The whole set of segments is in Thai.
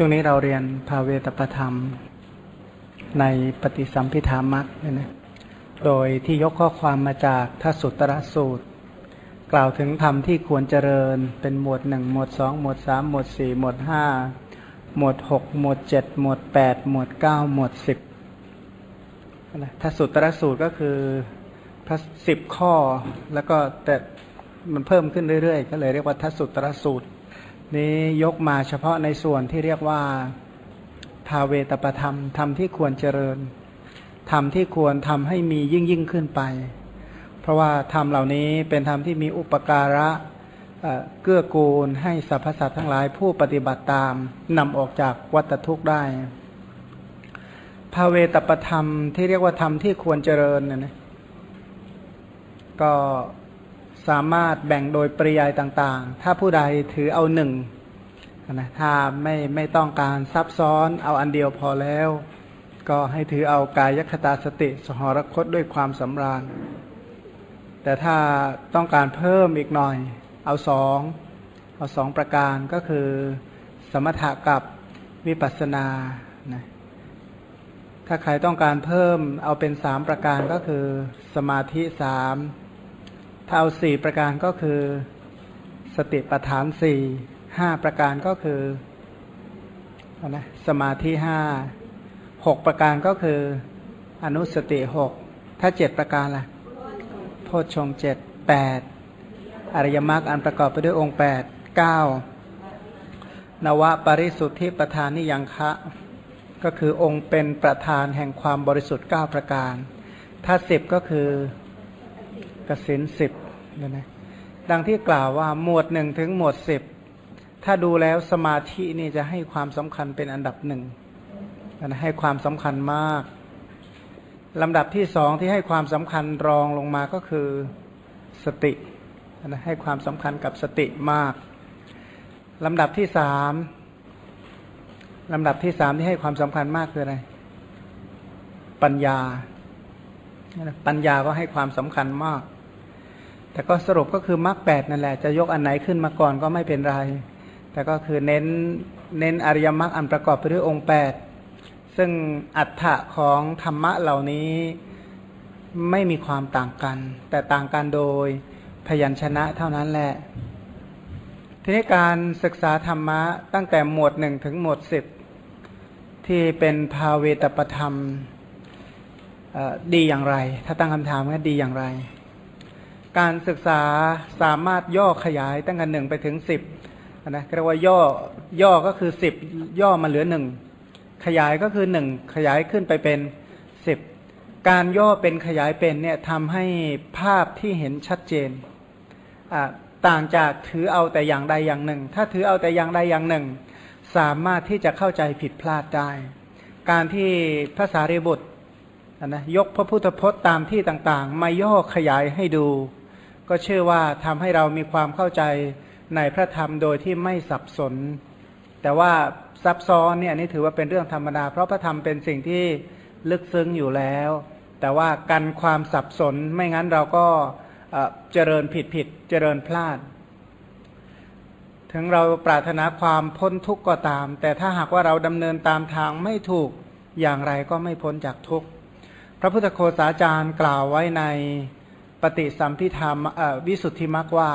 ช่วงนี้เราเรียนภาเวตประธรรม ในปฏิสัมพิธามักเนี่ยนะ โดยที่ยกข้อความมาจากทัสุตรสูตร กล่าวถึงธรรมที่ควรเจริญเป็นหมวดหนึ่งหมวดสองหมวดสามหมวดสี่หมวดห้าหมวดหกหมวดเจ็ดหมวดแปดหมวดเก้าหมวดสิบทัสุตรสูตรก็คือพระสิบข้อแล้วก็แต่มันเพิ่มขึ้นเรื่อยๆ ก็เลยเรียกว่าทัสุตรสูตร นี้ยกมาเฉพาะในส่วนที่เรียกว่าภาเวตประธรรมธรรมที่ควรเจริญธรรมที่ควรทำให้มียิ่งยิ่งขึ้นไป เพราะว่าธรรมเหล่านี้เป็นธรรมที่มีอุปการะเกื้อกูลให้สรรพสัตว์ทั้งหลายผู้ปฏิบัติตามนำออกจากวัฏทุกข์ได้ภาเวตประธรรมที่เรียกว่าธรรมที่ควรเจริญเนี่ยนะก็ สามารถแบ่งโดยปริยายต่างๆ ถ้าผู้ใดถือเอาหนึ่งนะถ้าไม่ไม่ต้องการซับซ้อนเอาอันเดียวพอแล้ว ก็ให้ถือเอากายคตาสติสหรคตด้วยความสำราญ แต่ถ้าต้องการเพิ่มอีกหน่อย เอาสองเอาสองประการก็คือ สมถะกับวิปัสสนานะถ้าใครต้องการเพิ่มเอาเป็นสามประการก็คือ สมาธิสาม ถ้าเอาสี่ประการก็คือ สติปัฏฐานสี่ห้าประการก็คือนะสมาธิห้าหกประการก็คืออนุสติหกถ้าเจ็ดประการล่ะโพชฌงเจ็ดแปดอริยมรรคอันประกอบไปด้วยองค์แปดเก้านวะปริสุทธิประธานนิยังคะก็คือองค์เป็นประธานแห่งความบริสุทธิ์เก้าประการ ถ้าสิบก็คือ กสินสิบนะนะดังที่กล่าวว่าหมวดหนึ่งถึงหมวดสิบถ้าดูแล้วสมาธินี่จะให้ความสำคัญเป็นอันดับหนึ่งนะให้ความสำคัญมากลำดับที่สองที่ให้ความสำคัญรองลงมาก็คือสตินะให้ความสำคัญกับสติมากลำดับที่สามลำดับที่สามที่ให้ความสำคัญมากคืออะไร ปัญญา ปัญญาก็ให้ความสำคัญมาก แต่ก็สรุปก็คือมรรคแปดนั่นแหละ จะยกอันไหนขึ้นมาก่อนก็ไม่เป็นไร แต่ก็คือเน้นเน้นอริยมรรคอันประกอบไปด้วยองค์แปดซึ่งอัฏฐะของธรรมะเหล่านี้ไม่มีความต่างกัน แต่ต่างกันโดยพยัญชนะเท่านั้นแหละ ทีนี้การศึกษาธรรมะตั้งแต่หมวดหนึ่งถึงหมวดสิบที่เป็นภาเวตประธรรมดีอย่างไร ถ้าตั้งคำถามว่าดีอย่างไร การศึกษาสามารถย่อขยายตั้งแต่หนึ่งไปถึงสิบนะเรียกว่าย่อย่อก็คือสิบย่อมาเหลือหนึ่งขยายก็คือหนึ่งขยายขึ้นไปเป็นสิบการย่อเป็นขยายเป็นเนี่ยทำให้ภาพที่เห็นชัดเจนต่างจากถือเอาแต่อย่างใดอย่างหนึ่ง ถ้าถือเอาแต่อย่างใดอย่างหนึ่ง สามารถที่จะเข้าใจผิดพลาดได้ การที่ภาษารีบุตรนะยกพระพุทธพจน์ตามที่ต่างๆ มาย่อขยายให้ดู ก็เชื่อว่าทำให้เรามีความเข้าใจในพระธรรมโดยที่ไม่สับสน แต่ว่าซับซ้อนเนี่ยนี่ถือว่าเป็นเรื่องธรรมดา เพราะพระธรรมเป็นสิ่งที่ลึกซึ้งอยู่แล้ว แต่ว่ากันความสับสนไม่งั้นเราก็เจริญผิดผิดเจริญพลาด ถึงเราปรารถนาความพ้นทุกข์ก็ตาม แต่ถ้าหากว่าเราดำเนินตามทางไม่ถูกอย่างไรก็ไม่พ้นจากทุกข์ พระพุทธโคสาจารย์กล่าวไว้ใน ปฏิสัมพิธามวิสุทธิมักว่า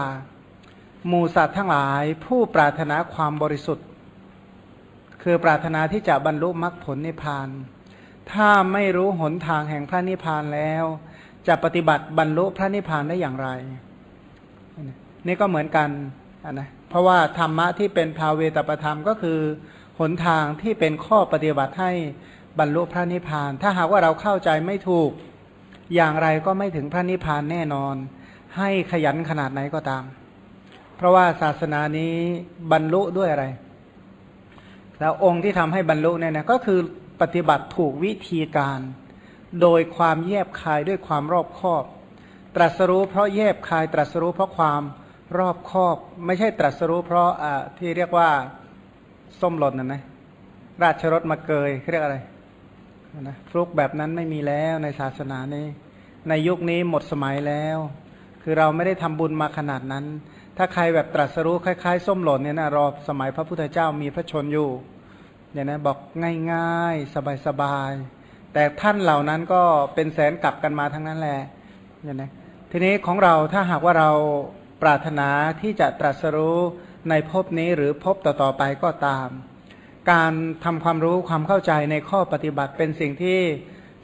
หมูสัตว์ทั้งหลายผู้ปรารถนาความบริสุทธิ์ คือปรารถนาที่จะบรรลุมรรคผลนิพพาน ถ้าไม่รู้หนทางแห่งพระนิพพานแล้ว จะปฏิบัติบรรลุพระนิพพานได้อย่างไร นี่ก็เหมือนกันนะเพราะว่าธรรมะที่เป็นภาเวตประธรรมก็คือ หนทางที่เป็นข้อปฏิบัติให้บรรลุพระนิพพาน ถ้าหากว่าเราเข้าใจไม่ถูก อย่างไรก็ไม่ถึงพระนิพพานแน่นอน ให้ขยันขนาดไหนก็ตาม เพราะว่าศาสนานี้บรรลุด้วยอะไร แล้วองค์ที่ทำให้บรรลุเนี่ยนะก็คือปฏิบัติถูกวิธีการ โดยความแยบคายด้วยความรอบคอบ ตรัสรู้เพราะแยบคายตรัสรู้เพราะความรอบคอบ ไม่ใช่ตรัสรู้เพราะอ่าที่เรียกว่าส้มหล่นนะนะราชรถมาเกยเรียกอะไรนะฟลุกแบบนั้นไม่มีแล้วในศาสนานี้ ในยุคนี้หมดสมัยแล้ว คือเราไม่ได้ทำบุญมาขนาดนั้น ถ้าใครแบบตรัสรู้คล้าย ๆ ส้มหล่นเนี่ยนะรอสมัยพระพุทธเจ้ามีพระชนอยู่เนี่ยนะบอกง่ายๆ สบายๆ แต่ท่านเหล่านั้นก็เป็นแสนกลับกันมาทั้งนั้นแหละเนี่ยนะทีนี้ของเราถ้าหากว่าเราปรารถนาที่จะตรัสรู้ในภพนี้หรือภพต่อๆไปก็ตาม การทำความรู้ความเข้าใจในข้อปฏิบัติเป็นสิ่งที่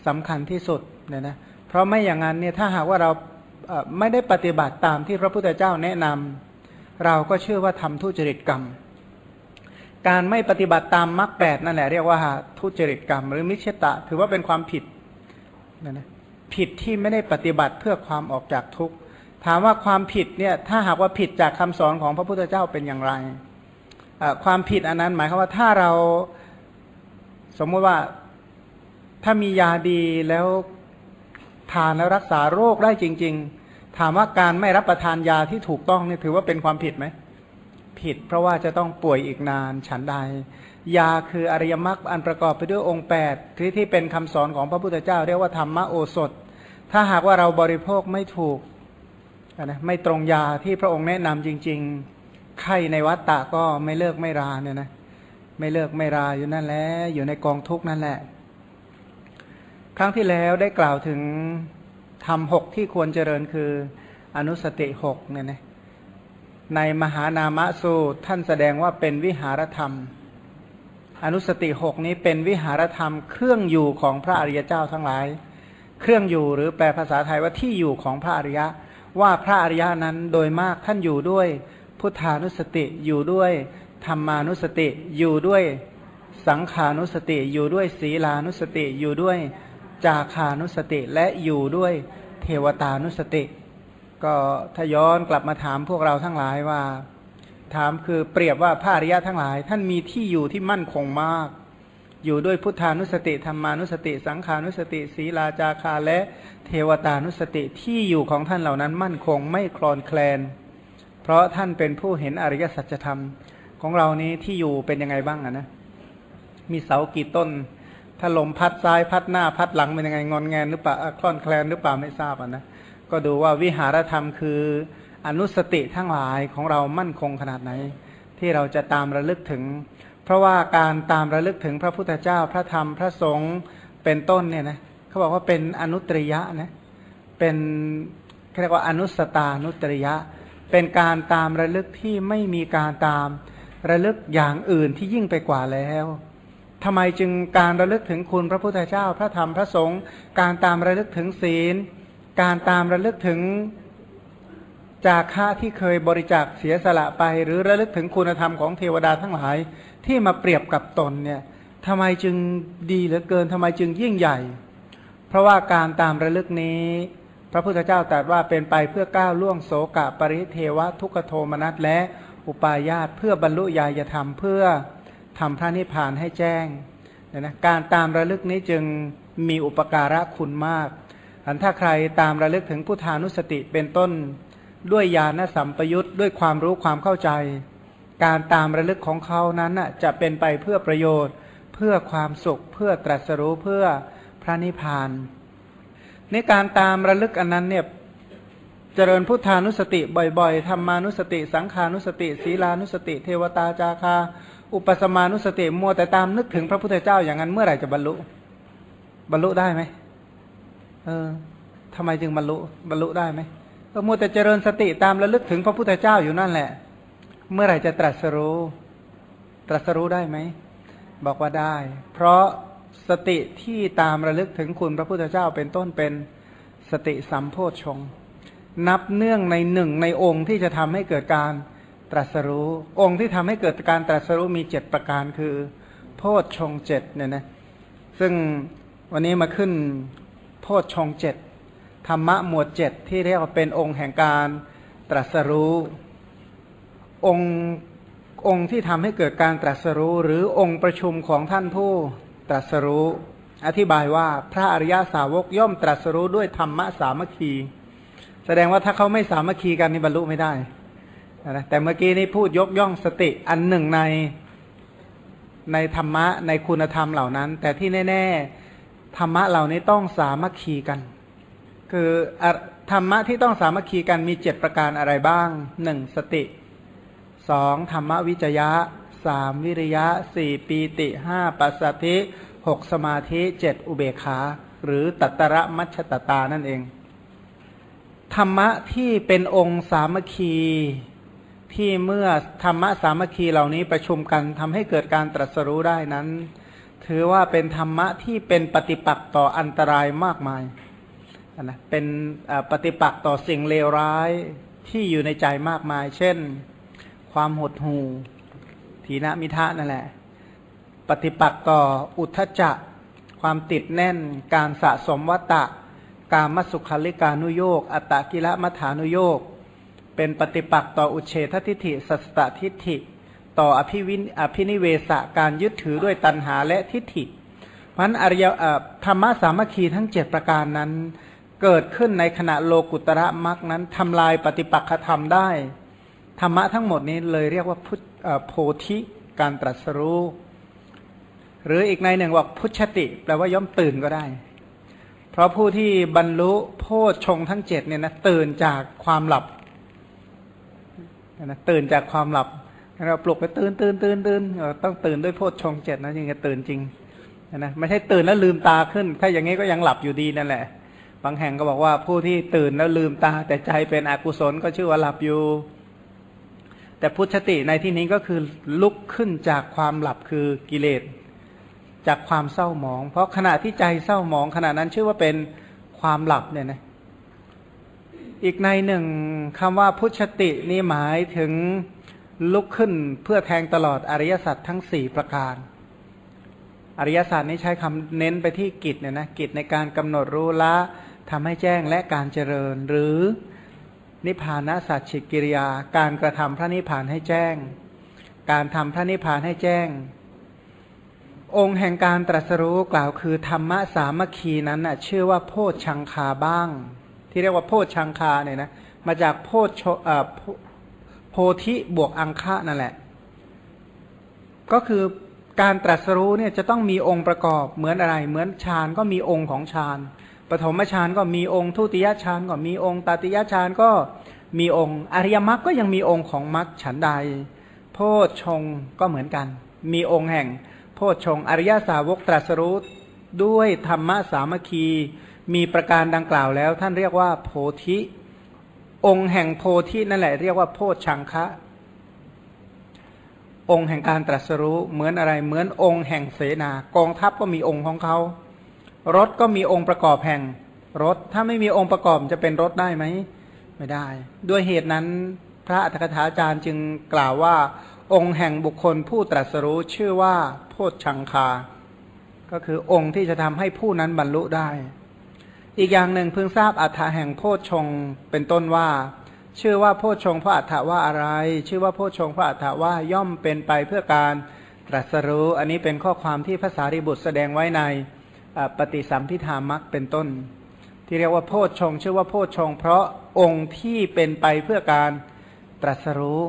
สำคัญที่สุดเนี่ยนะ เพราะไม่อย่างนั้นเนี่ยถ้าหากว่าเราไม่ได้ปฏิบัติตามที่พระพุทธเจ้าแนะนำเราก็เชื่อว่าทำทุจริตกรรม การไม่ปฏิบัติตามมรรคแปดนั่นแหละเรียกว่าทุจริตกรรม หรือมิเชตะ ถือว่าเป็นความผิดนะนะผิดที่ไม่ได้ปฏิบัติเพื่อความออกจากทุกข์ถามว่าความผิดเนี่ยถ้าหากว่าผิดจากคำสอนของพระพุทธเจ้าเป็นอย่างไร ความผิดอันนั้นหมายความว่าถ้าเราสมมติว่าถ้ามียาดีแล้ว ทานแล้วรักษาโรคได้จริง ๆ ถามว่าการไม่รับประทานยาที่ถูกต้องนี่ถือว่าเป็นความผิดไหม ผิดเพราะว่าจะต้องป่วยอีกนานฉันใด ยาคืออริยมรรคอันประกอบไปด้วยองค์แปดที่ที่เป็นคำสอนของพระพุทธเจ้า เรียกว่าธรรมโอสถ ถ้าหากว่าเราบริโภคไม่ถูกนะไม่ตรงยาที่พระองค์แนะนำจริง ๆ ไข้ในวัดตะก็ไม่เลิกไม่ราเนี่ยนะไม่เลิกไม่ราอยู่นั่นแหละอยู่ในกองทุกนั่นแหละ ครั้งที่แล้วได้กล่าวถึงทำหกที่ควรเจริญคืออนุสติหกเนี่ยนะในมหานามะสูตรท่านแสดงว่าเป็นวิหารธรรม อนุสติหกนี้เป็นวิหารธรรม เครื่องอยู่ของพระอริยเจ้าทั้งหลาย เครื่องอยู่หรือแปลภาษาไทยว่าที่อยู่ของพระอริยะ ว่าพระอริยะนั้นโดยมากท่านอยู่ด้วย พุทธานุสติอยู่ด้วยธรรมานุสติอยู่ด้วย สังขานุสติอยู่ด้วยศีลานุสติอยู่ด้วย จาคานุสติและอยู่ด้วยเทวตานุสติ ก็ถ้าย้อนกลับมาถามพวกเราทั้งหลายว่า ถามคือเปรียบว่าพระอริยะทั้งหลาย ท่านมีที่อยู่ที่มั่นคงมาก อยู่ด้วยพุทธานุสติธรรมานุสติ สังขานุสติศีลาจาคาและเทวตานุสติที่อยู่ของท่านเหล่านั้นมั่นคงไม่คลอนแคลน เพราะท่านเป็นผู้เห็นอริยสัจธรรมของเรานี้ที่อยู่เป็นยังไงบ้างอะนะมีเสากี่ต้น ถ้าลมพัดซ้ายพัดหน้าพัดหลังเป็นยังไงงอนแงนหรือเปล่าคลอนแคลนหรือเปล่าไม่ทราบนะก็ดูว่าวิหารธรรมคืออนุสติทั้งหลายของเรามั่นคงขนาดไหน ที่เราจะตามระลึกถึง เพราะว่าการตามระลึกถึงพระพุทธเจ้าพระธรรมพระสงฆ์เป็นต้นเนี่ยนะเขาบอกว่าเป็นอนุตริยะนะเป็นเรียกว่าอนุสตานุตริยะ เป็นการตามระลึกที่ไม่มีการตามระลึกอย่างอื่นที่ยิ่งไปกว่าแล้ว ทำไมจึงการระลึกถึงคุณพระพุทธเจ้าพระธรรมพระสงฆ์การตามระลึกถึงศีล การตามระลึกถึงจากค่าที่เคยบริจาคเสียสละไป หรือระลึกถึงคุณธรรมของเทวดาทั้งหลายที่มาเปรียบกับตนเนี่ยทำไมจึงดีเหลือเกินทำไมจึงยิ่งใหญ่ เพราะว่าการตามระลึกนี้ พระพุทธเจ้าตรัสว่าเป็นไปเพื่อก้าวล่วงโสกะปริเทวะทุกโทมนัสและอุปายาตเพื่อบรรลุญาณธรรมเพื่อ ทำพระนิพพานให้แจ้งนะนะการตามระลึกนี้จึงมีอุปการะคุณมากอันถ้าใครตามระลึกถึงพุทธานุสติเป็นต้น ด้วยญาณสัมปยุตด้วยความรู้ความเข้าใจ การตามระลึกของเขานั้นจะเป็นไปเพื่อประโยชน์ เพื่อความสุข เพื่อตรัสรู้เพื่อพระนิพพานในการตามระลึกอันนั้นเนี่ยเจริญพุทธานุสติบ่อยๆธรรมานุสติ สังขานุสติ ศีลานุสติ เทวตาจาคา อุปสมานุสติมัวแต่ตามนึกถึงพระพุทธเจ้าอย่างนั้นเมื่อไหร่จะบรรลุ บรรลุได้ไหมเออทำไมจึงบรรลุบรรลุได้ไหมก็มัวแต่เจริญสติตามระลึกถึงพระพุทธเจ้าอยู่นั่นแหละ เมื่อไหร่จะตรัสรู้ ตรัสรู้ได้ไหมบอกว่าได้ เพราะสติที่ตามระลึกถึงคุณพระพุทธเจ้าเป็นต้นเป็นสติสัมโพชงนับเนื่องในหนึ่งในองค์ที่จะทำให้เกิดการ ตรัสรู้ องค์ที่ทำให้เกิดการตรัสรู้มีเจ็ดประการคือ โพชฌงเจ็ดเนี่ยนะซึ่งวันนี้มาขึ้นโพชฌงเจ็ดธรรมะหมวดเจ็ดที่เรียกว่าเป็นองค์แห่งการตรัสรู้ องค์องค์ที่ทำให้เกิดการตรัสรู้ หรือองค์ประชุมของท่านผู้ตรัสรู้ อธิบายว่าพระอริยาสาวกย่อมตรัสรู้ด้วยธรรมะสามัคคี แสดงว่าถ้าเขาไม่สามัคคีกันนี่บรรลุไม่ได้ นะแต่เมื่อกี้นี้พูดยกย่องสติอันหนึ่งในในธรรมะในคุณธรรมเหล่านั้น แต่ที่แน่ ๆ ธรรมะเหล่านี้ต้องสามัคคีกัน คือธรรมะที่ต้องสามัคคีกันมีเจ็ดประการอะไรบ้างหนึ่งสติสองธรรมวิจยะสามวิริยะสี่ปีติห้าปัสสธิหกสมาธิเจ็ดอุเบกขาหรือตัตระมัชตตานั่นเอง ธรรมะที่เป็นองค์สามัคคี ที่เมื่อธรรมะสามัคคีเหล่านี้ประชุมกันทำให้เกิดการตรัสรู้ได้นั้น ถือว่าเป็นธรรมะที่เป็นปฏิปักษ์ต่ออันตรายมากมายนะเป็นปฏิปักษ์ต่อสิ่งเลวร้ายที่อยู่ในใจมากมาย เช่น ความหดหู่ทีนมิทะนั่นแหละ ปฏิปักษ์ต่ออุทจจะความติดแน่น การสะสมวัตตะ การมัสุขลิกานุโยก อัตตกิละมัฐานุโยก เป็นปฏิปักษ์ต่ออุเฉททิฏฐิสัสตทิฏฐิ ต่ออภิวินอภินิเวสการยึดถือด้วยตัณหาและทิฏฐิมันอริยธรรมะสามัคคีทั้งเจ็ดประการนั้น เกิดขึ้นในขณะโลกุตระมรรคนั้นทำลายปฏิปักษ์ธรรมได้ ธรรมะทั้งหมดนี้เลยเรียกว่าพุทโพธิการตรัสรู้ หรืออีกในหนึ่งว่าพุชติ แปลว่าย่อมตื่นก็ได้ เพราะผู้ที่บรรลุโพชฌงทั้งเจ็ดเนี่ยนะตื่นจากความหลับ นะตื่นจากความหลับเราปลุกไปตื่นตื่นตื่นตื่นต้องตื่นด้วยโพชฌงเจ็ดนะยังจะตื่นจริงนะไม่ใช่ตื่นแล้วลืมตาขึ้น ถ้าอย่างนี้ก็ยังหลับอยู่ดีนั่นแหละ บางแห่งก็บอกว่าผู้ที่ตื่นแล้วลืมตา แต่ใจเป็นอกุศลก็ชื่อว่าหลับอยู่ แต่พุทธติในที่นี้ก็คือลุกขึ้นจากความหลับคือกิเลสจากความเศร้าหมอง เพราะขณะที่ใจเศร้าหมองขณะนั้นชื่อว่าเป็นความหลับเนี่ยนะ อีกในหนึ่งคำว่าพุชตินี่หมายถึงลุกขึ้นเพื่อแทงตลอดอริยสัจทั้งสี่ประการ อริยสัจนี้ใช้คำเน้นไปที่กิจเนี่ยนะกิจในการกำหนดรู้ละทำให้แจ้งและการเจริญ หรือนิพพานะสัจฉิกิริยา การกระทำพระนิพพานให้แจ้ง การทำพระนิพพานให้แจ้ง องค์แห่งการตรัสรู้กล่าวคือธรรมะสามัคคีนั้นนะชื่อว่าโพชชังคาบ้าง ที่เรียกว่าโพชชังคาเนี่ยนะมาจากโพชโพธิบวกอังคะนั่นแหละ ก็คือการตรัสรู้เนี่ยจะต้องมีองค์ประกอบเหมือนอะไร เหมือนฌานก็มีองค์ของฌานปฐมฌานก็มีองค์ทุติยฌานก็มีองค์ตติยฌานก็มีองค์อริยมรรคก็ยังมีองค์ของมรรคฉันใด โพชฌงก็เหมือนกัน มีองค์แห่ง โพชฌงอริยสาวกตรัสรู้ด้วยธรรมะสามัคคี มีประการดังกล่าวแล้ว ท่านเรียกว่าโพธิ องค์แห่งโพธินั่นแหละเรียกว่าโพชังคะ องค์แห่งการตรัสรู้เหมือนอะไรเหมือนองค์แห่งเสนากองทัพก็มีองค์ของเขา รถก็มีองค์ประกอบแห่งรถถ้าไม่มีองค์ประกอบจะเป็นรถได้ไหมไม่ได้ ด้วยเหตุนั้นพระอัฏฐกถาจารย์จึงกล่าวว่า องค์แห่งบุคคลผู้ตรัสรู้ชื่อว่าโพชังคา ก็คือองค์ที่จะทำให้ผู้นั้นบรรลุได้ อีกอย่างหนึ่งเพิ่งทราบอัฏฐะแห่งโพชฌงเป็นต้นว่า ชื่อว่าโพชฌงพระอัฏฐะว่าอะไร ชื่อว่าโพชฌงพระอัฏฐะว่าย่อมเป็นไปเพื่อการตรัสรู้ อันนี้เป็นข้อความที่ภาษาริบุตรแสดงไว้ในปฏิสัมพิธามักเป็นต้น ที่เรียกว่าโพชฌงชื่อว่าโพชฌงเพราะองค์ที่เป็นไปเพื่อการตรัสรู้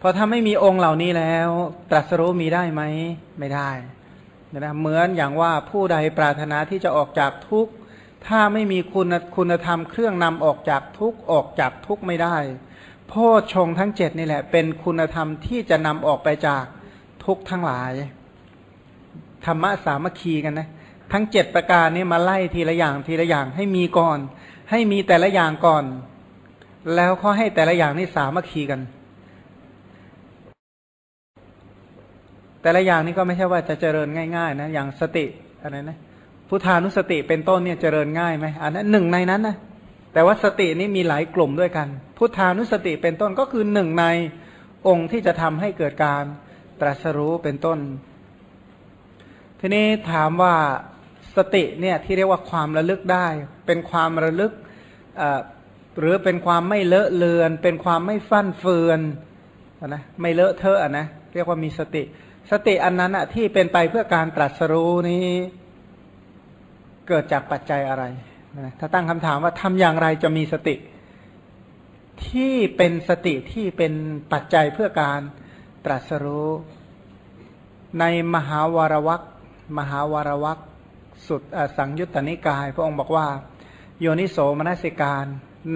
พอถ้าไม่มีองค์เหล่านี้แล้ว ตรัสรู้มีได้ไหมไม่ได้ นะเหมือนอย่างว่าผู้ใดปรารถนาที่จะออกจากทุกข์ ถ้าไม่มีคุณคุณธรรมเครื่องนำออกจากทุกข์ออกจากทุกข์ไม่ได้โพชงทั้งเจ็ดนี่แหละ เป็นคุณธรรมที่จะนำออกไปจากทุกข์ทั้งหลาย ธรรมะสามัคคีกันนะ ทั้งเจ็ดประการนี้มาไล่ทีละอย่างทีละอย่างให้มีก่อน ให้มีแต่ละอย่างก่อน แล้วเขาให้แต่ละอย่างนี่สามัคคีกัน แต่ละอย่างนี้ก็ไม่ใช่ว่าจะเจริญง่าย ๆ นะอย่างสติอะไรนะพุทธานุสติเป็นต้นเนี่ยเจริญง่ายไหมอันนั้นหนึ่งในนั้นนะแต่ว่าสตินี้มีหลายกลุ่มด้วยกัน พุทธานุสติเป็นต้นก็คือหนึ่งในองค์ที่จะทำให้เกิดการตรัสรู้เป็นต้น ทีนี้ถามว่าสติเนี่ยที่เรียกว่าความระลึกได้ เป็นความระลึกหรือเป็นความไม่เลอะเลือน เป็นความไม่ฟั่นเฟือนนะไม่เลอะเทอะนะเรียกว่ามีสติ สติอันนั้นอะที่เป็นไปเพื่อการตรัสรู้นี้ เกิดจากปัจจัยอะไรถ้าตั้งคำถามว่าทำอย่างไรจะมีสติ ที่เป็นสติที่เป็นปัจจัยเพื่อการตรัสรู้ ในมหาวารวักมหาวารวักสุดสังยุตตนิกาย พระองค์บอกว่า โยนิโสมนสิการ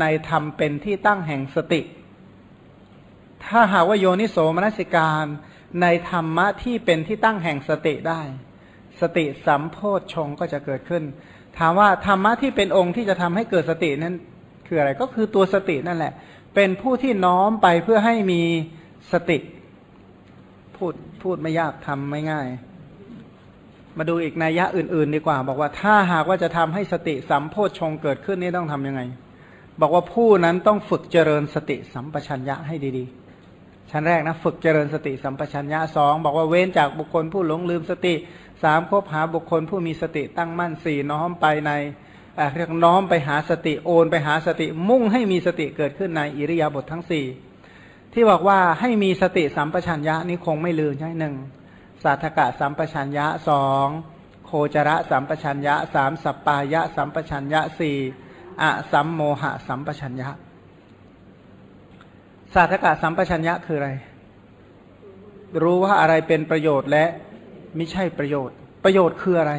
ในธรรมเป็นที่ตั้งแห่งสติ ถ้าหากว่าโยนิโสมนสิการ ในธรรมะที่เป็นที่ตั้งแห่งสติได้ สติสัมโพชฌงก็จะเกิดขึ้น ถามว่าธรรมะที่เป็นองค์ที่จะทำให้เกิดสตินั้นคืออะไรก็คือตัวสตินั่นแหละ เป็นผู้ที่น้อมไปเพื่อให้มีสติ พูดพูดไม่ยากทำไม่ง่าย มาดูอีกนัยยะอื่น ๆ ดีกว่า บอกว่าถ้าหากว่าจะทำให้สติสัมโพชฌงเกิดขึ้นนี่ต้องทํำยังไง บอกว่าผู้นั้นต้องฝึกเจริญสติสัมปชัญญะให้ดีๆ ชั้นแรกนะฝึกเจริญสติสัมปชัญญะสองบอกว่าเว้นจากบุคคลผู้หลงลืมสติสามคบหาบุคคลผู้มีสติตั้งมั่นสี่น้อมไปในเรียกน้อมไปหาสติโอนไปหาสติมุ่งให้มีสติเกิดขึ้นในอิริยาบถททั้งสี่ที่บอกว่าให้มีสติสัมปชัญญะนี้คงไม่ลืมใช่หนึ่งสาธกะสัมปชัญญะสองโคจระสัมปชัญญะสามสัปปายะสัมปชัญญะสี่อะสัมโมหะสัมปชัญญะ สาธกะสัมปชัญญะคืออะไร รู้ว่าอะไรเป็นประโยชน์และไม่ใช่ประโยชน์ ประโยชน์คืออะไร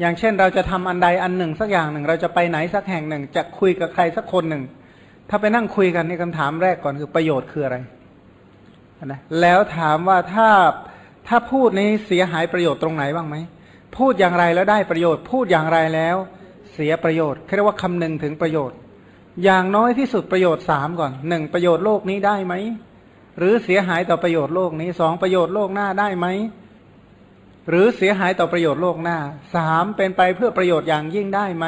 อย่างเช่นเราจะทำอันใดอันหนึ่งสักอย่างหนึ่ง เราจะไปไหนสักแห่งหนึ่ง จะคุยกับใครสักคนหนึ่ง ถ้าไปนั่งคุยกันนี่คำถามแรกก่อนคือประโยชน์คืออะไรนะแล้วถามว่าถ้าถ้าพูดนี้เสียหายประโยชน์ตรงไหนบ้างไหมพูดอย่างไรแล้วได้ประโยชน์ พูดอย่างไรแล้ว เสียประโยชน์เรียกว่าคำนึงถึงประโยชน์ อย่างน้อยที่สุดประโยชน์สามก่อนหนึ่งประโยชน์โลกนี้ได้ไหม หรือเสียหายต่อประโยชน์โลกนี้สองประโยชน์โลกหน้าได้ไหม หรือเสียหายต่อประโยชน์โลกหน้าสามเป็นไปเพื่อประโยชน์อย่างยิ่งได้ไหม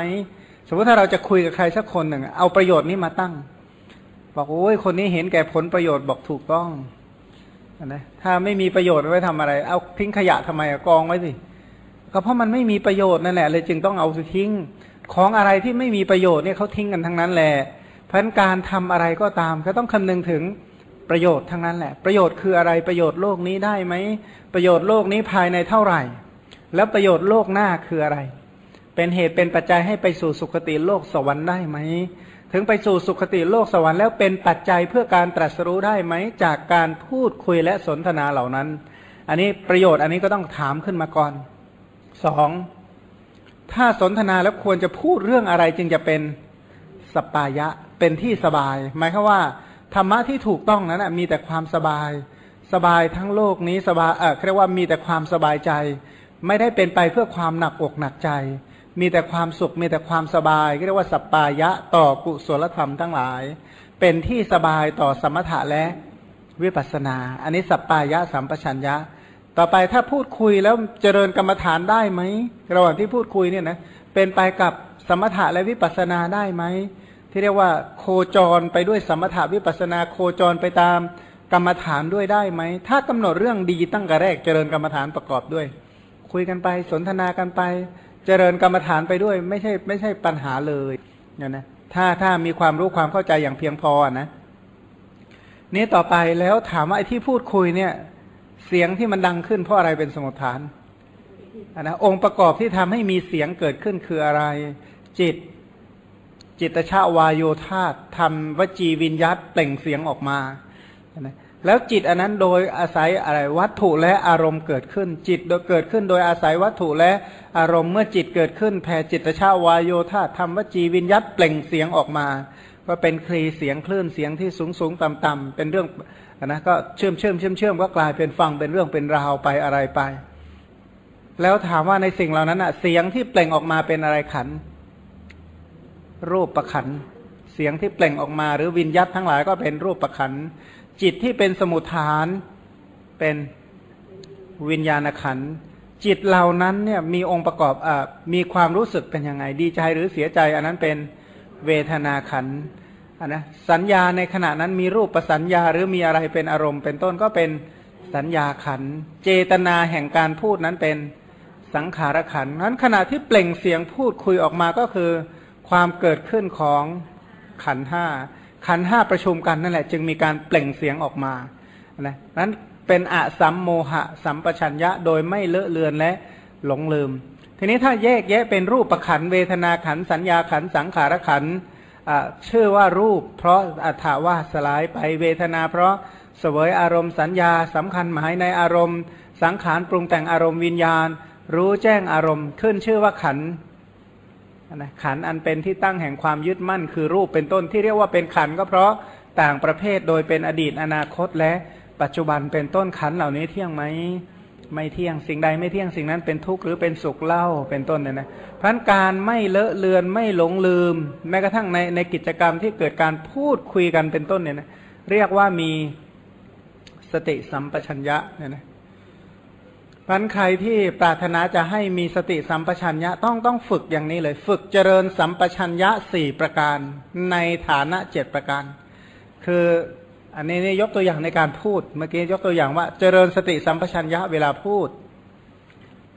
สมมติถ้าเราจะคุยกับใครสักคนหนึ่ง เอาประโยชน์นี้มาตั้ง บอกโอ้ยคนนี้เห็นแก่ผลประโยชน์บอกถูกต้องนะถ้าไม่มีประโยชน์ไว้ทำอะไร เอาทิ้งขยะทำไมกองไว้สิก็เพราะมันไม่มีประโยชน์นั่นแหละเลยจึงต้องเอาทิ้ง ของอะไรที่ไม่มีประโยชน์เนี่ยเขาทิ้งกันทั้งนั้นแหละเพราะการทำอะไรก็ตาม ก็ต้องคำนึงถึงประโยชน์ทั้งนั้นแหละ ประโยชน์คืออะไรประโยชน์โลกนี้ได้ไหม ประโยชน์โลกนี้ภายในเท่าไหร่ แล้วประโยชน์โลกหน้าคืออะไร เป็นเหตุเป็นปัจจัยให้ไปสู่สุคติโลกสวรรค์ได้ไหม ถึงไปสู่สุคติโลกสวรรค์แล้วเป็นปัจจัยเพื่อการตรัสรู้ได้ไหม จากการพูดคุยและสนทนาเหล่านั้น อันนี้ประโยชน์อันนี้ก็ต้องถามขึ้นมาก่อนสอง ถ้าสนทนาแล้วควรจะพูดเรื่องอะไรจึงจะเป็นสัปปายะเป็นที่สบาย หมายคือว่าธรรมะที่ถูกต้องนั้นมีแต่ความสบาย สบายทั้งโลกนี้สบายเออเรียกว่ามีแต่ความสบายใจ ไม่ได้เป็นไปเพื่อความหนักอกหนักใจ มีแต่ความสุขมีแต่ความสบายเรียกว่าสัปปายะต่อกุศลธรรมทั้งหลาย เป็นที่สบายต่อสมถะและวิปัสสนา อันนี้สัปปายสัมปชัญญะ ต่อไปถ้าพูดคุยแล้วเจริญกรรมฐานได้ไหมระหว่างที่พูดคุยเนี่ยนะเป็นไปกับสมถะและวิปัสนาได้ไหมที่เรียกว่าโคจรไปด้วยสมถาวิปัสนาโคจรไปตามกรรมฐานด้วยได้ไหม ถ้ากำหนดเรื่องดีตั้งแต่แรกเจริญกรรมฐานประกอบด้วย คุยกันไปสนทนากันไป เจริญกรรมฐานไปด้วย ไม่ใช่ไม่ใช่ปัญหาเลยเนี่ยนะถ้าถ้ามีความรู้ความเข้าใจอย่างเพียงพอนะนี้ต่อไปแล้วถามว่าไอ้ที่พูดคุยเนี่ย เสียงที่มันดังขึ้นเพราะอะไรเป็นสมุทฐานนะองค์ประกอบที่ทำให้มีเสียงเกิดขึ้นคืออะไร จิต จิตชาวายโยธาทำวจีวิญยัตเปล่งเสียงออกมาแล้วจิตอันนั้นโดยอาศัยอะไรวัตถุและอารมณ์เกิดขึ้น จิตโดยเกิดขึ้นโดยอาศัยวัตถุและอารมณ์เมื่อจิตเกิดขึ้นแผ่จิตชาวายโยธาทำวจีวิญยัตเปล่งเสียงออกมาก็เป็นคลีเสียงคลื่นเสียงที่สูงสูงต่ำต่ำเป็นเรื่อง นะก็เชื่อมเชื่อมเชื่อมเชื่อมก็กลายเป็นฟังเป็นเรื่องเป็นราวไปอะไรไป แล้วถามว่าในสิ่งเหล่านั้นอะ เสียงที่เปล่งออกมาเป็นอะไรขัน รูปประขัน เสียงที่เปล่งออกมาหรือวิญญาตทั้งหลายก็เป็นรูปประขัน จิตที่เป็นสมุทฐานเป็นวิญญาณขันจิตเหล่านั้นเนี่ยมีองค์ประกอบอ่ามีความรู้สึกเป็นยังไงดีใจหรือเสียใจ อันนั้นเป็นเวทนาขัน นนะสัญญาในขณะนั้นมีรูปประสัญญาหรือมีอะไรเป็นอารมณ์ เป็นต้นก็เป็นสัญญาขัน เจตนาแห่งการพูดนั้นเป็นสังขารขันนั้นขณะที่เปล่งเสียงพูดคุยออกมาก็คือ ความเกิดขึ้นของขันห้าขันห้าประชุมกันนั่นแหละ จึงมีการเปล่งเสียงออกมานะนั้นเป็นอะสัมโมหะ สัมปชัญญะโดยไม่เลอะเลือนและหลงลืม ทีนี้ถ้าแยกแยะเป็นรูปประขันเวทนาขันสัญญาขันสังขารขัน ชื่อว่ารูป เพราะอัฏฐว่าสลายไปเวทนา เพราะเสวยอารมณ์สัญญาสำคัญหมายในอารมณ์ สังขารปรุงแต่งอารมณ์วิญญาณ รู้แจ้งอารมณ์ ขึ้นชื่อว่าขันนะขันอันเป็นที่ตั้งแห่งความยึดมั่น คือรูปเป็นต้นที่เรียกว่าเป็นขันก็เพราะต่างประเภทโดยเป็นอดีตอนาคตและปัจจุบันเป็นต้นขันเหล่านี้เที่ยงไหม ไม่เที่ยงสิ่งใดไม่เที่ยงสิ่งนั้นเป็นทุกข์หรือเป็นสุขเล่าเป็นต้นเนี่ยนะเพราะการไม่เลอะเลือนไม่หลงลืม แม้กระทั่งในในกิจกรรมที่เกิดการพูดคุยกันเป็นต้นเนี่ยนะเรียกว่ามีสติสัมปชัญญะเนี่ยนะพันใครที่ปรารถนาจะให้มีสติสัมปชัญญะต้องต้องฝึกอย่างนี้เลย ฝึกเจริญสัมปชัญญะสี่ประการในฐานะเจ็ดประการ คือ อันนี้นี่ยกตัวอย่างในการพูด เมื่อกี้ยกตัวอย่างว่าเจริญสติสัมปชัญญะเวลาพูด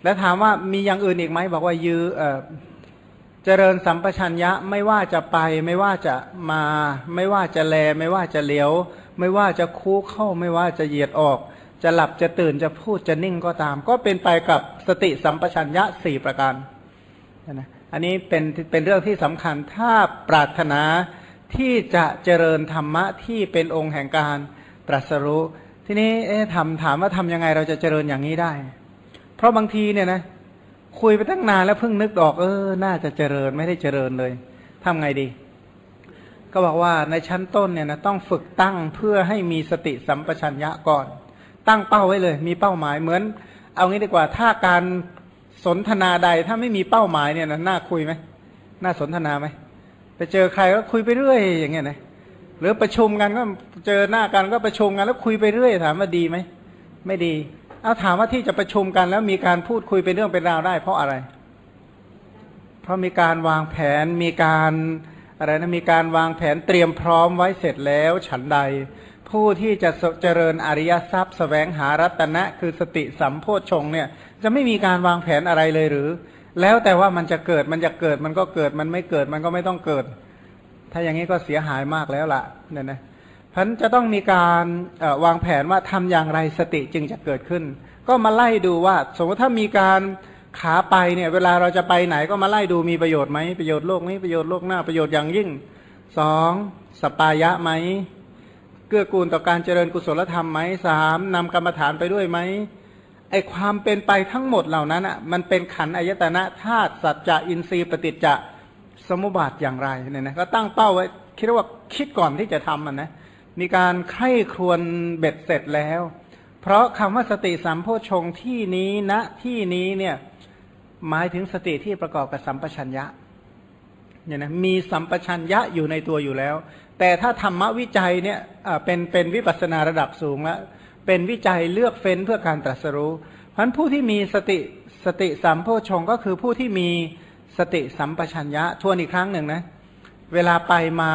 แล้วถามว่ามีอย่างอื่นอีกไหมบอกว่ายือเออเจริญสัมปชัญญะไม่ว่าจะไป ไม่ว่าจะมา ไม่ว่าจะแล ไม่ว่าจะเลี้ยว ไม่ว่าจะคู่เข้าไม่ว่าจะเหยียดออก จะหลับจะตื่นจะพูดจะนิ่งก็ตาม ก็เป็นไปกับสติสัมปชัญญะสี่ประการนะอันนี้เป็นเป็นเรื่องที่สำคัญถ้าปรารถนา ที่จะเจริญธรรมะที่เป็นองค์แห่งการตรัสรู้ ทีนี้เอ๊ะถามถามว่าทำยังไงเราจะเจริญอย่างนี้ได้ เพราะบางทีเนี่ยนะคุยไปตั้งนานแล้วเพิ่งนึกออกเออ น่าจะเจริญไม่ได้เจริญเลยทำไงดี ก็บอกว่าในชั้นต้นเนี่ยนะต้องฝึกตั้งเพื่อให้มีสติสัมปชัญญะก่อน ตั้งเป้าไว้เลย มีเป้าหมายเหมือน เอางี้ดีกว่าถ้าการสนทนาใดถ้าไม่มีเป้าหมายเนี่ยนะน่าคุยไหมน่าสนทนาไหม ไปเจอใครก็คุยไปเรื่อยอย่างเงี้ยนะหรือประชุมกันก็เจอหน้ากันก็ประชุมกันแล้วคุยไปเรื่อย ถามว่าดีไหมไม่ดี เอาถามว่าที่จะประชุมกันแล้วมีการพูดคุยเป็นเรื่องเป็นราวได้ เพราะอะไร เพราะมีการวางแผนมีการอะไรนะมีการวางแผนเตรียมพร้อมไว้เสร็จแล้วฉันใด ผู้ที่จะเจริญอริยทรัพย์สแสวงหารัตนะ คือสติสัมโพชงเนี่ย จะไม่มีการวางแผนอะไรเลยหรือ แล้วแต่ว่ามันจะเกิดมันจะเกิดมันก็เกิดมันไม่เกิดมันก็ไม่ต้องเกิด ถ้าอย่างนี้ก็เสียหายมากแล้วล่ะเนี่ยนะพันจะต้องมีการวางแผนว่าทำอย่างไรสติจึงจะเกิดขึ้น ก็มาไล่ดูว่า สมมติถ้ามีการขาไปเนี่ยเวลาเราจะไปไหนก็มาไล่ดูมีประโยชน์ไหมประโยชน์โลกนี้ประโยชน์โลกหน้าประโยชน์อย่างยิ่งสองสปายะไหมเกื้อกูลต่อการเจริญกุศลธรรมไหมสามนำกรรมฐานไปด้วยไหม ไอความเป็นไปทั้งหมดเหล่านั้นอะมันเป็นขันอายตนะธาตุสัจจะอินทรีย์ปฏิจจะสมุบาทอย่างไรเนี่ยนะก็ตั้งเป้าไว้คิดว่าคิดก่อนที่จะทำมันนะมีการไข้ครวนเบ็ดเสร็จแล้ว เพราะคำว่าสติสัมโพชงที่นี้ณนะที่นี้เนี่ยหมายถึงสติที่ประกอบกับสัมปชัญญะเนี่ยนะมีสัมปชัญญะอยู่ในตัวอยู่แล้ว แต่ถ้าธรรมวิจัยเนี่ยเป็นเป็นวิปัสนาระดับสูงแล้ว เป็นวิจัยเลือกเฟ้นเพื่อการตรัสรู้เพราะผู้ที่มีสติสติสัมโพชงก็คือผู้ที่มีสติสัมปชัญญะทวนอีกครั้งหนึ่งนะ เวลาไปมา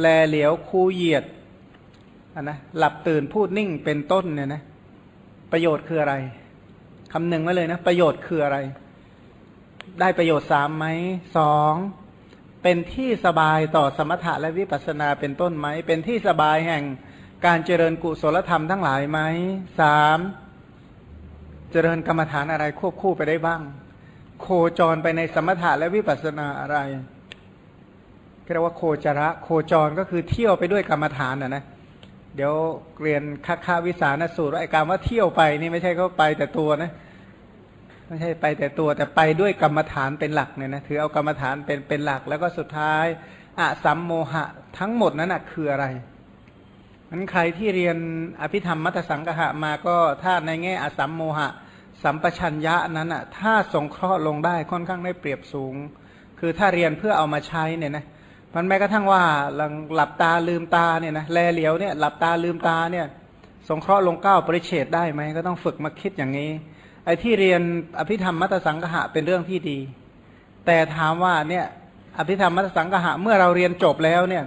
แลเหลียวคูเหยียดนนะหลับตื่นพูดนิ่งเป็นต้นเนี่ยนะ ประโยชน์คืออะไรคำหนึ่งไว้เลยนะ ประโยชน์คืออะไร ได้ประโยชน์สามไหมสองเป็นที่สบายต่อสมถะและวิปัสสนาเป็นต้นไหม เป็นที่สบายแห่ง การเจริญกุศลธรรมทั้งหลายไหมสามเจริญกรรมฐานอะไรควบคู่ไปได้บ้าง โคจรไปในสมถะและวิปัสสนาอะไรเรียกว่าโคจระ โคจรก็คือเที่ยวไปด้วยกรรมฐานนะนะเดี๋ยวเรียนคัคาวิสานสูตรไอ้การว่าเที่ยวไปนี่ไม่ใช่เขาไปแต่ตัวนะไม่ใช่ไปแต่ตัวแต่ไปด้วยกรรมฐานเป็นหลักเนี่ยนะถือเอากรรมฐานเป็นเป็นหลัก แล้วก็สุดท้ายอะสัมโมหะทั้งหมดนั้นนะคืออะไร มันใครที่เรียนอภิธรรมมัตสังกหะมาก็ถ้าในแง่อสัมโมหะ สัมปชัญญะนั้นอะถ้าสงเคราะห์ลงได้ค่อนข้างได้เปรียบสูง คือถ้าเรียนเพื่อเอามาใช้เนี่ยนะมันแม้กระทั่งว่าหลับตาลืมตาเนี่ยนะแลเหลียวเนี่ยหลับตาลืมตาเนี่ยสงเคราะห์ลงเก้าปริเฉดได้ไหมก็ต้องฝึกมาคิดอย่างนี้ ไอ้ที่เรียนอภิธรรมมัตสังกหะเป็นเรื่องที่ดี แต่ถามว่าเนี่ยอภิธรรมมัตสังกหะเมื่อเราเรียนจบแล้วเนี่ย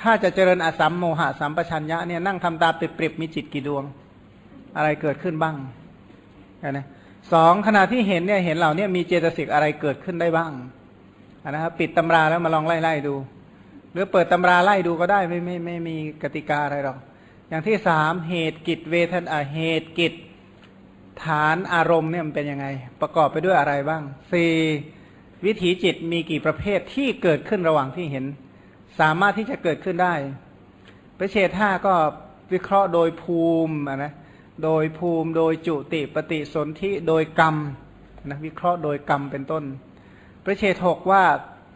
ถ้าจะเจริญอสัมโมหะสัมปชัญญะเนี่ยนั่งทำตาปริบๆมีจิตกี่ดวง อะไรเกิดขึ้นบ้างนะสองขณะที่เห็นเนี่ยเห็นเหล่านี้มีเจตสิกอะไรเกิดขึ้นได้บ้างนะครับปิดตำราแล้วมาลองไล่ๆดู หรือเปิดตำราไล่ดูก็ได้ไม่ไม่ไม่มีกติกาอะไรหรอก อย่างที่สามเหตุกิจเวทนาเหตุกิจฐานอารมณ์เนี่ยมันเป็นยังไง ประกอบไปด้วยอะไรบ้างสี่วิถีจิตมีกี่ประเภทที่เกิดขึ้นระหว่างที่เห็น สามารถที่จะเกิดขึ้นได้ปริเชตห้าก็วิเคราะห์โดยภูมินะโดยภูมิโดยจุติปฏิสนธิโดยกรรมนะวิเคราะห์โดยกรรมเป็นต้นปริเชตหกว่า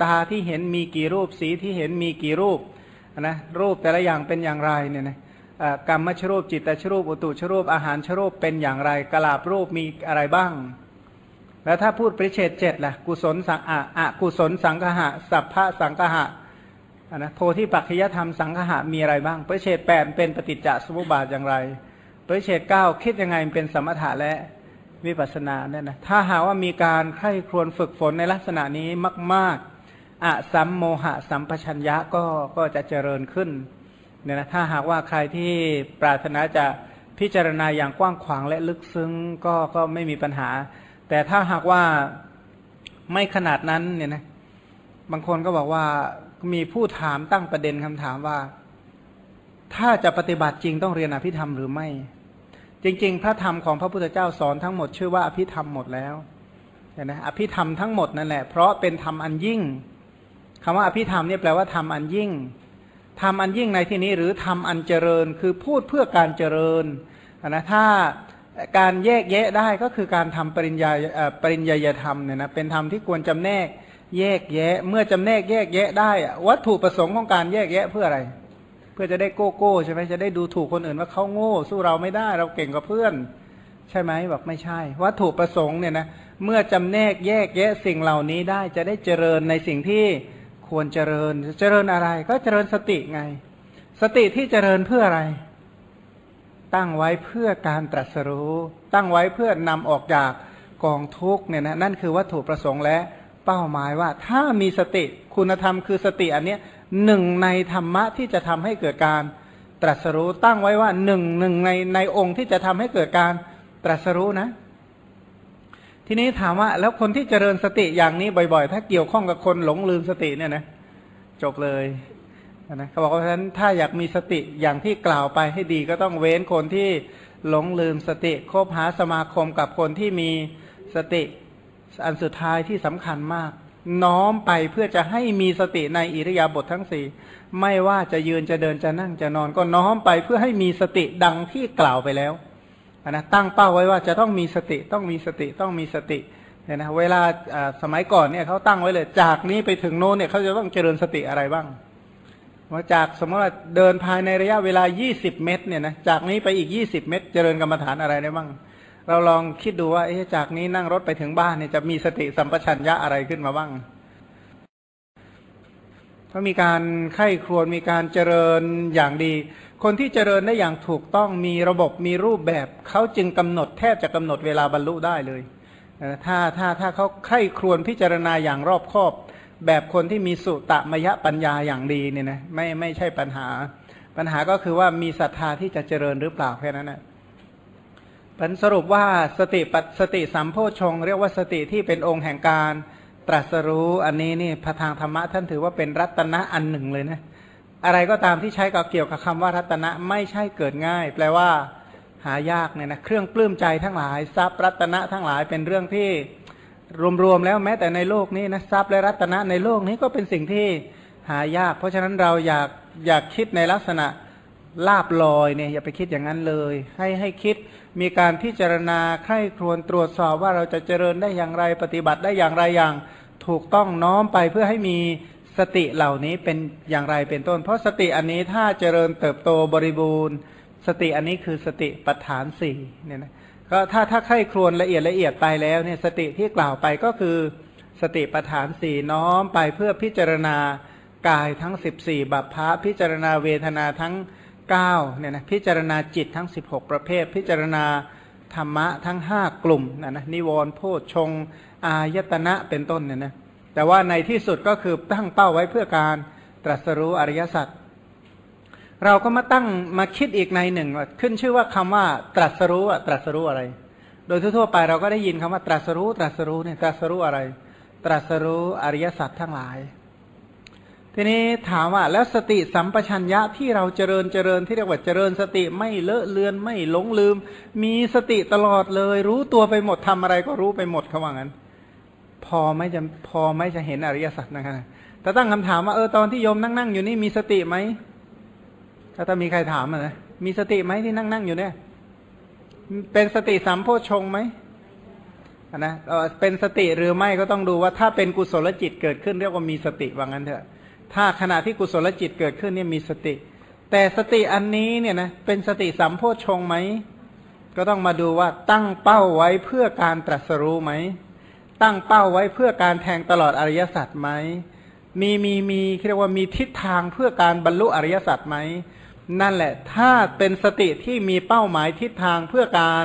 ตาที่เห็นมีกี่รูปสีที่เห็นมีกี่รูปนะรูปแต่ละอย่างเป็นอย่างไรเนี่ยนะกรรมชรูปจิตตชรูปอุตุชรูปอาหารชรูปเป็นอย่างไรกลาบรูปมีอะไรบ้าง แล้วถ้าพูดปริเฉดเจ็ดล่ะกุศลสังอะอะกุศลสังหะสัพพะสังหะ นะโพธิปัจจยธรรมสังหะมีอะไรบ้างปริเฉดแปดเป็นปฏิจจสมุปบาทอย่างไรปริเฉดเก้าคิดยังไงเป็นสมถะและวิปัสสนาเนี่ยนะถ้าหาว่ามีการใคร่ครวญฝึกฝนในลักษณะนี้มาก ๆอะสัมโมหะสัมปชัญญะก็ก็จะเจริญขึ้นเนี่ยนะถ้าหากว่าใครที่ปรารถนาจะพิจารณาอย่างกว้างขวางและลึกซึ้งก็ก็ไม่มีปัญหา แต่ถ้าหากว่าไม่ขนาดนั้นเนี่ยนะบางคนก็บอกว่า มีผู้ถามตั้งประเด็นคำถามว่า ถ้าจะปฏิบัติจริงต้องเรียนอภิธรรมหรือไม่ จริง ๆ พระธรรมของพระพุทธเจ้าสอนทั้งหมดชื่อว่าอภิธรรมหมดแล้วเห็นไหมอภิธรรมทั้งหมดนั่นแหละเพราะเป็นธรรมอันยิ่งคำว่าอภิธรรมเนี่ยแปลว่าธรรมอันยิ่งทำอันยิ่งในที่นี้หรือทำอันเจริญคือพูดเพื่อการเจริญนะถ้าการแยกแยะได้ก็คือการทำปริญญาปริญญาธรรมเนี่ยนะเป็นธรรมที่ควรจำแนก แยกแยะ เมื่อจำแนกแยกแยะได้วัตถุประสงค์ของการแยกแยะเพื่ออะไร เพื่อจะได้โก้โก้ใช่ไหมจะได้ดูถูกคนอื่นว่าเขาโง่ สู้เราไม่ได้เราเก่งกว่าเพื่อน ใช่ไหมบอกไม่ใช่ วัตถุประสงค์เนี่ยนะเมื่อจำแนกแยกแยะสิ่งเหล่านี้ได้จะได้เจริญในสิ่งที่ควรเจริญเจริญอะไร ก็เจริญสติไง สติที่เจริญเพื่ออะไร ตั้งไว้เพื่อการตรัสรู้ ตั้งไว้เพื่อนำออกจากกองทุกเนี่ยนะนั่นคือวัตถุประสงค์และ เป้าหมายว่า ถ้ามีสติคุณธรรมคือสติอันนี้หนึ่งในธรรมะที่จะทำให้เกิดการตรัสรู้ตั้งไว้ว่าหนึ่งหนึ่งในในองค์ที่จะทำให้เกิดการตรัสรู้นะ ทีนี้ถามว่าแล้วคนที่เจริญสติอย่างนี้บ่อย ๆ ถ้าเกี่ยวข้องกับคนหลงลืมสติเนี่ยนะจบเลยนะเขาบอกว่าฉะนั้นถ้าอยากมีสติอย่างที่กล่าวไปให้ดีก็ต้องเว้นคนที่หลงลืมสติคบหาสมาคมกับคนที่มีสติ อันสุดท้ายที่สำคัญมาก น้อมไปเพื่อจะให้มีสติในอิริยาบถททั้งสี่ไม่ว่าจะยืนจะเดินจะนั่งจะนอน ก็น้อมไปเพื่อให้มีสติดังที่กล่าวไปแล้วนะตั้งเป้าไว้ว่าจะต้องมีสติต้องมีสติต้องมีสติเนี่ยนะเวลาสมัยก่อนเนี่ยเขาตั้งไว้เลย จากนี้ไปถึงโน้นเนี่ยเขาจะต้องเจริญสติอะไรบ้างว่าจากสมมติว่าเดินภายในระยะเวลา 20 เมตรเนี่ยนะจากนี้ไปอีก 20 เมตร เจริญกรรมฐานอะไรได้บ้าง เราลองคิดดูว่าเอ๊ะจากนี้นั่งรถไปถึงบ้านเนี่ยจะมีสติสัมปชัญญะอะไรขึ้นมาบ้างก็มีการไข้ครวญมีการเจริญอย่างดี คนที่เจริญได้อย่างถูกต้องมีระบบมีรูปแบบเขาจึงกำหนดแทบจะกำหนดเวลาบรรลุได้เลยถ้าถ้าถ้าเขาใคร่ครวญพิจารณาอย่างรอบคอบ แบบคนที่มีสุตมยปัญญาอย่างดีเนี่ยนะไม่ไม่ใช่ปัญหา ปัญหาก็คือว่ามีศรัทธาที่จะเจริญหรือเปล่าแค่นั้นนะ ผลสรุปว่าสติปัสติสัมโพชง เรียกว่าสติที่เป็นองค์แห่งการตรัสรู้อันนี้นี่พระทางธรรมะท่านถือว่าเป็นรัตนะอันหนึ่งเลยนะอะไรก็ตามที่ใช้กับเกี่ยวกับคำว่ารัตนะไม่ใช่เกิดง่าย แปลว่าหายากเนี่ยนะเครื่องปลื้มใจทั้งหลายทรัพย์รัตนะทั้งหลายเป็นเรื่องที่รวมๆแล้วแม้แต่ในโลกนี้นะทรัพย์และรัตนะในโลกนี้ก็เป็นสิ่งที่หายาก เพราะฉะนั้นเราอยากอยากคิดในลักษณะลาบลอยเนี่ยอย่าไปคิดอย่างนั้นเลย ให้ให้คิด มีการพิจารณาใคร่ครวญตรวจสอบว่าเราจะเจริญได้อย่างไรปฏิบัติได้อย่างไรอย่าง ถูกต้องน้อมไปเพื่อให้มีสติเหล่านี้เป็นอย่างไรเป็นต้น เพราะสติอันนี้ถ้าเจริญเติบโตบริบูรณ์ สติอันนี้คือสติปัฏฐานสี่เนี่ยนะก็ถ้าถ้าใคร่ครวญละเอียดละเอียดไปแล้วเนี่ยสติที่กล่าวไปก็คือสติปัฏฐานสี่น้อมไปเพื่อพิจารณากายทั้งสิบสี่บัพพะพิจารณาเวทนาทั้ง เก้าเนี่ยนะพิจารณาจิตทั้งสิบหกประเภท พิจารณาธรรมะทั้งห้ากลุ่มนะนะนิวรณ์โพชฌงอายตนะเป็นต้นเนี่ยนะแต่ว่าในที่สุดก็คือตั้งเป้าไว้เพื่อการตรัสรู้อริยสัจเราก็มาตั้งมาคิดอีกในหนึ่งขึ้นชื่อว่าคำว่า ตรัสรู้ตรัสรู้อะไร โดยทั่วไปเราก็ได้ยินคำว่าตรัสรู้ ตรัสรู้เนี่ยตรัสรู้อะไร ตรัสรู้อริยสัจทั้งหลาย ทีนี้ถามว่าแล้วสติสัมปชัญญะที่เราเจริญเจริญที่เรียกว่าเจริญสติไม่เลอะเลือนไม่หลงลืม มีสติตลอดเลย รู้ตัวไปหมดทำอะไรก็รู้ไปหมดเขาว่างั้น พอไม่จะพอไม่จะเห็นอริยสัจนะครับแต่ตั้งคำถามว่าเออตอนที่โยมนั่งนั่งอยู่นี่มีสติไหมถ้าถ้ามีใครถามนะมีสติไหมที่นั่งนั่งอยู่เนี่ย เป็นสติสัมโพชงไหมนะเป็นสติหรือไม่ก็ต้องดูว่าถ้าเป็นกุศลจิตเกิดขึ้นเรียกว่ามีสติว่างั้นเถอะ ถ้าขณะที่กุศลจิตเกิดขึ้นเนี่ยมีสติ แต่สติอันนี้เนี่ยนะเป็นสติสัมโพชงไหม ก็ต้องมาดูว่าตั้งเป้าไว้เพื่อการตรัสรู้ไหม ตั้งเป้าไว้เพื่อการแทงตลอดอริยสัจไหม มีมีมีเรียกว่ามีทิศทางเพื่อการบรรลุอริยสัจไหม นั่นแหละ ถ้าเป็นสติที่มีเป้าหมายทิศทางเพื่อการ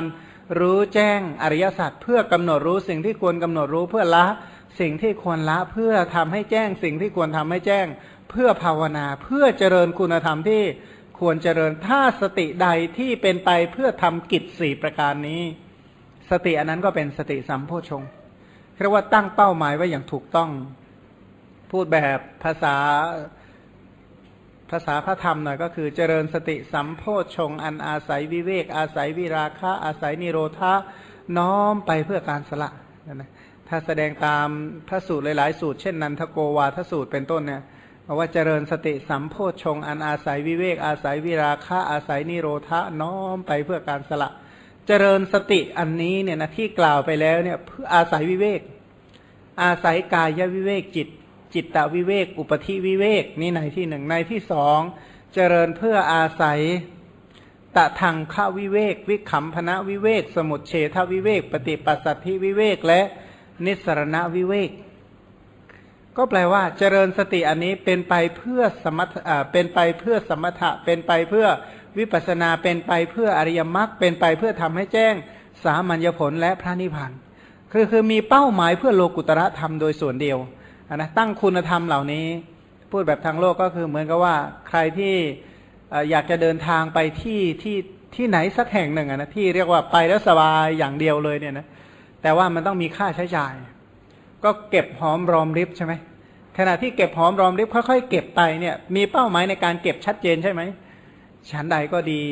รู้แจ้งอริยสัจเพื่อกำหนดรู้สิ่งที่ควรกำหนดรู้เพื่อละ สิ่งที่ควรละเพื่อทำให้แจ้งสิ่งที่ควรทำให้แจ้ง เพื่อภาวนาเพื่อเจริญคุณธรรมที่ควรเจริญถ้าสติใดที่เป็นไปเพื่อทำกิจสี่ประการนี้ สติอันนั้นก็เป็นสติสัมโพชงเรียกว่าตั้งเป้าหมายไว้อย่างถูกต้อง พูดแบบภาษาภาษาพระธรรมหน่อยก็คือเจริญสติสัมโพชงอันอาศัยวิเวก อาศัยวิราคะ อาศัยนิโรธาน้อมไปเพื่อการสละนะ ถ้าแสดงตามพระสูตรหลาย ๆ สูตร เช่นนันทโกวาทสูตรเป็นต้นเนี่ยบอกว่าเจริญสติสัมโพชงอันอาศัยวิเวกอาศัยวิราคะอาศัยนิโรธะน้อมไปเพื่อการสละ เจริญสติอันนี้เนี่ยนะที่กล่าวไปแล้วเนี่ยเพื่ออาศัยวิเวก อาศัยกายวิเวกจิต จิตตวิเวก อุปธิวิเวกนี่ในที่หนึ่งในที่สองเจริญเพื่ออาศัยตะทางข้าวิเวก วิขำพนะวิเวก สมุทเฉทวิเวก ปฏิปัสสัทธิวิเวกและ นิสรณวิเวก ก็แปลว่า เจริญสติอันนี้เป็นไปเพื่อสมถะเป็นไปเพื่อสมถะ เป็นไปเพื่อวิปัสนาเป็นไปเพื่ออริยมรรคเป็นไปเพื่อทำให้แจ้งสามัญญผลและพระนิพพานคือคือมีเป้าหมายเพื่อโลกุตระธรรมโดยส่วนเดียวนะตั้งคุณธรรมเหล่านี้ พูดแบบทางโลกก็คือเหมือนกับว่าใครที่อยากจะเดินทางไปที่ที่ที่ไหนสักแห่งหนึ่งนะที่เรียกว่าไปแล้วสบายอย่างเดียวเลยเนี่ยนะ แต่ว่ามันต้องมีค่าใช้จ่าย ก็เก็บหอมรอมริบใช่ไหมขณะที่เก็บหอมรอมริบค่อยๆเก็บไปเนี่ย มีเป้าหมายในการเก็บชัดเจนใช่ไหมฉันใดก็ดี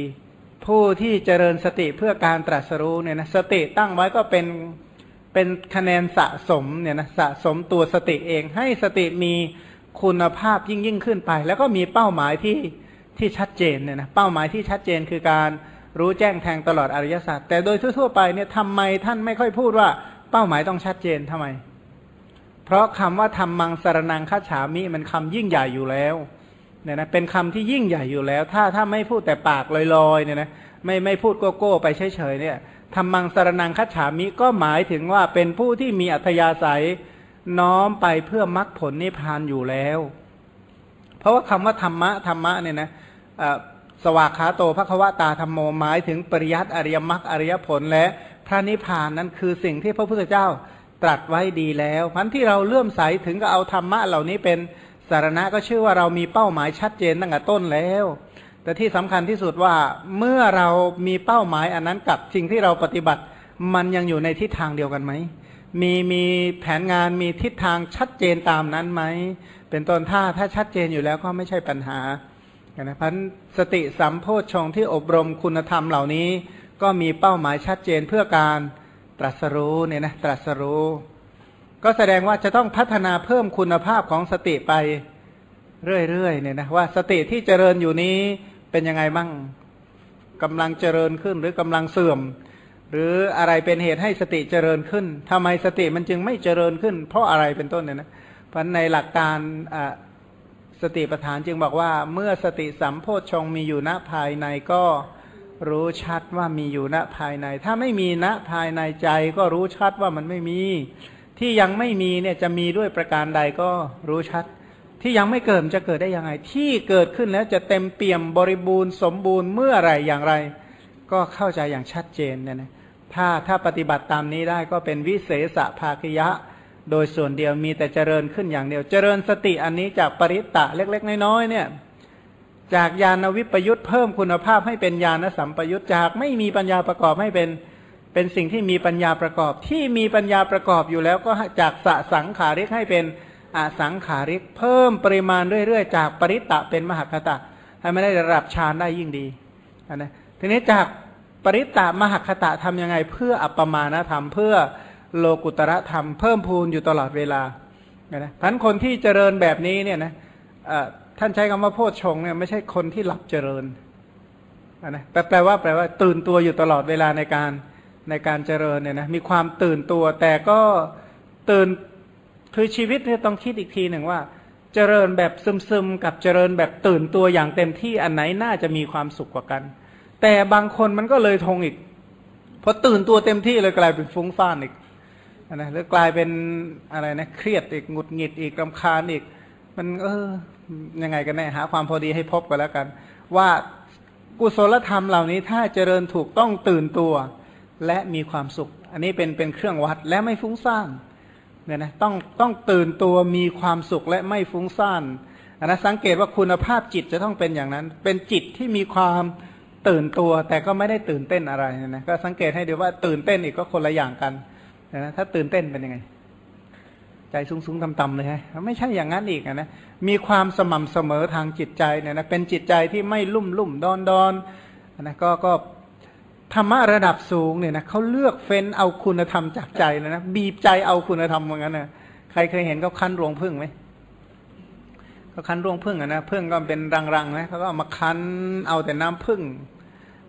ผู้ที่เจริญสติเพื่อการตรัสรู้เนี่ยนะสติตั้งไว้ก็เป็นเป็นคะแนนสะสมเนี่ยนะสะสมตัวสติเอง ให้สติมีคุณภาพยิ่งยิ่งขึ้นไป แล้วก็มีเป้าหมายที่ที่ชัดเจนเนี่ยนะเป้าหมายที่ชัดเจนคือการ รู้แจ้งแทงตลอดอริยสัจแต่โดยทั่วๆไปเนี่ยทำไมท่านไม่ค่อยพูดว่า เป้าหมายต้องชัดเจนทำไม เพราะคำว่าทำมังสารนังคัจฉามิมันคำยิ่งใหญ่อยู่แล้วเนี่ยนะเป็นคำที่ยิ่งใหญ่อยู่แล้ว ถ้าถ้าไม่พูดแต่ปากลอยๆเนี่ยนะไม่ไม่พูดโกโก้ไปเฉยๆเนี่ยทำมังสารนังคัจฉามิก็หมายถึงว่าเป็นผู้ที่มีอัธยาศัยน้อมไปเพื่อมรรคผลนิพพานอยู่แล้ว เพราะว่าคำว่าธรรมะธรรมะเนี่ยนะ สวากขาโตภควตาธรรมโมหมายถึงปริยัติอริยมรรคอริยผลและพระนิพพานนั้นคือสิ่งที่พระพุทธเจ้าตรัสไว้ดีแล้วพันที่เราเลื่อมใสถึงก็เอาธรรมะเหล่านี้เป็นสารณะก็ชื่อว่าเรามีเป้าหมายชัดเจนตั้งแต่ต้นแล้ว แต่ที่สำคัญที่สุดว่าเมื่อเรามีเป้าหมายอันนั้นกับสิ่งที่เราปฏิบัติ มันยังอยู่ในทิศทางเดียวกันไหมมีมีแผนงานมีทิศทางชัดเจนตามนั้นไหมเป็นต้นถ้าถ้าชัดเจนอยู่แล้วก็ไม่ใช่ปัญหา นะพันสติสัมโพชฌงที่อบรมคุณธรรมเหล่านี้ ก็มีเป้าหมายชัดเจนเพื่อการตรัสรู้เนี่ยนะตรัสรู้ ก็แสดงว่าจะต้องพัฒนาเพิ่มคุณภาพของสติไปเรื่อยๆเนี่ยนะว่าสติที่เจริญอยู่นี้เป็นยังไงบ้างกำลังเจริญขึ้นหรือกำลังเสื่อม หรืออะไรเป็นเหตุให้สติเจริญขึ้นทำไมสติมันจึงไม่เจริญขึ้น เพราะอะไรเป็นต้นเนี่ยนะเพราะในหลักการ สติปัฏฐานจึงบอกว่า เมื่อสติสัมโพชฌงมีอยู่ณภายในก็รู้ชัดว่ามีอยู่ณภายใน ถ้าไม่มีณภายในใจก็รู้ชัดว่ามันไม่มี ที่ยังไม่มีเนี่ยจะมีด้วยประการใดก็รู้ชัด ที่ยังไม่เกิดจะเกิดได้ยังไง ที่เกิดขึ้นแล้วจะเต็มเปี่ยมบริบูรณ์สมบูรณ์เมื่อไรอย่างไร ก็เข้าใจอย่างชัดเจนเนี่ยนะถ้าถ้าปฏิบัติตามนี้ได้ก็เป็นวิเศษภาคยะ โดยส่วนเดียวมีแต่เจริญขึ้นอย่างเดียว เจริญสติอันนี้จากปริตตะเล็ก ๆ น้อยๆเนี่ย จากญาณวิปยุทธ์เพิ่มคุณภาพให้เป็นญาณสัมปยุทธ์จากไม่มีปัญญาประกอบให้เป็นเป็นสิ่งที่มีปัญญาประกอบ ที่มีปัญญาประกอบอยู่แล้วก็จากสสังขาริกให้เป็นอสังขาริกเพิ่มปริมาณเรื่อยๆ จากปริตตะเป็นมหคตะให้ไม่ได้ระดับฌานได้ยิ่งดีนะทีนี้จากปริตตะมหคตะทำยังไงเพื่ออัปปมาณธรรมเพื่อ โลกุตระธรรมเพิ่มพูนอยู่ตลอดเวลานะท่านคนที่เจริญแบบนี้เนี่ยนะท่านใช้คำว่าโพชฌงเนี่ยไม่ใช่คนที่หลับเจริญนะแปลว่าแปลว่าตื่นตัวอยู่ตลอดเวลาในการในการเจริญเนี่ยนะมีความตื่นตัวแต่ก็ตื่นคือชีวิตเนี่ยต้องคิดอีกทีหนึ่งว่า เจริญแบบซึมๆกับเจริญแบบตื่นตัวอย่างเต็มที่อันไหนน่าจะมีความสุขกว่ากัน แต่บางคนมันก็เลยทงอีกพอตื่นตัวเต็มที่เลยกลายเป็นฟุ้งซ่านอีก นะหรือกลายเป็นอะไรนะเครียดอีกหงุดหงิดอีกรำคาญอีก มันเออยังไงกันแน่หาความพอดีให้พบกันแล้วกัน ว่ากุศลธรรมเหล่านี้ถ้าเจริญถูกต้องตื่นตัว และมีความสุข อันนี้เป็นเป็นเครื่องวัดและไม่ฟุ้งซ่านเนี่ยนะต้องต้องตื่นตัวมีความสุขและไม่ฟุ้งซ่านอันนะสังเกตว่าคุณภาพจิตจะต้องเป็นอย่างนั้น เป็นจิตที่มีความตื่นตัว แต่ก็ไม่ได้ตื่นเต้นอะไรนะก็สังเกตให้ดูว่าตื่นเต้นอีกก็คนละอย่างกัน นะถ้าตื่นเต้นเป็นยังไง ใจสูงๆต่ำๆเลยฮะไม่ใช่อย่างนั้นอีกนะมีความสม่ำเสมอทางจิตใจเนี่ยนะเป็นจิตใจที่ไม่ลุ่มลุ่มดอนดอนนะก็ก็ธรรมะระดับสูงเนี่ยนะเขาเลือกเฟ้นเอาคุณธรรมจากใจเลยนะบีบใจเอาคุณธรรมเหมือนกันนะใครเคยเห็นเขาคั้นรวงพึ่งไหมเขาคั้นรวงพึ่งอะนะพึ่งก็เป็นรังๆนะเขาก็มาคั้นเอาแต่น้ำพึ่ง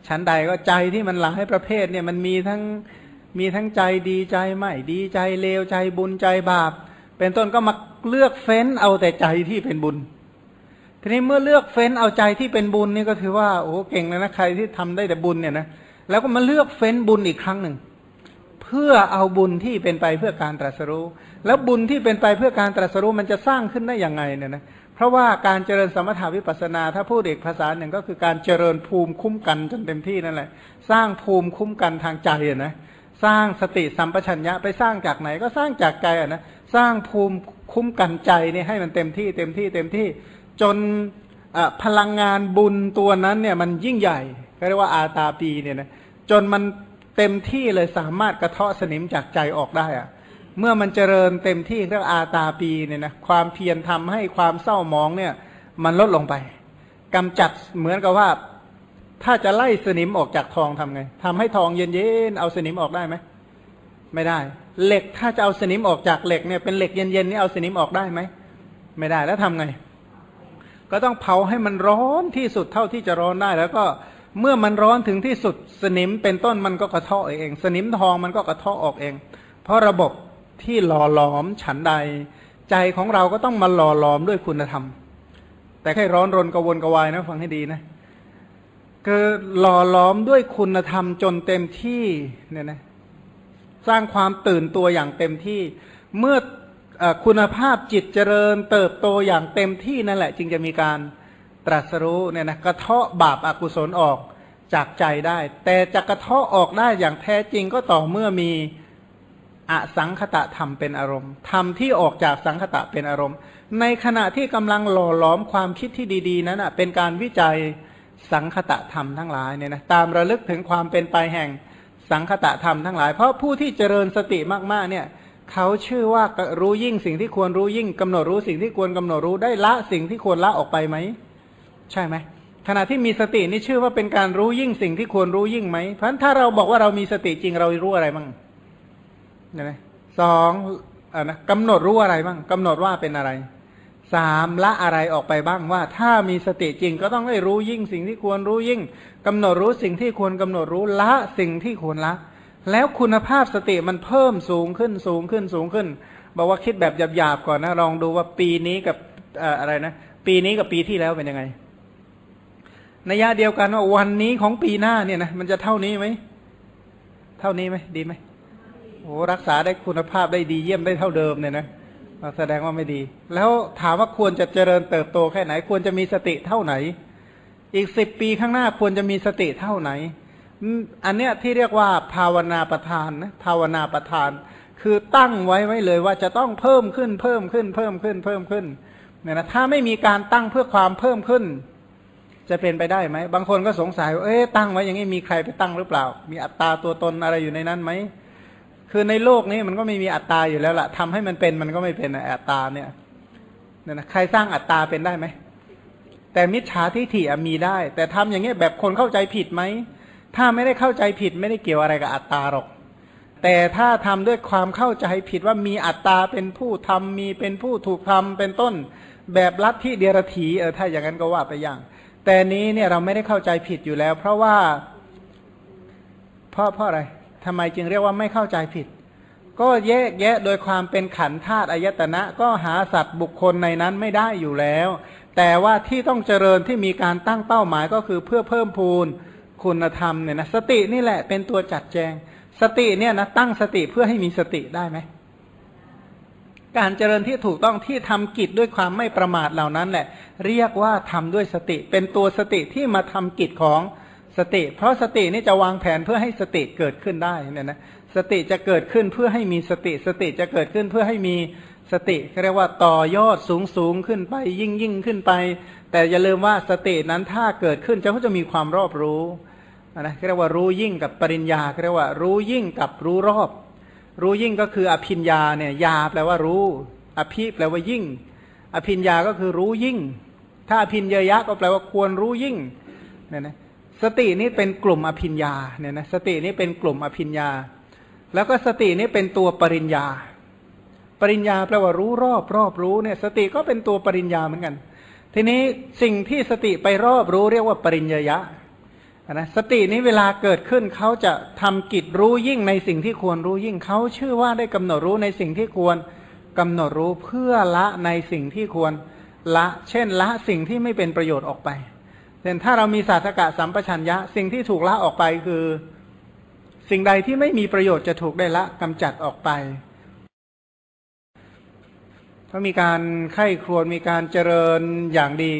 ชั้นใดก็ใจที่มันหลายประเภทเนี่ยมันมีทั้ง มีทั้งใจดีใจไม่ดีใจเลวใจบุญใจบาป เป็นต้นก็มาเลือกเฟ้นเอาแต่ใจที่เป็นบุญ ทีนี้เมื่อเลือกเฟ้นเอาใจที่เป็นบุญนี่ก็ถือว่าโอ้เก่งเลยนะใครที่ทำได้แต่บุญเนี่ยนะแล้วก็มาเลือกเฟ้นบุญอีกครั้งหนึ่งเพื่อเอาบุญที่เป็นไปเพื่อการตรัสรู้ แล้วบุญที่เป็นไปเพื่อการตรัสรู้มันจะสร้างขึ้นได้อย่างไงเนี่ยนะเพราะว่าการเจริญสมถาวิปัสนา ถ้าพูดอีกภาษาหนึ่งก็คือการเจริญภูมิคุ้มกันจนเต็มที่นั่นแหละ สร้างภูมิคุ้มกันทางใจนะ สร้างสติสัมปชัญญะไปสร้างจากไหนก็สร้างจากใจอะนะสร้างภูมิคุ้มกันใจเนี่ยให้มันเต็มที่เต็มที่เต็มที่จนพลังงานบุญตัวนั้นเนี่ยมันยิ่งใหญ่เรียกว่าอาตาปีเนี่ยนะจนมันเต็มที่เลยสามารถกระเทาะสนิมจากใจออกได้อะเมื่อมันเจริญเต็มที่เรียกอาตาปีเนี่ยนะความเพียรทำให้ความเศร้ามองเนี่ยมันลดลงไปกำจัดเหมือนกับว่า ถ้าจะไล่สนิมออกจากทองทำไงทำให้ทองเย็นๆเอาสนิมออกได้ไหมไม่ได้ เหล็กถ้าจะเอาสนิมออกจากเหล็กเนี่ยเป็นเหล็กเย็นๆนี่เอาสนิมออกได้ไหมไม่ได้แล้วทำไง ก็ต้องเผาให้มันร้อนที่สุดเท่าที่จะร้อนได้ แล้วก็เมื่อมันร้อนถึงที่สุดสนิมเป็นต้นมันก็กระเทาะเอง สนิมทองมันก็กระเทาะออกเอง เพราะระบบที่หล่อหลอมฉันใด ใจของเราก็ต้องมาหล่อหลอมด้วยคุณธรรม แต่แค่ร้อนรนกระวนกระวายนะฟังให้ดีนะ คือหล่อหลอมด้วยคุณธรรมจนเต็มที่เนี่ยนะสร้างความตื่นตัวอย่างเต็มที่ เมื่ออคุณภาพจิตเจริญ เติบโตอย่างเต็มที่นั่นแหละ จึงจะมีการตรัสรู้เนี่ยนะกระเทาะบาปอากุศลออกจากใจได้ แต่จะกระเทาะออกได้อย่างแท้จริงก็ต่อเมื่อมีอสังคตะธรรมเป็นอารมณ์ธรรมที่ออกจากสังคตะเป็นอารมณ์ ในขณะที่กำลังหล่อหลอมความคิดที่ดี ๆ นั้นอะเป็นการวิจัย สังคตะธรรมทั้งหลายเนี่ยนะตามระลึกถึงความเป็นไปแห่งสังคตะธรรมทั้งหลาย เพราะผู้ที่เจริญสติมากๆเนี่ยเขาชื่อว่ารู้ยิ่งสิ่งที่ควรรู้ยิ่งกำหนดรู้สิ่งที่ควรกำหนดรู้ได้ละสิ่งที่ควรละออกไปไหมใช่ไหมขณะที่มีสตินี่ชื่อว่าเป็นการรู้ยิ่งสิ่งที่ควรรู้ยิ่งไหมเพราะฉะนั้นถ้าเราบอกว่าเรามีสติจริงเรารู้อะไรบ้างนะสองอ่านะกำหนดรู้อะไรบ้างกำหนดว่าเป็นอะไร สามละอะไรออกไปบ้างว่า ถ้ามีสติจริงก็ต้องได้รู้ยิ่งสิ่งที่ควรรู้ยิ่งกำหนดรู้สิ่งที่ควรกำหนดรู้ละสิ่งที่ควรละ แล้วคุณภาพสติมันเพิ่มสูงขึ้นสูงขึ้นสูงขึ้นบอกว่าคิดแบบหยาบๆก่อนนะลองดูว่าปีนี้กับอะไรนะ ปีนี้กับปีที่แล้วเป็นยังไงนัยยะเดียวกันว่าวันนี้ของปีหน้าเนี่ยนะมันจะเท่านี้ไหมเท่านี้ไหมดีไหมโอ้รักษาได้คุณภาพได้ดีเยี่ยมได้เท่าเดิมเนี่ยนะ แสดงว่าไม่ดี แล้วถามว่าควรจะเจริญเติบโตแค่ไหน ควรจะมีสติเท่าไหน อีกสิบปีข้างหน้าควรจะมีสติเท่าไหน อันเนี้ยที่เรียกว่าภาวนาประทานนะภาวนาประทาน คือตั้งไว้ไว้เลยว่าจะต้องเพิ่มขึ้นเพิ่มขึ้น เพิ่มขึ้นเพิ่มขึ้นเนี่ยนะถ้าไม่มีการตั้งเพื่อความเพิ่มขึ้น จะเป็นไปได้ไหมบางคนก็สงสัยว่าเอ๊ะตั้งไว้อย่างนี้มีใครไปตั้งหรือเปล่า มีอัตตาตัวตนอะไรอยู่ในนั้นไหม คือในโลกนี้มันก็ไม่มีอัตตาอยู่แล้วล่ะทำให้มันเป็นมันก็ไม่เป็นอัตตาเนี่ยเนี่ยนะใครสร้างอัตตาเป็นได้ไหมแต่มิจฉาทิฏฐิมีได้ แต่ทำอย่างเงี้ยแบบคนเข้าใจผิดไหมถ้าไม่ได้เข้าใจผิดไม่ได้เกี่ยวอะไรกับอัตตาหรอก แต่ถ้าทำด้วยความเข้าใจผิดว่ามีอัตตาเป็นผู้ทำมีเป็นผู้ถูกทำเป็นต้น แบบลัทธิเดียรถีเออถ้าอย่างนั้นก็ว่าไปอย่าง แต่นี้เนี่ยเราไม่ได้เข้าใจผิดอยู่แล้ว เพราะว่าเพราะเพราะอะไร ทำไมจึงเรียกว่าไม่เข้าใจผิด ก็แยกแยะโดยความเป็นขันธาตุอายตนะ ก็หาสัตว์บุคคลในนั้นไม่ได้อยู่แล้ว แต่ว่าที่ต้องเจริญที่มีการตั้งเป้าหมายก็คือเพื่อเพิ่มพูนคุณธรรมเนี่ยนะสตินี่แหละเป็นตัวจัดแจง สติเนี่ยนะตั้งสติเพื่อให้มีสติได้ไหมการเจริญที่ถูกต้องที่ทำกิจด้วยความไม่ประมาทเหล่านั้นแหละ เรียกว่าทำด้วยสติ เป็นตัวสติที่มาทำกิจของ สติ เพราะสตินี่จะวางแผนเพื่อให้สติเกิดขึ้นได้เนี่ยนะสติจะเกิดขึ้นเพื่อให้มีสติ สติจะเกิดขึ้นเพื่อให้มีสติเรียกว่าต่อยอดสูงสูงขึ้นไปยิ่งยิ่งขึ้นไป แต่อย่าลืมว่าสตินั้นถ้าเกิดขึ้นจะก็จะมีความรอบรู้นะเรียกว่ารู้ยิ่งกับปริญญาเรียกว่ารู้ยิ่งกับรู้รอบ รู้ยิ่งก็คืออภิญญาเนี่ยยาแปลว่ารู้ อภิแปลว่ายิ่ง อภิญญาก็คือรู้ยิ่ง ถ้าอภิญญายะก็แปลว่าควรรู้ยิ่งเนี่ยนะ สตินี้เป็นกลุ่มอภิญญาเนี่ยนะสตินี้เป็นกลุ่มอภิญญา แล้วก็สตินี้เป็นตัวปริญญา ปริญญาแปลว่ารู้รอบรอบรู้เนี่ย สติก็เป็นตัวปริญญาเหมือนกัน ทีนี้สิ่งที่สติไปรอบรู้เรียกว่าปริญญายะนะสตินี้เวลาเกิดขึ้นเขาจะทำกิจรู้ยิ่งในสิ่งที่ควรรู้ยิ่งเขาชื่อว่าได้กำหนดรู้ในสิ่งที่ควรกำหนดรู้เพื่อละในสิ่งที่ควรละ เช่นละสิ่งที่ไม่เป็นประโยชน์ออกไป ช่นถ้าเรามีศาสกะสัมปชัญญะ สิ่งที่ถูกละออกไปคือ สิ่งใดที่ไม่มีประโยชน์จะถูกได้ละกำจัดออกไปถ้ามีการไข้ครวญมีการเจริญอย่างดี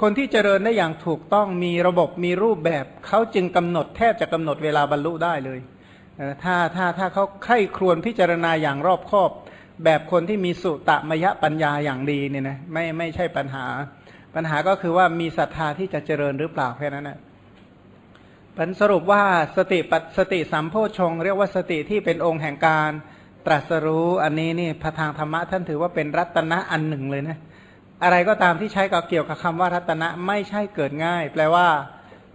คนที่เจริญได้อย่างถูกต้องมีระบบมีรูปแบบเขาจึงกำหนดแทบจะกำหนดเวลาบรรลุได้เลยถ้าถ้าถ้าเขาไข้ครวญพิจารณาอย่างรอบคอบ แบบคนที่มีสุตมยปัญญาอย่างดีเนี่ยนะไม่ไม่ใช่ปัญหา ปัญหาก็คือว่ามีศรัทธาที่จะเจริญหรือเปล่าแค่นั้นนะผลสรุปว่าสติปัสติสัมโพชง เรียกว่าสติที่เป็นองค์แห่งการตรัสรู้อันนี้นี่พระทางธรรมะท่านถือว่าเป็นรัตนะอันหนึ่งเลยนะอะไรก็ตามที่ใช้กับเกี่ยวกับคำว่ารัตนะไม่ใช่เกิดง่าย แปลว่า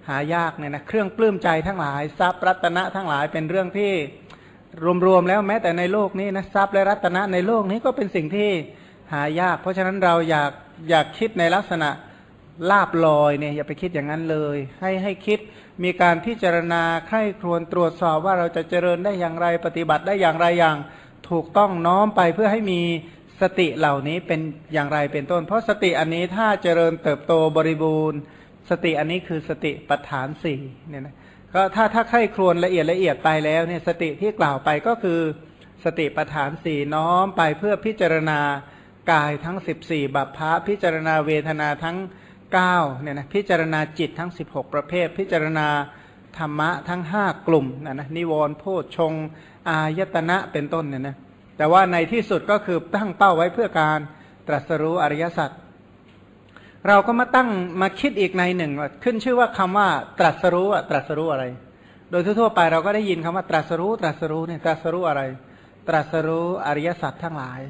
หายากเนี่ยนะเครื่องปลื้มใจทั้งหลายทรัพย์รัตนะทั้งหลายเป็นเรื่องที่รวมๆแล้วแม้แต่ในโลกนี้นะทรัพย์และรัตนะในโลกนี้ก็เป็นสิ่งที่หายาก เพราะฉะนั้นเราอยาก อยากคิดในลักษณะลาบลอยเนี่ยอย่าไปคิดอย่างนั้นเลย ให้ให้คิดมีการพิจารณาใคร่ครวญตรวจสอบว่าเราจะเจริญได้อย่างไรปฏิบัติได้อย่างไรอย่าง ถูกต้องน้อมไปเพื่อให้มีสติเหล่านี้เป็นอย่างไรเป็นต้น เพราะสติอันนี้ถ้าเจริญเติบโตบริบูรณ์ สติอันนี้คือสติปัฏฐานสี่เนี่ยนะก็ถ้าถ้าใคร่ครวญละเอียดละเอียดไปแล้วเนี่ยสติที่กล่าวไปก็คือสติปัฏฐานสี่น้อมไปเพื่อพิจารณา กายทั้งสิบสี่บัพพะพิจารณาเวทนาทั้งเก้าเนี่ยนะพิจารณาจิตทั้งสิบหกประเภท พิจารณาธรรมะทั้งห้ากลุ่มนะนะนิวรณ์โพชฌงอายตนะเป็นต้นเนี่ยนะแต่ว่าในที่สุดก็คือตั้งเป้าไว้เพื่อการตรัสรู้อริยสัจเราก็มาตั้งมาคิดอีกในหนึ่งว่าขึ้นชื่อว่าคำว่าตรัสรู้อะตรัสรู้อะไร โดยทั่วไปเราก็ได้ยินคำว่าตรัสรู้ ตรัสรู้เนี่ยตรัสรู้อะไร ตรัสรู้อริยสัจทั้งหลาย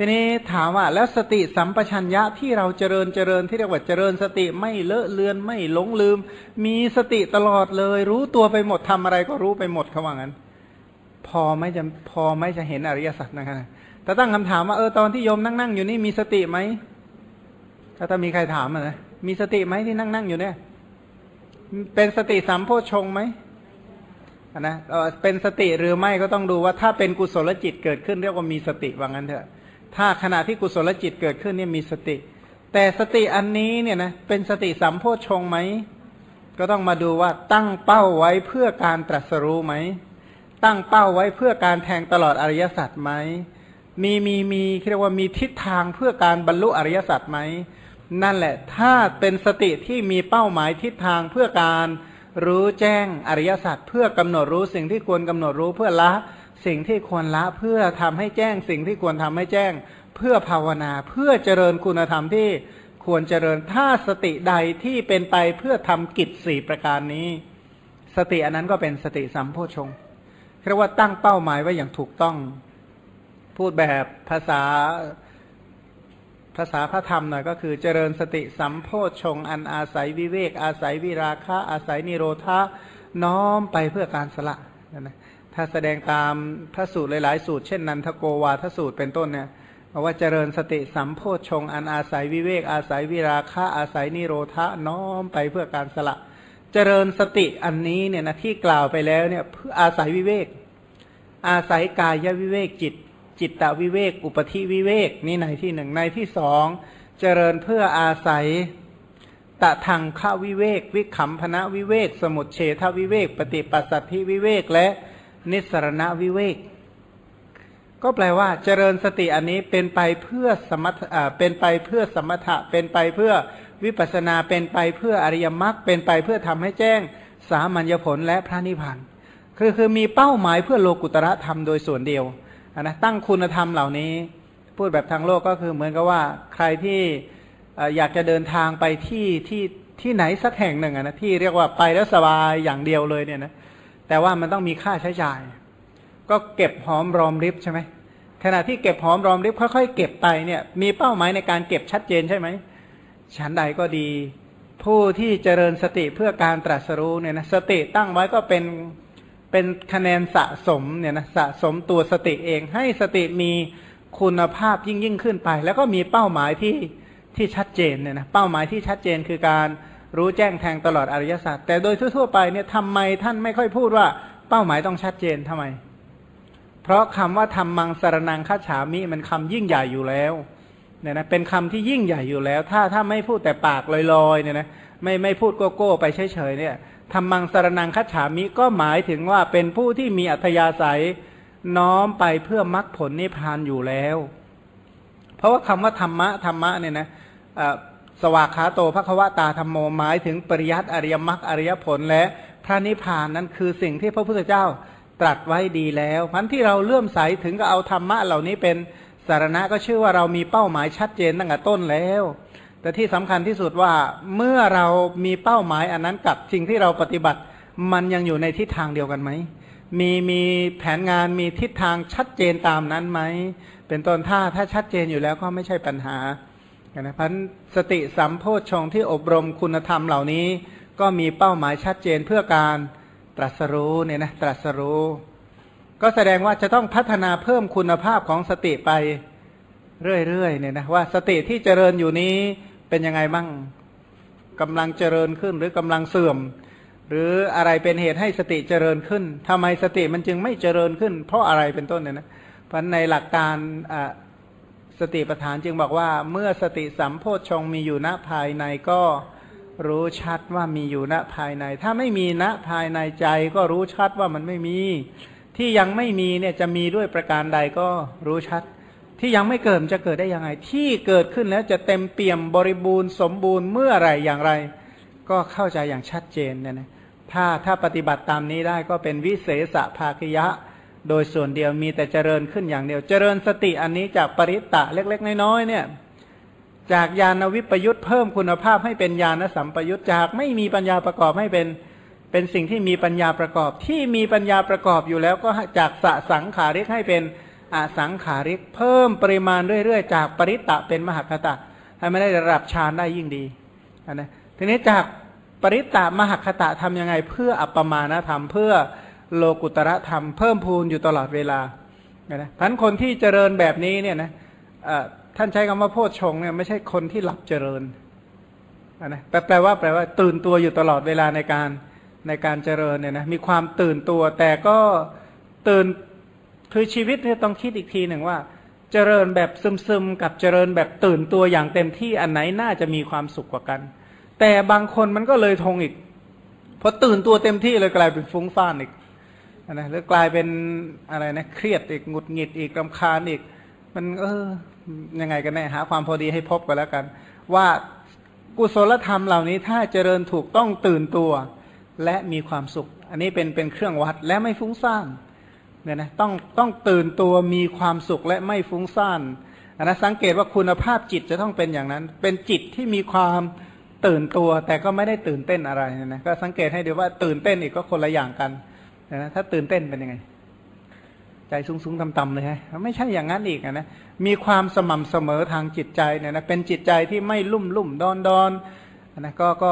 ทีนี้ถามว่าแล้วสติสัมปชัญญะที่เราเจริญเจริญที่เรียกว่าเจริญสติไม่เลอะเลือนไม่หลงลืม มีสติตลอดเลย รู้ตัวไปหมดทำอะไรก็รู้ไปหมดเขาว่างั้น พอไม่จะพอไม่จะเห็นอริยสัจนะครับแต่ตั้งคำถามว่าเออตอนที่โยมนั่งนั่งอยู่นี่มีสติไหมถ้าถ้ามีใครถามนะมีสติไหมที่นั่งนั่งอยู่เนี่ย เป็นสติสัมโพชงไหมนะเป็นสติหรือไม่ก็ต้องดูว่าถ้าเป็นกุศลจิตเกิดขึ้นเรียกว่ามีสติว่างั้นเถอะ ถ้าขณะที่กุศลจิตเกิดขึ้นเนี่ยมีสติ แต่สติอันนี้เนี่ยนะเป็นสติสัมโพชงไหม ก็ต้องมาดูว่าตั้งเป้าไว้เพื่อการตรัสรู้ไหม ตั้งเป้าไว้เพื่อการแทงตลอดอริยสัจไหม มีมีมีเรียกว่ามีทิศทางเพื่อการบรรลุอริยสัจไหม นั่นแหละ ถ้าเป็นสติที่มีเป้าหมายทิศทางเพื่อการรู้แจ้งอริยสัจเพื่อกำหนดรู้สิ่งที่ควรกำหนดรู้เพื่อละ สิ่งที่ควรละเพื่อทำให้แจ้งสิ่งที่ควรทำให้แจ้ง เพื่อภาวนาเพื่อเจริญคุณธรรมที่ควรเจริญถ้าสติใดที่เป็นไปเพื่อทำกิจสี่ประการนี้ สติอันนั้นก็เป็นสติสัมโพชงเรียกว่าตั้งเป้าหมายไว้อย่างถูกต้อง พูดแบบภาษาภาษาพระธรรมหน่อยก็คือเจริญสติสัมโพชงอันอาศัยวิเวก อาศัยวิราคะ อาศัยนิโรธาน้อมไปเพื่อการสละนะ ถ้าแสดงตามพระสูตรหลาย ๆ สูตร เช่นนันทโกวาทสูตรเป็นต้นเนี่ยบอกว่าเจริญสติสัมโพชงอันอาศัยวิเวกอาศัยวิราคะอาศัยนิโรธะน้อมไปเพื่อการสละ เจริญสติอันนี้เนี่ยนะที่กล่าวไปแล้วเนี่ยเพื่ออาศัยวิเวก อาศัยกายวิเวกจิต จิตตวิเวก อุปธิวิเวกนี่ในที่หนึ่งในที่สองเจริญเพื่ออาศัยตะทางข้าวิเวก วิขำพนะวิเวก สมุทเฉทวิเวก ปฏิปัสสัทธิวิเวกและ นิสรณวิเวก ก็แปลว่า เจริญสติอันนี้เป็นไปเพื่อสมถะเป็นไปเพื่อสมถะ เป็นไปเพื่อวิปัสนาเป็นไปเพื่ออริยมรรคเป็นไปเพื่อทำให้แจ้งสามัญญผลและพระนิพพานคือคือมีเป้าหมายเพื่อโลกุตระธรรมโดยส่วนเดียวนะตั้งคุณธรรมเหล่านี้ พูดแบบทางโลกก็คือเหมือนกับว่าใครที่อยากจะเดินทางไปที่ที่ที่ไหนสักแห่งหนึ่งนะที่เรียกว่าไปแล้วสบายอย่างเดียวเลยเนี่ยนะ แต่ว่ามันต้องมีค่าใช้จ่าย ก็เก็บหอมรอมริบใช่ไหมขณะที่เก็บหอมรอมริบค่อยๆเก็บไปเนี่ยมีเป้าหมายในการเก็บชัดเจนใช่ไหมฉันใดก็ดี ผู้ที่เจริญสติเพื่อการตรัสรู้เนี่ยนะสติตั้งไว้ก็เป็นเป็นคะแนนสะสมเนี่ยนะสะสมตัวสติเอง ให้สติมีคุณภาพยิ่งยิ่งขึ้นไป แล้วก็มีเป้าหมายที่ที่ชัดเจนเนี่ยนะเป้าหมายที่ชัดเจนคือการ รู้แจ้งแทงตลอดอริยสัจแต่โดยทั่วๆไปเนี่ยทำไมท่านไม่ค่อยพูดว่า เป้าหมายต้องชัดเจนทำไม เพราะคำว่าทำมังสารนังคัจฉามิมันคำยิ่งใหญ่อยู่แล้วเนี่ยนะเป็นคำที่ยิ่งใหญ่อยู่แล้ว ถ้าถ้าไม่พูดแต่ปากลอยๆเนี่ยนะไม่ไม่พูดโก้โก้ไปเฉยๆเนี่ยธรรมังสารนังคัจฉามิก็หมายถึงว่าเป็นผู้ที่มีอัธยาศัยน้อมไปเพื่อมรรคผลนิพพานอยู่แล้ว เพราะว่าคำว่าธรรมะธรรมะเนี่ยนะ สวากขาโตภควตาธรรมโมหมายถึงปริยัติอริยมรรคอริยผลและพระนิพพานนั้นคือสิ่งที่พระพุทธเจ้าตรัสไว้ดีแล้วพันที่เราเลื่อมใสถึงก็เอาธรรมะเหล่านี้เป็นสารณะก็ชื่อว่าเรามีเป้าหมายชัดเจนตั้งแต่ต้นแล้ว แต่ที่สำคัญที่สุดว่าเมื่อเรามีเป้าหมายอันนั้นกับสิ่งที่เราปฏิบัติมันยังอยู่ในทิศทางเดียวกันไหม มีมีแผนงานมีทิศทางชัดเจนตามนั้นไหม เป็นต้นถ้าถ้าชัดเจนอยู่แล้วก็ไม่ใช่ปัญหา นะพันสติสัมโพชฌงที่อบรมคุณธรรมเหล่านี้ ก็มีเป้าหมายชัดเจนเพื่อการตรัสรู้เนี่ยนะตรัสรู้ ก็แสดงว่าจะต้องพัฒนาเพิ่มคุณภาพของสติไปเรื่อยๆเนี่ยนะว่าสติที่เจริญอยู่นี้เป็นยังไงบ้างกำลังเจริญขึ้นหรือกำลังเสื่อม หรืออะไรเป็นเหตุให้สติเจริญขึ้นทำไมสติมันจึงไม่เจริญขึ้น เพราะอะไรเป็นต้นเนี่ยนะเพราะในหลักการอ่า สติปัฏฐานจึงบอกว่าเมื่อสติสัมโพชฌงมีอยู่ณภายในก็รู้ชัดว่ามีอยู่ณภายใน ถ้าไม่มีณภายในใจก็รู้ชัดว่ามันไม่มี ที่ยังไม่มีเนี่ยจะมีด้วยประการใดก็รู้ชัด ที่ยังไม่เกิดจะเกิดได้ยังไง ที่เกิดขึ้นแล้วจะเต็มเปี่ยมบริบูรณ์สมบูรณ์เมื่อไรอย่างไร ก็เข้าใจอย่างชัดเจนเนี่ยนะถ้าถ้าปฏิบัติตามนี้ได้ก็เป็นวิเศษภาคยะ โดยส่วนเดียวมีแต่เจริญขึ้นอย่างเดียว เจริญสติอันนี้จากปริตตะเล็ก ๆ น้อยๆเนี่ย จากญาณวิปยุทธ์เพิ่มคุณภาพให้เป็นญาณสัมปยุทธ์จากไม่มีปัญญาประกอบให้เป็นเป็นสิ่งที่มีปัญญาประกอบ ที่มีปัญญาประกอบอยู่แล้วก็จากสสังขาริกให้เป็นอสังขาริก เพิ่มปริมาณเรื่อยๆ จากปริตตะเป็นมหคตะ ให้ไม่ได้ระดับฌานได้ยิ่งดีนะทีนี้จากปริตตะมหคตะทํำยังไงเพื่ออัปปมาณธรรมเพื่อ โลกุตระธรรมเพิ่มพูนอยู่ตลอดเวลานะพันคนที่เจริญแบบนี้เนี่ยนะท่านใช้คำว่าโพชฌงเนี่ยไม่ใช่คนที่หลับเจริญนะแปลว่าแปลว่าตื่นตัวอยู่ตลอดเวลาในการในการเจริญเนี่ยนะมีความตื่นตัวแต่ก็ตื่นคือชีวิตเนี่ยต้องคิดอีกทีหนึ่งว่า เจริญแบบซึมๆกับเจริญแบบตื่นตัวอย่างเต็มที่อันไหนน่าจะมีความสุขกว่ากัน แต่บางคนมันก็เลยทงอีกพอตื่นตัวเต็มที่เลยกลายเป็นฟุ้งซ่านอีก นะแล้วกลายเป็นอะไรนะเครียดอีกหงุดหงิดอีกรำคาญอีก มันเออยังไงกันแน่หาความพอดีให้พบกันแล้วกัน ว่ากุศลธรรมเหล่านี้ถ้าเจริญถูกต้องตื่นตัว และมีความสุข อันนี้เป็นเป็นเครื่องวัดและไม่ฟุ้งซ่านเนี่ยนะต้องต้องตื่นตัวมีความสุขและไม่ฟุ้งซ่านอันนั้นสังเกตว่าคุณภาพจิตจะต้องเป็นอย่างนั้น เป็นจิตที่มีความตื่นตัว แต่ก็ไม่ได้ตื่นเต้นอะไรนะก็สังเกตให้ดูว่าตื่นเต้นอีกก็คนละอย่างกัน นะถ้าตื่นเต้นเป็นยังไง ใจสูงๆต่ำๆเลยฮะไม่ใช่อย่างนั้นอีกนะมีความสม่ำเสมอทางจิตใจเนี่ยนะเป็นจิตใจที่ไม่ลุ่มลุ่มดอนดอนนะก็ก็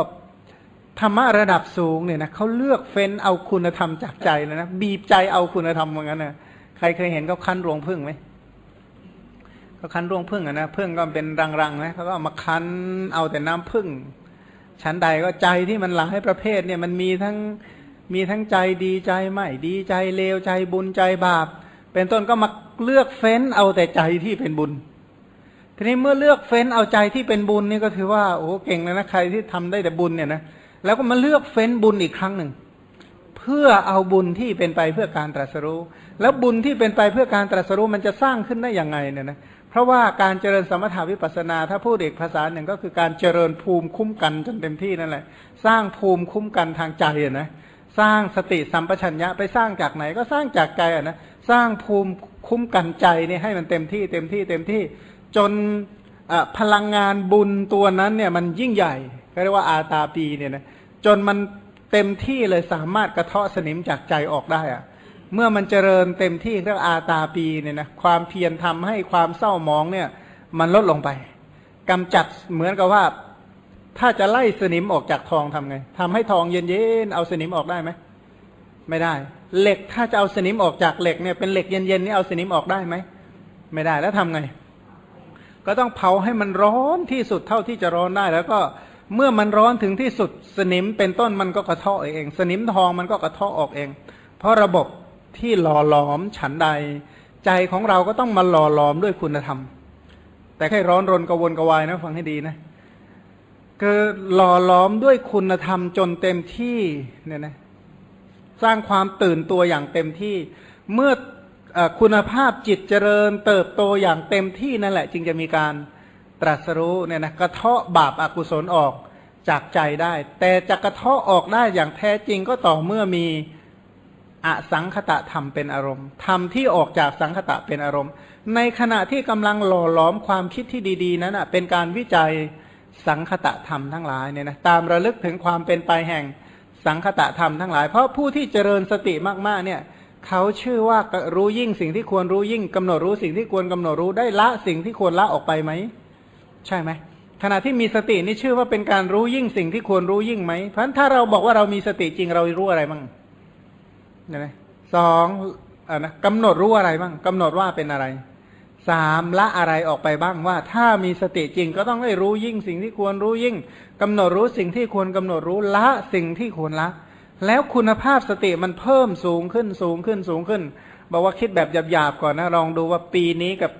ธรรมะระดับสูงเนี่ยนะเขาเลือกเฟ้นเอาคุณธรรมจากใจเลยนะบีบใจเอาคุณธรรมเหมือนกันนะใครเคยเห็นเขาคั้นรวงพึ่งไหมเขาคั้นรวงพึ่งอะนะพึ่งก็เป็นรังๆนะเขาก็เอามาคั้นเอาแต่น้ำพึ่งชั้นใดก็ใจที่มันหลายประเภทเนี่ยมันมีทั้ง มีทั้งใจดีใจไม่ดีใจเลวใจบุญใจบาป เป็นต้นก็มาเลือกเฟ้นเอาแต่ใจที่เป็นบุญ ทีนี้เมื่อเลือกเฟ้นเอาใจที่เป็นบุญนี่ก็ถือว่าโอ้เก่งเลยนะใครที่ทำได้แต่บุญเนี่ยนะแล้วก็มาเลือกเฟ้นบุญอีกครั้งหนึ่งเพื่อเอาบุญที่เป็นไปเพื่อการตรัสรู้ แล้วบุญที่เป็นไปเพื่อการตรัสรู้มันจะสร้างขึ้นได้อย่างไงเนี่ยนะเพราะว่าการเจริญสมถาวิปัสสนา ถ้าพูดอีกภาษาหนึ่งก็คือการเจริญภูมิคุ้มกันจนเต็มที่นั่นแหละ สร้างภูมิคุ้มกันทางใจนะ สร้างสติสัมปชัญญะไปสร้างจากไหนก็สร้างจากใจอะนะสร้างภูมิคุ้มกันใจนี่ให้มันเต็มที่เต็มที่เต็มที่จนพลังงานบุญตัวนั้นเนี่ยมันยิ่งใหญ่เรียกว่าอาตาปีเนี่ยนะจนมันเต็มที่เลยสามารถกระเทาะสนิมจากใจออกได้อะเมื่อมันเจริญเต็มที่เรียกอาตาปีเนี่ยนะความเพียรทำให้ความเศร้ามองเนี่ยมันลดลงไปกำจัดเหมือนกับว่า ถ้าจะไล่สนิมออกจากทองทำไงทำให้ทองเย็นๆเอาสนิมออกได้ไหมไม่ได้ เหล็กถ้าจะเอาสนิมออกจากเหล็กเนี่ยเป็นเหล็กเย็นๆนี่เอาสนิมออกได้ไหมไม่ได้แล้วทำไง ก็ต้องเผาให้มันร้อนที่สุดเท่าที่จะร้อนได้ แล้วก็เมื่อมันร้อนถึงที่สุดสนิมเป็นต้นมันก็กระเทาะเอง สนิมทองมันก็กระเทาะออกเอง เพราะระบบที่หล่อหลอมฉันใด ใจของเราก็ต้องมาหล่อหลอมด้วยคุณธรรม แต่แค่ร้อนรนกระวนกระวายนะฟังให้ดีนะ คือหล่อหลอมด้วยคุณธรรมจนเต็มที่เนี่ยนะสร้างความตื่นตัวอย่างเต็มที่ เมื่ออคุณภาพจิตเจริญ เติบโตอย่างเต็มที่นั่นแหละ จึงจะมีการตรัสรู้เนี่ยนะกระเทาะบาปอากุศลออกจากใจได้ แต่จะกระเทาะออกได้อย่างแท้จริงก็ต่อเมื่อมีอสังคตะธรรมเป็นอารมณ์ธรรมที่ออกจากสังคตะเป็นอารมณ์ ในขณะที่กำลังหล่อหลอมความคิดที่ดี ๆ นั้นเป็นการวิจัย สังคตะธรรมทั้งหลายเนี่ยนะตามระลึกถึงความเป็นไปแห่งสังคตะธรรมทั้งหลาย เพราะผู้ที่เจริญสติมากๆเนี่ยเขาชื่อว่ารู้ยิ่งสิ่งที่ควรรู้ยิ่งกำหนดรู้สิ่งที่ควรกำหนดรู้ได้ละสิ่งที่ควรละออกไปไหมใช่ไหมขณะที่มีสตินี่ชื่อว่าเป็นการรู้ยิ่งสิ่งที่ควรรู้ยิ่งไหมเพราะฉะนั้นถ้าเราบอกว่าเรามีสติจริงเรารู้อะไรบ้างนะสองอ่านะกำหนดรู้อะไรบ้างกำหนดว่าเป็นอะไร สามละอะไรออกไปบ้างว่า ถ้ามีสติจริงก็ต้องได้รู้ยิ่งสิ่งที่ควรรู้ยิ่งกำหนดรู้สิ่งที่ควรกำหนดรู้ละสิ่งที่ควรละ แล้วคุณภาพสติมันเพิ่มสูงขึ้นสูงขึ้นสูงขึ้นบอกว่าคิดแบบหยาบๆก่อนนะลองดูว่าปีนี้กับ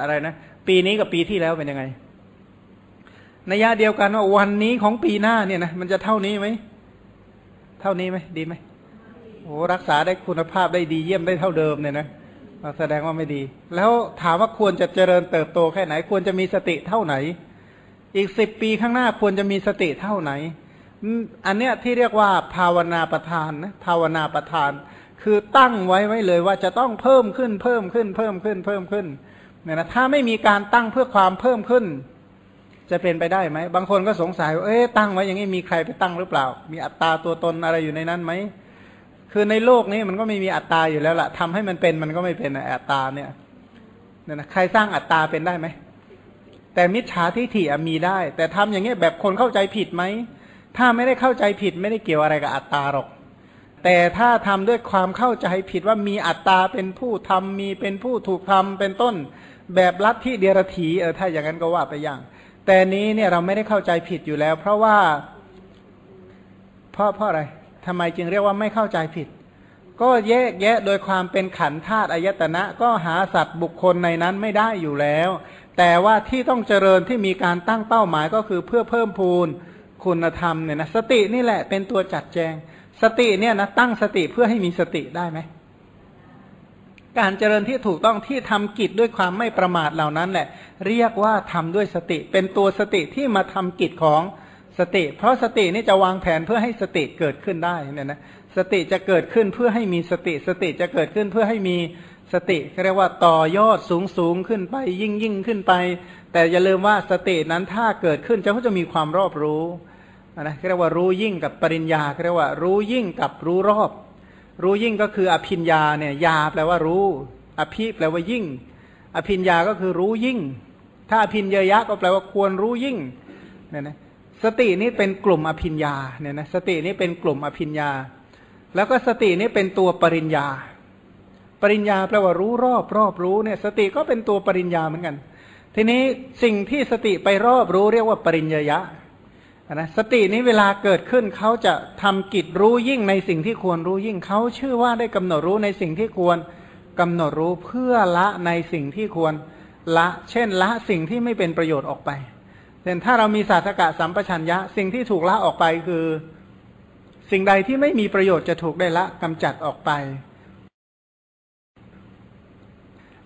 อะไรนะปีนี้กับปีที่แล้วเป็นยังไงในยะเดียวกันว่าวันนี้ของปีหน้าเนี่ยนะมันจะเท่านี้ไหมเท่านี้ไหมดีไหมโอ้รักษาได้คุณภาพได้ดีเยี่ยมได้เท่าเดิมเนี่ยนะ แสดงว่าไม่ดี แล้วถามว่าควรจะเจริญเติบโตแค่ไหน ควรจะมีสติเท่าไหน อีกสิบปีข้างหน้าควรจะมีสติเท่าไหน อันเนี้ยที่เรียกว่าภาวนาประทานนะภาวนาประทาน คือตั้งไว้ไว้เลยว่าจะต้องเพิ่มขึ้นเพิ่มขึ้นเพิ่มขึ้นเพิ่มขึ้นเนี่ยนะถ้าไม่มีการตั้งเพื่อความเพิ่มขึ้น จะเป็นไปได้ไหมบางคนก็สงสัยว่าเอ๊ะตั้งไว้อย่างนี้มีใครไปตั้งหรือเปล่า มีอัตตาตัวตนอะไรอยู่ในนั้นไหม คือในโลกนี้มันก็ไม่มีอัตตาอยู่แล้วล่ะทำให้มันเป็นมันก็ไม่เป็นอัตตาเนี่ยนี่ยนะใครสร้างอัตตาเป็นได้ไหมแต่มิจฉาทิฏฐิมีได้ แต่ทำอย่างเงี้ยแบบคนเข้าใจผิดไหมถ้าไม่ได้เข้าใจผิดไม่ได้เกี่ยวอะไรกับอัตตาหรอก แต่ถ้าทำด้วยความเข้าใจผิดว่ามีอัตตาเป็นผู้ทำมีเป็นผู้ถูกทำเป็นต้น แบบลัทธิเดียรถีเออถ้าอย่างนั้นก็ว่าไปอย่าง แต่นี้เนี่ยเราไม่ได้เข้าใจผิดอยู่แล้ว เพราะว่าเพราะเพราะอะไร ทำไมจึงเรียกว่าไม่เข้าใจผิด ก็แยกแยะโดยความเป็นขันธาตุอายตนะ ก็หาสัตว์บุคคลในนั้นไม่ได้อยู่แล้ว แต่ว่าที่ต้องเจริญที่มีการตั้งเป้าหมายก็คือเพื่อเพิ่มพูนคุณธรรมเนี่ยนะสตินี่แหละเป็นตัวจัดแจง สติเนี่ยนะตั้งสติเพื่อให้มีสติได้ไหมการเจริญที่ถูกต้องที่ทำกิจด้วยความไม่ประมาทเหล่านั้นแหละ เรียกว่าทำด้วยสติ เป็นตัวสติที่มาทำกิจของ สติ เพราะสตินี่จะวางแผนเพื่อให้สติเกิดขึ้นได้เนี่ยนะสติจะเกิดขึ้นเพื่อให้มีสติ สติจะเกิดขึ้นเพื่อให้มีสติเรียกว่าต่อยอดสูงสูงขึ้นไป ยิ่งยิ่งขึ้นไป แต่อย่าลืมว่าสตินั้นถ้าเกิดขึ้นจะก็จะมีความรอบรู้นะเรียกว่ารู้ยิ่งกับปริญญาเรียกว่ารู้ยิ่งกับรู้รอบ รู้ยิ่งก็คืออภิญญาเนี่ยยาแปลว่ารู้ อภิแปลว่ายิ่ง อภิญญาก็คือรู้ยิ่ง ถ้าอภิญญายะก็แปลว่าควรรู้ยิ่งเนี่ยนะ สตินี้เป็นกลุ่มอภิญญาเนี่ยนะสตินี้เป็นกลุ่มอภิญญา แล้วก็สตินี้เป็นตัวปริญญา ปริญญาแปลว่ารู้รอบรอบรู้เนี่ย สติก็เป็นตัวปริญญาเหมือนกัน ทีนี้สิ่งที่สติไปรอบรู้เรียกว่าปริญญายะนะสตินี้เวลาเกิดขึ้นเขาจะทำกิจรู้ยิ่งในสิ่งที่ควรรู้ยิ่งเขาชื่อว่าได้กำหนดรู้ในสิ่งที่ควรกำหนดรู้เพื่อละในสิ่งที่ควรละ เช่นละสิ่งที่ไม่เป็นประโยชน์ออกไป เช่นถ้าเรามีศาสกะสัมปชัญญะ สิ่งที่ถูกละออกไปคือ สิ่งใดที่ไม่มีประโยชน์จะถูกได้ละกำจัดออกไป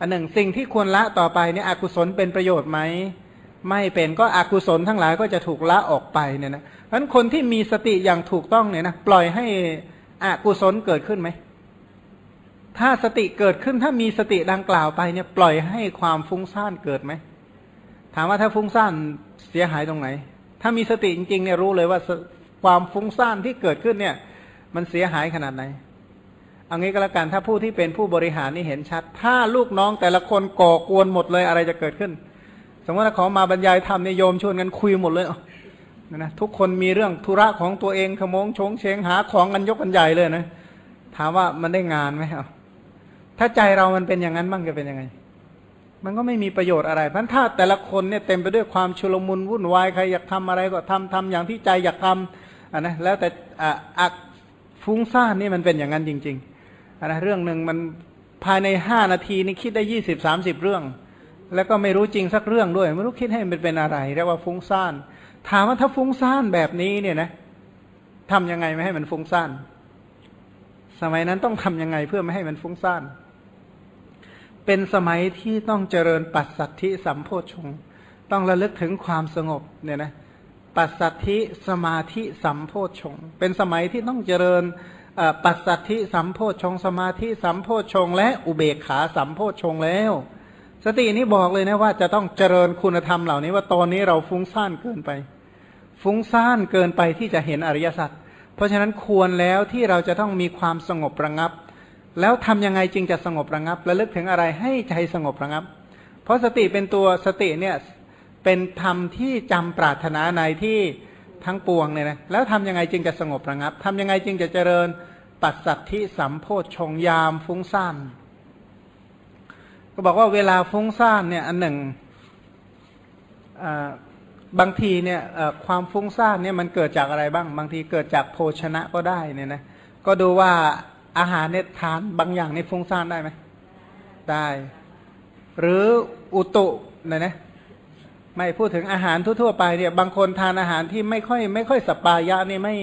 อันหนึ่งสิ่งที่ควรละต่อไปเนี่ยอกุศลเป็นประโยชน์ไหมไม่เป็นก็อกุศลทั้งหลายก็จะถูกละออกไปเนี่ยนะเพราะฉะนั้นคนที่มีสติอย่างถูกต้องเนี่ยนะปล่อยให้อกุศลเกิดขึ้นไหมถ้าสติเกิดขึ้นถ้ามีสติดังกล่าวไปเนี่ย ปล่อยให้ความฟุ้งซ่านเกิดไหมถามว่าถ้าฟุ้งซ่าน สียหายตรงไหน ถ้ามีสติจริงๆเนี่ยรู้เลยว่าความฟุ้งซ่านที่เกิดขึ้นเนี่ย มันเสียหายขนาดไหนเอางี้ก็แล้วกันถ้าผู้ที่เป็นผู้บริหารนี่เห็นชัด ถ้าลูกน้องแต่ละคนก่อกวนหมดเลยอะไรจะเกิดขึ้น สมมติถ้าขอมาบรรยายธรรมในโยมชวนกันคุยหมดเลยนะทุกคนมีเรื่องธุระของตัวเองขโมงชงเชงหาของกันยกกันใหญ่เลยนะถามว่ามันได้งานไหมครับถ้าใจเรามันเป็นอย่างนั้นบ้างจะเป็นยังไง มันก็ไม่มีประโยชน์อะไรเพราะถ้าแต่ละคนเนี่ยเต็มไปด้วยความชุลมุนวุ่นวายใครอยากทำอะไรก็ทำทำอย่างที่ใจอยากทำอะนะแล้วแต่อะฟุ้งซ่านนี่มันเป็นอย่างนั้นจริงๆอะนะเรื่องหนึ่งมันภายในห้านาทีนี่คิดได้ยี่สิบสามสิบเรื่อง แล้วก็ไม่รู้จริงสักเรื่องด้วย ไม่รู้คิดให้มันเป็นอะไรเรียกว่าฟุ้งซ่านถามว่าถ้าฟุ้งซ่านแบบนี้เนี่ยนะทำยังไงไม่ให้มันฟุ้งซ่าน สมัยนั้นต้องทํำยังไงเพื่อไม่ให้มันฟุ้งซ่าน เป็นสมัยที่ต้องเจริญปัสสัทธิสัมโพชงต้องระลึกถึงความสงบเนี่ยนะปัสสัทธิสมาธิสัมโพชงเป็นสมัยที่ต้องเจริญปัสสัทธิสัมโพชงสมาธิสัมโพชงและอุเบกขาสัมโพชงแล้ว สตินี้บอกเลยนะว่าจะต้องเจริญคุณธรรมเหล่านี้ว่าตอนนี้เราฟุ้งซ่านเกินไป ฟุ้งซ่านเกินไปที่จะเห็นอริยสัจเพราะฉะนั้นควรแล้วที่เราจะต้องมีความสงบระงับ แล้วทำยังไงจึงจะสงบระงับและลึกถึงอะไรให้ใจสงบระงับ เพราะสติเป็นตัวสติเนี่ยเป็นธรรมที่จำปรารถนาในที่ทั้งปวงเนี่ยนะแล้วทำยังไงจึงจะสงบระงับทำยังไงจึงจะเจริญปัสสัทธิสัมโพชฌงยามฟุ้งซ่านก็บอกว่าเวลาฟุ้งซ่านเนี่ยอันหนึ่งบางทีเนี่ยความฟุ้งซ่านเนี่ยมันเกิดจากอะไรบ้าง บางทีเกิดจากโภชนะก็ได้เนี่ยนะก็ดูว่า อาหารเนี่ยทานบางอย่างในฟุ้งซ่านได้ไหมได้ หรืออุตุนะนะไม่พูดถึงอาหารทั่วๆไปเนี่ย บางคนทานอาหารที่ไม่ค่อย ไม่ค่อยสปายะนี่ไม่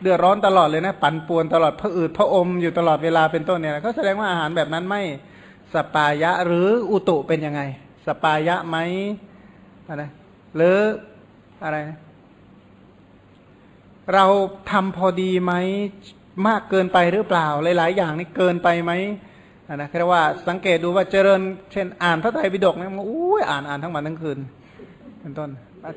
เดือดร้อนตลอดเลยนะปั่นป่วนตลอดพระอืดพระอมอยู่ตลอดเวลาเป็นต้นเนี่ยก็แสดงว่าอาหารแบบนั้นไม่สปายะหรืออุตุเป็นยังไง สปายะไหมอะไรหรืออะไร เราทำพอดีไหม มากเกินไปหรือเปล่า หลาย ๆ อย่างนี่เกินไปไหมนะแค่ว่าสังเกตดูว่าเจริญ เช่น อ่านพระไตรปิฎกเนี่ยมันอุ้ยอ่านอ่านทั้งวันทั้งคืนเป็นต้น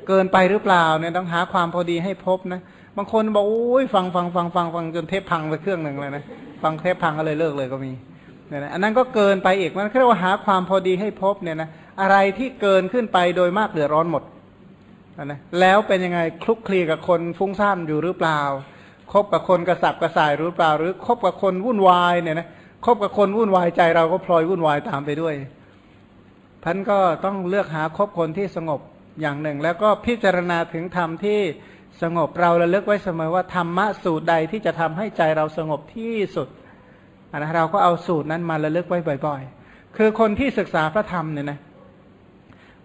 เกินไปหรือเปล่าเนี่ยต้องหาความพอดีให้พบนะบางคนบอกอุ้ยฟังฟังฟังฟังฟังจนเทปพังไปเครื่องหนึ่งเลยนะฟังเทปพังก็เลยเลิกเลยก็มีเนี่ยนะอันนั้นก็เกินไปอีกมันเรียกว่าหาความพอดีให้พบเนี่ยนะอะไรที่เกินขึ้นไปโดยมากเดือดร้อนหมดนะแล้วเป็นยังไงคลุกคลีกับคนฟุ้งซ่านอยู่หรือเปล่า คบกับคนกระสับกระส่ายหรือเปล่า หรือคบกับคนวุ่นวายเนี่ยนะคบกับคนวุ่นวายใจเราก็พลอยวุ่นวายตามไปด้วยท่านก็ต้องเลือกหาคบคนที่สงบอย่างหนึ่ง แล้วก็พิจารณาถึงธรรมที่สงบเราระลึกไว้เสมอว่าธรรมะสูตรใดที่จะทำให้ใจเราสงบที่สุดอันนะเราก็เอาสูตรนั้นมาระลึกไว้บ่อย ๆ คือคนที่ศึกษาพระธรรมเนี่ยนะ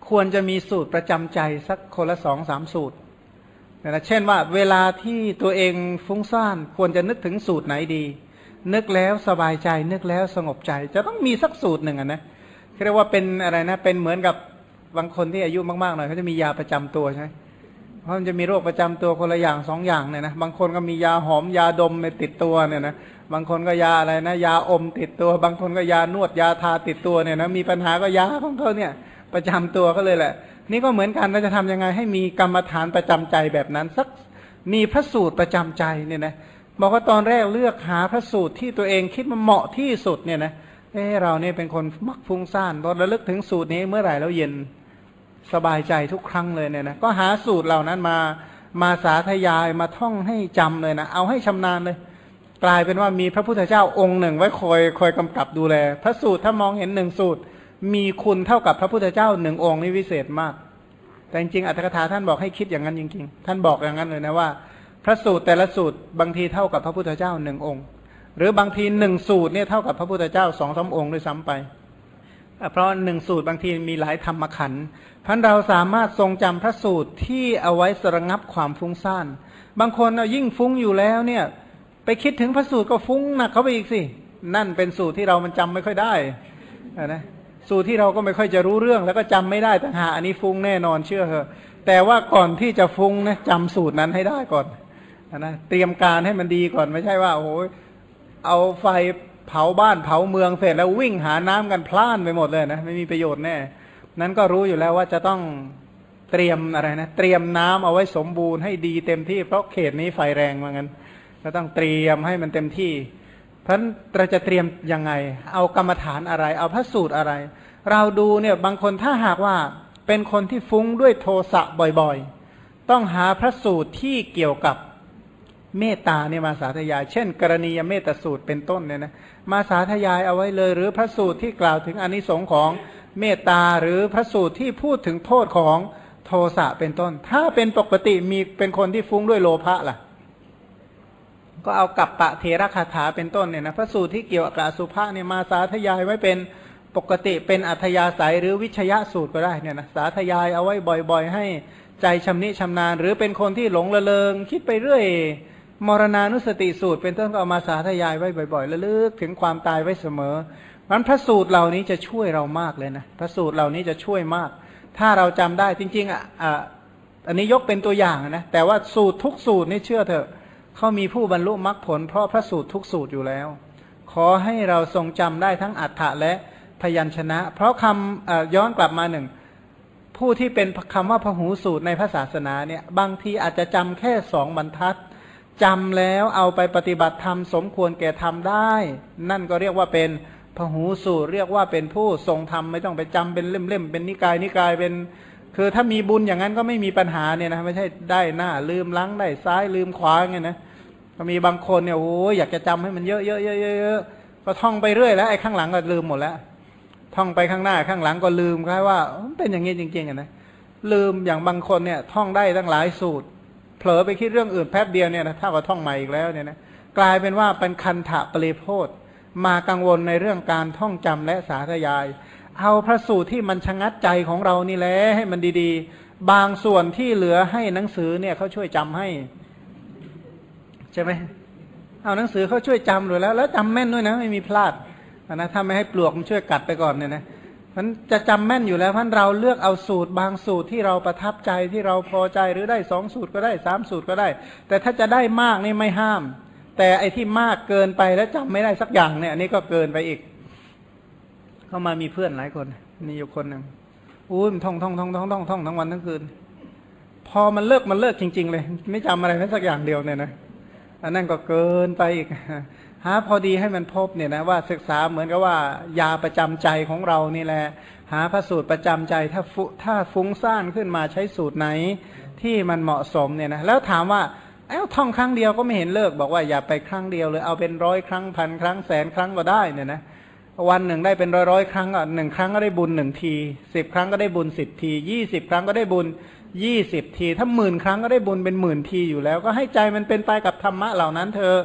ควรจะมีสูตรประจำใจสักคนละสองสามสูตร นะเช่นว่าเวลาที่ตัวเองฟุ้งซ่านควรจะนึกถึงสูตรไหนดี นึกแล้วสบายใจ นึกแล้วสงบใจ จะต้องมีสักสูตรหนึ่งนะเรียกว่าเป็นอะไรนะ เป็นเหมือนกับบางคนที่อายุมากๆหน่อยเขาจะมียาประจำตัวใช่ไหมเพราะมันจะมีโรคประจำตัวคนละอย่างสองอย่างเนี่ยนะบางคนก็มียาหอมยาดมติดตัวเนี่ยนะบางคนก็ยาอะไรนะ ยาอมติดตัว บางคนก็ยานวดยาทาติดตัวเนี่ยนะมีปัญหาก็ยาของเขาเนี่ย ประจำตัวก็เลยแหละ นี่ก็เหมือนกันเราจะทำยังไงให้มีกรรมฐานประจำใจแบบนั้น สักมีพระสูตรประจำใจเนี่ยนะบอกว่าตอนแรกเลือกหาพระสูตรที่ตัวเองคิดมันเหมาะที่สุดเนี่ยนะเออเราเนี่ยเป็นคนมักฟุ้งซ่านพอระลึกถึงสูตรนี้เมื่อไหร่แล้วเย็นสบายใจทุกครั้งเลยเนี่ยนะก็หาสูตรเหล่านั้นมามาสาธยายมาท่องให้จำเลยนะเอาให้ชำนาญเลย กลายเป็นว่ามีพระพุทธเจ้าองค์หนึ่งไว้คอยคอยกำกับดูแล พระสูตรถ้ามองเห็นหนึ่งสูตร มีคุณเท่ากับพระพุทธเจ้าหนึ่งองค์นี่วิเศษมาก แต่จริงๆอัตถกถาท่านบอกให้คิดอย่างนั้นจริง ๆ ท่านบอกอย่างนั้นเลยนะว่า พระสูตรแต่ละสูตรบางทีเท่ากับพระพุทธเจ้าหนึ่งองค์ หรือบางทีหนึ่งสูตรเนี่ยเท่ากับพระพุทธเจ้าสองสาองค์ด้วยซ้ำไป เพราะหนึ่งสูตรบางทีมีหลายธรรมขันธ์พันเราสามารถทรงจำพระสูตรที่เอาไว้สระงับความฟุ้งซ่านบางคนเอายิ่งฟุ้งอยู่แล้วเนี่ย ไปคิดถึงพระสูตรก็ฟุ้งหนักเข้าไปอีกสินั่นเป็นสูตรที่เรามันจำไม่ค่อยได้นะ สูตรที่เราก็ไม่ค่อยจะรู้เรื่อง แล้วก็จำไม่ได้ต่างหากอันนี้ฟุ้งแน่นอนเชื่อเถอะแต่ว่าก่อนที่จะฟุ้งนะจำสูตรนั้นให้ได้ก่อนนะเตรียมการให้มันดีก่อนไม่ใช่ว่าโอ้โหเอาไฟเผาบ้านเผาเมืองเสร็จแล้ววิ่งหาน้ำกันพล่านไปหมดเลยนะไม่มีประโยชน์แน่ นั้นก็รู้อยู่แล้วว่าจะต้องเตรียมอะไรนะเตรียมน้ำเอาไว้สมบูรณ์ให้ดีเต็มที่เพราะเขตนี้ไฟแรงเหมือนกันก็ต้องเตรียมให้มันเต็มที่ เพราะเราจะเตรียมยังไง เอากรรมฐานอะไร เอาพระสูตรอะไร เราดูเนี่ยบางคนถ้าหากว่าเป็นคนที่ฟุ้งด้วยโทสะบ่อยๆ ต้องหาพระสูตรที่เกี่ยวกับเมตตาเนี่ยมาสาธยาย เช่น กรณียเมตสูตรเป็นต้นเนี่ยนะมาสาธยายเอาไว้เลย หรือพระสูตรที่กล่าวถึงอนิสงค์ของเมตตาหรือพระสูตรที่พูดถึงโทษของโทสะเป็นต้น ถ้าเป็นปกติมีเป็นคนที่ฟุ้งด้วยโลภะล่ะ ก็เอากับปะเทระคาถาเป็นต้นเนี่ยนะพระสูตรที่เกี่ยวกับสุภาเนี่ยมาสาธยายไว้เป็นปกติเป็นอัธยาศัยหรือวิชยะสูตรก็ได้เนี่ยนะสาธยายเอาไว้บ่อย ๆ ให้ใจชำนิชำนาญ หรือเป็นคนที่หลงละเลงคิดไปเรื่อยมรณานุสติสูตร เป็นต้นก็เอามาสาธยายไว้บ่อยๆระลึกถึงความตายไว้เสมอมันพระสูตรเหล่านี้จะช่วยเรามากเลยนะพระสูตรเหล่านี้จะช่วยมาก ถ้าเราจำได้จริงๆอะอันนี้ยกเป็นตัวอย่างนะแต่ว่าสูตรทุกสูตรนี่เชื่อเถอะ เขามีผู้บรรลุมรรคผล เพราะพระสูตรทุกสูตรอยู่แล้ว ขอให้เราทรงจำได้ทั้งอัฏฐะและพยัญชนะ เพราะคำย้อนกลับมาหนึ่งผู้ที่เป็นคำว่าพหูสูตรในพระศาสนาเนี่ยบางทีอาจจะจำแค่สองบรรทัดจำแล้วเอาไปปฏิบัติธรรมสมควรแก่ทำได้ นั่นก็เรียกว่าเป็นพหูสูตร เรียกว่าเป็นผู้ทรงธรรมไม่ต้องไปจำเป็นเล่มๆเป็นนิกายนิกายเป็น คือถ้ามีบุญอย่างนั้นก็ไม่มีปัญหาเนี่ยนะไม่ใช่ได้หน้าลืมล้างได้ซ้ายลืมขวาไงนะ ก็มีบางคนเนี่ยโอ้ยอยากจะจำให้มันเยอะเยอะเยอะเยอะก็ท่องไปเรื่อยแล้วไอ้ข้างหลังก็ลืมหมดแล้ว ท่องไปข้างหน้าข้างหลังก็ลืมคล้ายว่าเป็นอย่างนี้จริงๆอะนะลืมอย่างบางคนเนี่ย ท่องได้ตั้งหลายสูตร เผลอไปคิดเรื่องอื่นแป๊บเดียวเนี่ยนะถ้าก็ท่องใหม่อีกแล้วเนี่ยนะกลายเป็นว่าเป็นคันถะปริโพธมากังวลในเรื่องการท่องจำและสาธยาย เอาพระสูตรที่มันชะงัดใจของเรานี่แหละให้มันดีๆ บางส่วนที่เหลือให้หนังสือเนี่ยเขาช่วยจำให้ ใช่ไหมเอาหนังสือเขาช่วยจำเลยแล้ว แล้วจำแม่นด้วยนะ ไม่มีพลาดนะถ้าไม่ให้ปลวกมันช่วยกัดไปก่อนเนี่ยนะมันจะจำแม่นอยู่แล้วพันเราเลือกเอาสูตรบางสูตรที่เราประทับใจที่เราพอใจหรือได้สองสูตรก็ได้สามสูตรก็ได้ แต่ถ้าจะได้มากนี่ไม่ห้าม แต่ไอ้ที่มากเกินไปแล้วจำไม่ได้สักอย่างเนี่ยอันนี้ก็เกินไปอีก เข้ามามีเพื่อนหลายคนมีอยู่คนหนึ่งอุ้ยมันท่องท่องท่องท่องท่องท่องทั้งวันทั้งคืน พอมันเลิกมันเลิกจริง ๆ เลย ไม่จำอะไรแม้สักอย่างเดียวเนี่ยนะ อันนั้นก็เกินไปอีกหาพอดีให้มันพบเนี่ยนะว่าศึกษาเหมือนกับว่ายาประจำใจของเรานี่แหละ หาพระสูตรประจำใจถ้าฟุถ้าฟุ้งซ่านขึ้นมาใช้สูตรไหนที่มันเหมาะสมเนี่ยนะแล้วถามว่าเอ้าท่องครั้งเดียวก็ไม่เห็นเลิก บอกว่าอย่าไปครั้งเดียวเลยเอาเป็นร้อยครั้งพันครั้งแสนครั้งก็ได้เนี่ยนะวันหนึ่งได้เป็นร้อยร้อยครั้งอะหนึ่งครั้งก็ได้บุญหนึ่งทีสิบครั้งก็ได้บุญสิบทียี่สิบครั้งก็ได้บุญ ยี่สิบที ถ้าหมื่นครั้งก็ได้บุญเป็นหมื่นทีอยู่แล้ว ก็ให้ใจมันเป็นไปกับธรรมะเหล่านั้นเธอ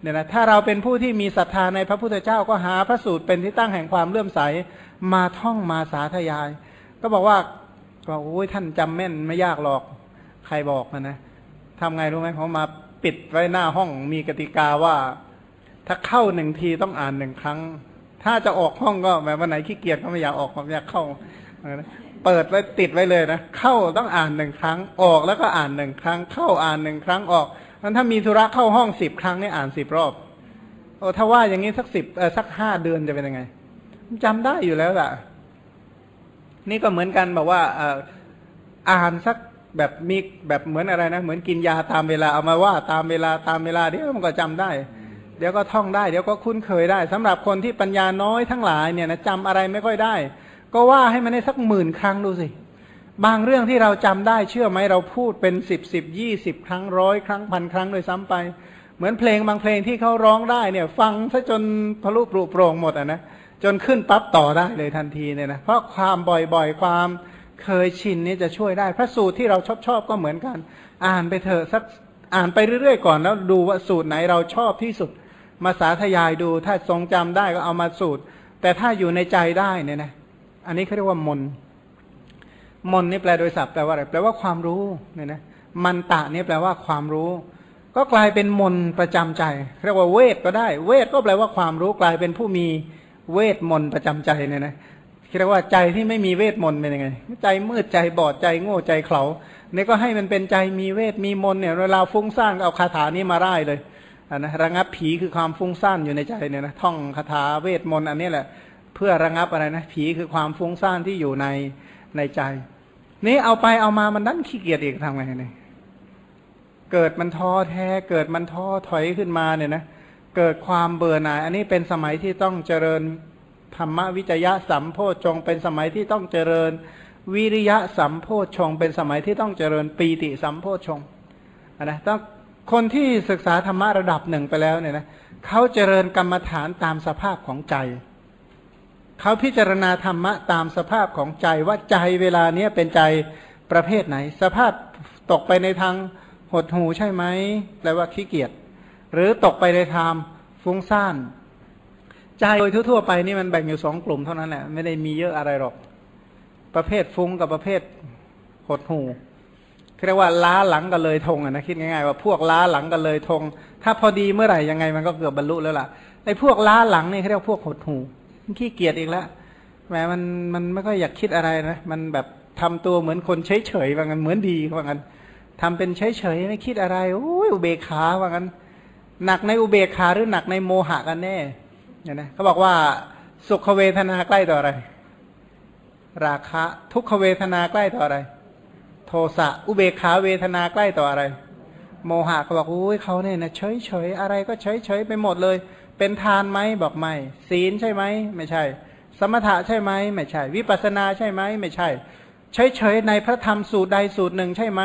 เนี่ยนะถ้าเราเป็นผู้ที่มีศรัทธาในพระพุทธเจ้าก็หาพระสูตรเป็นที่ตั้งแห่งความเลื่อมใสมาท่องมาสาธยาย ก็บอกว่าบอกโอ้ยท่านจำแม่นไม่ยากหรอกใครบอกนะนะทำไงรู้ไหมเขามาปิดไว้หน้าห้องมีกติกาว่า ถ้าเข้าหนึ่งทีต้องอ่านหนึ่งครั้ง ถ้าจะออกห้องก็แบบวันไหนขี้เกียจก็ไม่อยากออกไม่อยากเข้า เปิดไว้ติดไว้เลยนะ เข้าต้องอ่านหนึ่งครั้ง ออกแล้วก็อ่านหนึ่งครั้ง เข้าอ่านหนึ่งครั้งออกนั้นถ้ามีธุระเข้าห้องสิบครั้งนี่อ่านสิบรอบโอ้ถ้าว่าอย่างนี้สักสิบเออสักห้าเดือนจะเป็นยังไงจำได้อยู่แล้วล่ะ นี่ก็เหมือนกันบอกว่าอ่านสักแบบมีแบบเหมือนอะไรนะ เหมือนกินยาตามเวลาเอามาว่าตามเวลาตามเวลาเดี๋ยวมันก็จำได้ เดี๋ยวก็ท่องได้ เดี๋ยวก็คุ้นเคยได้สำหรับคนที่ปัญญาน้อยทั้งหลายเนี่ยนะจำอะไรไม่ค่อยได้ ก็ว่าให้มันได้สักหมื่นครั้งดูสิ บางเรื่องที่เราจำได้เชื่อไหมเราพูดเป็นสิบสิบยี่สิบครั้งร้อยครั้งพันครั้งโดยซ้ำไป เหมือนเพลงบางเพลงที่เขาร้องได้เนี่ย ฟังซะจนทะลุปลุกโปร่งหมดอะนะจนขึ้นปั๊บต่อได้เลยทันทีเนี่ยนะเพราะความบ่อยๆ ความเคยชินนี่จะช่วยได้ พระสูตรที่เราชอบชอบก็เหมือนกัน อ่านไปเถอะสักอ่านไปเรื่อยๆก่อนแล้วดูว่าสูตรไหนเราชอบที่สุด มาสาธยายดูถ้าทรงจำได้ก็เอามาสูตร แต่ถ้าอยู่ในใจได้เนี่ยนะ อันนี้เขาเรียกว่ามน มนนี่แปลโดยศัพท์แปลว่าอะไรแปลว่าความรู้เนี่ยนะมันตะนี่แปลว่าความรู้ ก็กลายเป็นมนประจำใจ เรียกว่าเวทก็ได้ เวทก็แปลว่าความรู้กลายเป็นผู้มีเวทมนประจำใจเนี่ยนะเรียกว่าใจที่ไม่มีเวทมนเป็นยังไง ใจมืดใจบอดใจโง่ใจเขลาเนี่ยก็ให้มันเป็นใจมีเวทมีมนเนี่ยเวลาฟุ้งซ่านก็เอาคาถานี้มาไล่เลยนนะระงับผีคือความฟุ้งซ่านอยู่ในใจเนี่ยนะท่องคาถาเวทมนต์อันนี้แหละ เพื่อระงับอะไรนะผีคือความฟุ้งซ่านที่อยู่ในในใจ นี้เอาไปเอามามันนั่นขี้เกียจอีกทำไงเนี่ยเกิดมันท้อแท้เกิดมันท้อถอยขึ้นมาเนี่ยนะเกิดความเบื่อหน่าย อันนี้เป็นสมัยที่ต้องเจริญธรรมวิจยะสัมโพชงเป็นสมัยที่ต้องเจริญ วิริยะสัมโพชงเป็นสมัยที่ต้องเจริญปีติสัมโพชงนะต้องคนที่ศึกษาธรรมะระดับหนึ่งไปแล้วเนี่ยนะเขาเจริญกรรมฐานตามสภาพของใจ เขาพิจารณาธรรมะตามสภาพของใจว่าใจเวลาเนี้ยเป็นใจประเภทไหน สภาพตกไปในทางหดหูใช่ไหมแปลว่าขี้เกียจหรือตกไปในทางฟุ้งซ่านใจโดยทั่วๆไปนี่มันแบ่งอยู่สองกลุ่มเท่านั้นแหละไม่ได้มีเยอะอะไรหรอก ประเภทฟุ้งกับประเภทหดหูเรียกว่าล้าหลังกันเลยทงอะนะคิดง่ายๆว่าพวกล้าหลังกันเลยทง ถ้าพอดีเมื่อไหร่ยังไงมันก็เกือบบรรลุแล้วล่ะไอ้พวกล้าหลังนี่เขาเรียกพวกหดหู ขี้เกียจอีกแล้วแหมมันมันไม่ค่อยอยากคิดอะไรนะมันแบบทำตัวเหมือนคนเฉยๆว่างั้นเหมือนดีว่างั้นทำเป็นเฉยๆไม่คิดอะไรโอ้ยอุเบกขาว่างั้น หนักในอุเบกขาหรือหนักในโมหะกันแน่เนี่ยนะเขาบอกว่าสุขเวทนาใกล้ต่ออะไร ราคะ ทุกขเวทนาใกล้ต่ออะไร โทสะอุเบกขาเวทนาใกล้ต่ออะไร โมหะเขาบอกอุ้ยเขาเนี่ยนะเฉยเฉยอะไรก็เฉยเฉยไปหมดเลย เป็นทานไหมบอกไม่ ศีลใช่ไหมไม่ใช่ สมถะใช่ไหมไม่ใช่ วิปัสนาใช่ไหมไม่ใช่เฉยเฉยในพระธรรมสูตรใดสูตรหนึ่งใช่ไหม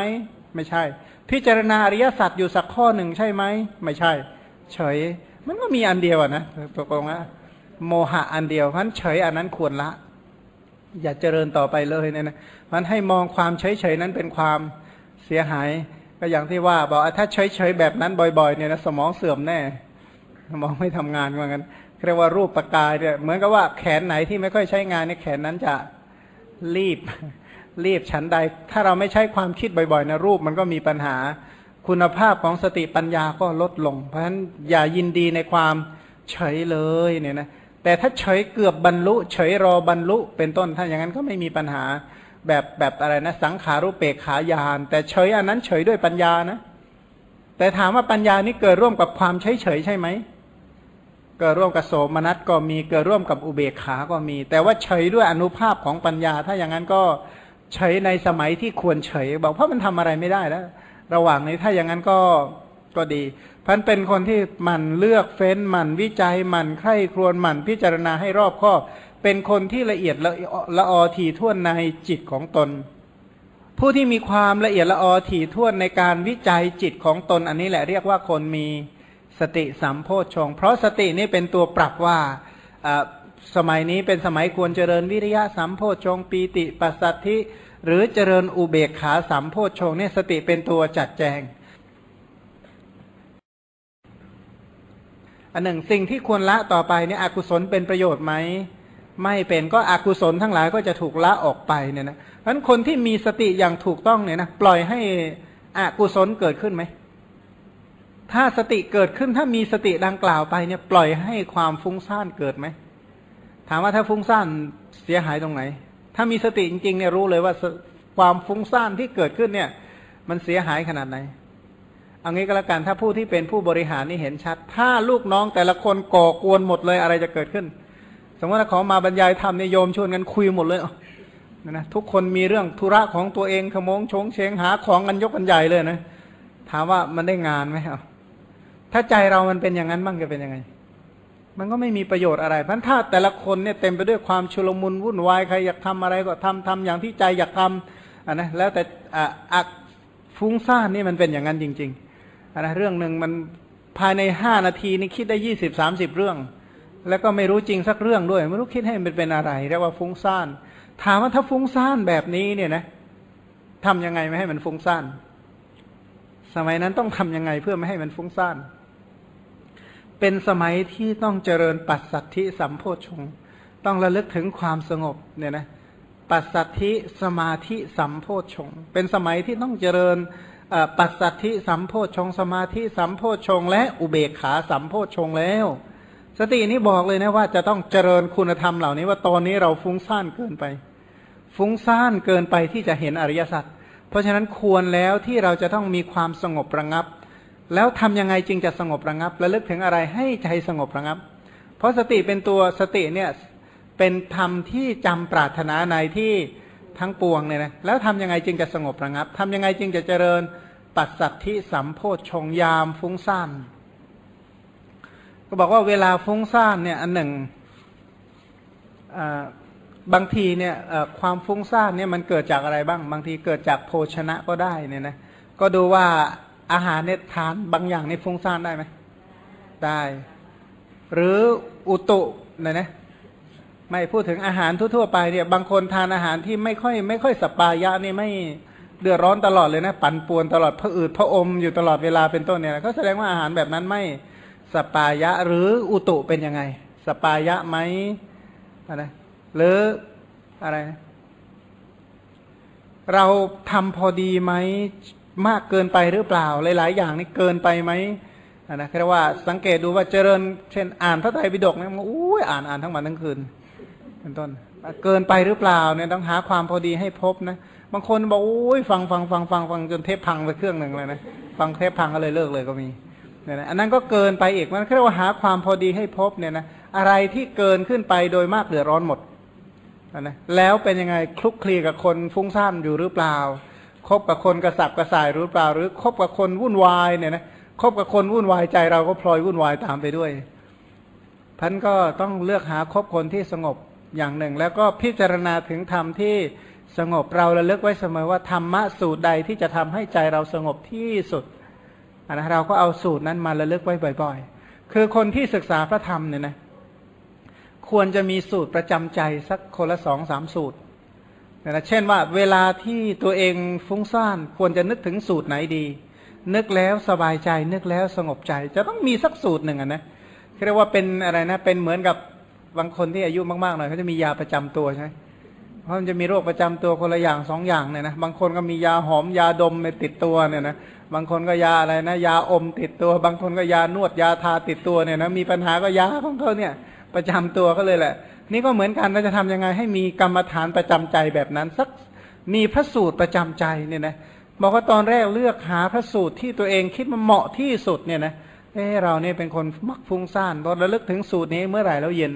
ไม่ใช่ พิจารณาอริยสัจอยู่สักข้อหนึ่งใช่ไหมไม่ใช่ เฉย มันก็มีอันเดียวนะตกลงนะโมหะอันเดียวพันเฉยอันนั้นควรละ อย่าเจริญต่อไปเลยเนี่ยนะมันให้มองความเฉยเฉยนั้นเป็นความเสียหาย ก็อย่างที่ว่าบอกถ้าเฉยเฉยแบบนั้นบ่อยๆเนี่ยนะสมองเสื่อมแน่ มองไม่ทำงานเหมือนกันเรียกว่ารูปประกายเนี่ยเหมือนกับว่าแขนไหนที่ไม่ค่อยใช้งานในแขนนั้นจะรีบรีบฉันใด ถ้าเราไม่ใช้ความคิดบ่อยๆนะรูปมันก็มีปัญหาคุณภาพของสติปัญญาก็ลดลง เพราะฉะนั้นอย่ายินดีในความเฉยเลยเนี่ยนะแต่ถ้าเฉยเกือบบรรลุ เฉยรอบรรลุ เป็นต้นถ้าอย่างนั้นก็ไม่มีปัญหาแบบแบบอะไรนะ สังขารุเปกขายาน แต่เฉยอันนั้นเฉยด้วยปัญญานะ แต่ถามว่าปัญญานี้เกิดร่วมกับความเฉยเฉยใช่ไหม เกิดร่วมกับโสมนัสก็มีเกิดร่วมกับอุเบกขาก็มี แต่ว่าเฉยด้วยอนุภาพของปัญญา ถ้าอย่างนั้นก็เฉยในสมัยที่ควรเฉย บอกเพราะมันทำอะไรไม่ได้แล้ว ระหว่างนี้ถ้าอย่างนั้นก็ก็ดีพันเป็นคนที่มันเลือกเฟ้นมันวิจัยมันใคร่ครวญมันพิจารณาให้รอบคอบเป็นคนที่ละเอียดละละออถี่ท่วนในจิตของตน ผู้ที่มีความละเอียดละออถี่ท่วนในการวิจัยจิตของตนอันนี้แหละเรียกว่าคนมี สติสัมโพชงเพราะสตินี้เป็นตัวปรับว่าสมัยนี้เป็นสมัยควรเจริญวิริยะสัมโพชงปีติปัสสัทธิ หรือเจริญอุเบกขาสามโพชฌงเนี่ยสติเป็นตัวจัดแจงอันหนึ่งสิ่งที่ควรละต่อไปเนี่ยอกุศลเป็นประโยชน์ไหมไม่เป็นก็อกุศลทั้งหลายก็จะถูกละออกไปเนี่ยนะเพราะฉะนั้นคนที่มีสติอย่างถูกต้องเนี่ยนะปล่อยให้อกุศลเกิดขึ้นไหม ถ้าสติเกิดขึ้นถ้ามีสติดังกล่าวไปเนี่ย ปล่อยให้ความฟุ้งซ่านเกิดไหมถามว่าถ้าฟุ้งซ่านเสียหายตรงไหน ถ้ามีสติจริงๆเนี่ยรู้เลยว่าความฟุ้งซ่านที่เกิดขึ้นเนี่ย มันเสียหายขนาดไหนเอางี้ก็แล้วกันถ้าผู้ที่เป็นผู้บริหารนี่เห็นชัด ถ้าลูกน้องแต่ละคนก่อกวนหมดเลยอะไรจะเกิดขึ้น สมมติถ้าขอมาบรรยายธรรมในโยมชวนกันคุยหมดเลยนะทุกคนมีเรื่องธุระของตัวเองขโมงชงเชงหาของกันยกกันใหญ่เลยนะถามว่ามันได้งานไหมครับ ถ้าใจเรามันเป็นอย่างนั้นบ้างจะเป็นยังไง มันก็ไม่มีประโยชน์อะไรพันธะแต่ละคนเนี่ยเต็มไปด้วยความชุลมุนวุ่นวายใครอยากทำอะไรก็ทำทำอย่างที่ใจอยากทำอะนะแล้วแต่อะฟุ้งซ่านนี่มันเป็นอย่างนั้นจริงๆอะนะเรื่องหนึ่งมันภายในห้านาทีนี่คิดได้ยี่สิบสามสิบเรื่อง แล้วก็ไม่รู้จริงสักเรื่องด้วย ไม่รู้คิดให้มันเป็นอะไรเรียกว่าฟุ้งซ่านถามว่าถ้าฟุ้งซ่านแบบนี้เนี่ยนะทำยังไงไม่ให้มันฟุ้งซ่าน สมัยนั้นต้องทำยังไงเพื่อไม่ให้มันฟุ้งซ่าน เป็นสมัยที่ต้องเจริญปัสสัทธิสัมโพชงต้องระลึกถึงความสงบเนี่ยนะปัสสัทธิสมาธิสัมโพชงเป็นสมัยที่ต้องเจริญปัสสัทธิสัมโพชงสมาธิสัมโพชงและอุเบกขาสัมโพชงแล้ว สตินี้บอกเลยนะว่าจะต้องเจริญคุณธรรมเหล่านี้ว่าตอนนี้เราฟุ้งซ่านเกินไป ฟุ้งซ่านเกินไปที่จะเห็นอริยสัจเพราะฉะนั้นควรแล้วที่เราจะต้องมีความสงบระงับ แล้วทำยังไงจึงจะสงบระงับและลึกถึงอะไรให้ใจสงบระงับ เพราะสติเป็นตัวสติเนี่ยเป็นธรรมที่จำปรารถนาในที่ทั้งปวงเนี่ยนะแล้วทำยังไงจึงจะสงบระงับทำยังไงจึงจะเจริญปัสสัทธิสัมโพชฌงยามฟุ้งซ่านก็บอกว่าเวลาฟุ้งซ่านเนี่ยอันหนึ่งบางทีเนี่ยความฟุ้งซ่านเนี่ยมันเกิดจากอะไรบ้าง บางทีเกิดจากโภชนะก็ได้เนี่ยนะก็ดูว่า อาหารเนี่ยทานบางอย่างในฟุ้งซ่านได้ไหมได้ หรืออุตุนนะไม่พูดถึงอาหารทั่วๆไปเนี่ย บางคนทานอาหารที่ไม่ค่อย ไม่ค่อยสปายะนี่ไม่เดือดร้อนตลอดเลยนะปั่นป่วนตลอดพระอืดพระอมอยู่ตลอดเวลาเป็นต้นเนี่ยก็แสดงว่าอาหารแบบนั้นไม่สปายะหรืออุตุเป็นยังไง สปายะไหมอะไรหรืออะไร เราทำพอดีไหม มากเกินไปหรือเปล่า หลาย ๆ อย่างนี่เกินไปไหมนะแค่ว่าสังเกตดูว่าเจริญ เช่นอ่านพระไตรปิฎกเนี่ยมันอุ้ยอ่านอ่านทั้งวันทั้งคืนเป็นต้น เกินไปหรือเปล่าเนี่ยต้องหาความพอดีให้พบนะบางคนบอกอุ้ยฟังฟังฟังฟังฟังจนเทปพังไปเครื่องหนึ่งเลยนะฟังเทปพังก็เลยเลิกเลยก็มีเนี่ยนะอันนั้นก็เกินไปอีกมันเรียกว่าหาความพอดีให้พบเนี่ยนะอะไรที่เกินขึ้นไปโดยมากเดือดร้อนหมดนะแล้วเป็นยังไงคลุกคลีกับคนฟุ้งซ่านอยู่หรือเปล่า คบกับคนกระสับกระส่ายหรือเปล่า หรือคบกับคนวุ่นวายเนี่ยนะคบกับคนวุ่นวายใจเราก็พลอยวุ่นวายตามไปด้วยท่านก็ต้องเลือกหาคบคนที่สงบอย่างหนึ่ง แล้วก็พิจารณาถึงธรรมที่สงบเราระลึกไว้เสมอว่าธรรมะสูตรใดที่จะทำให้ใจเราสงบที่สุดอันนะเราก็เอาสูตรนั้นมาระลึกไว้บ่อย ๆ คือคนที่ศึกษาพระธรรมเนี่ยนะควรจะมีสูตรประจำใจสักคนละสองสามสูตร นะเช่นว่าเวลาที่ตัวเองฟุ้งซ่านควรจะนึกถึงสูตรไหนดี นึกแล้วสบายใจ นึกแล้วสงบใจ จะต้องมีสักสูตรหนึ่งนะเรียกว่าเป็นอะไรนะ เป็นเหมือนกับบางคนที่อายุมากๆหน่อยเขาจะมียาประจำตัวใช่ไหมเพราะมันจะมีโรคประจำตัวคนละอย่างสองอย่างเนี่ยนะบางคนก็มียาหอมยาดมติดตัวเนี่ยนะบางคนก็ยาอะไรนะ ยาอมติดตัว บางคนก็ยานวดยาทาติดตัวเนี่ยนะมีปัญหาก็ยาของเขาเนี่ย ประจำตัวก็เลยแหละ นี่ก็เหมือนกันเราจะทำยังไงให้มีกรรมฐานประจำใจแบบนั้น สักมีพระสูตรประจำใจเนี่ยนะบอกว่าตอนแรกเลือกหาพระสูตรที่ตัวเองคิดมันเหมาะที่สุดเนี่ยนะเออเราเนี่ยเป็นคนมักฟุ้งซ่านพอระลึกถึงสูตรนี้เมื่อไหร่แล้วเย็น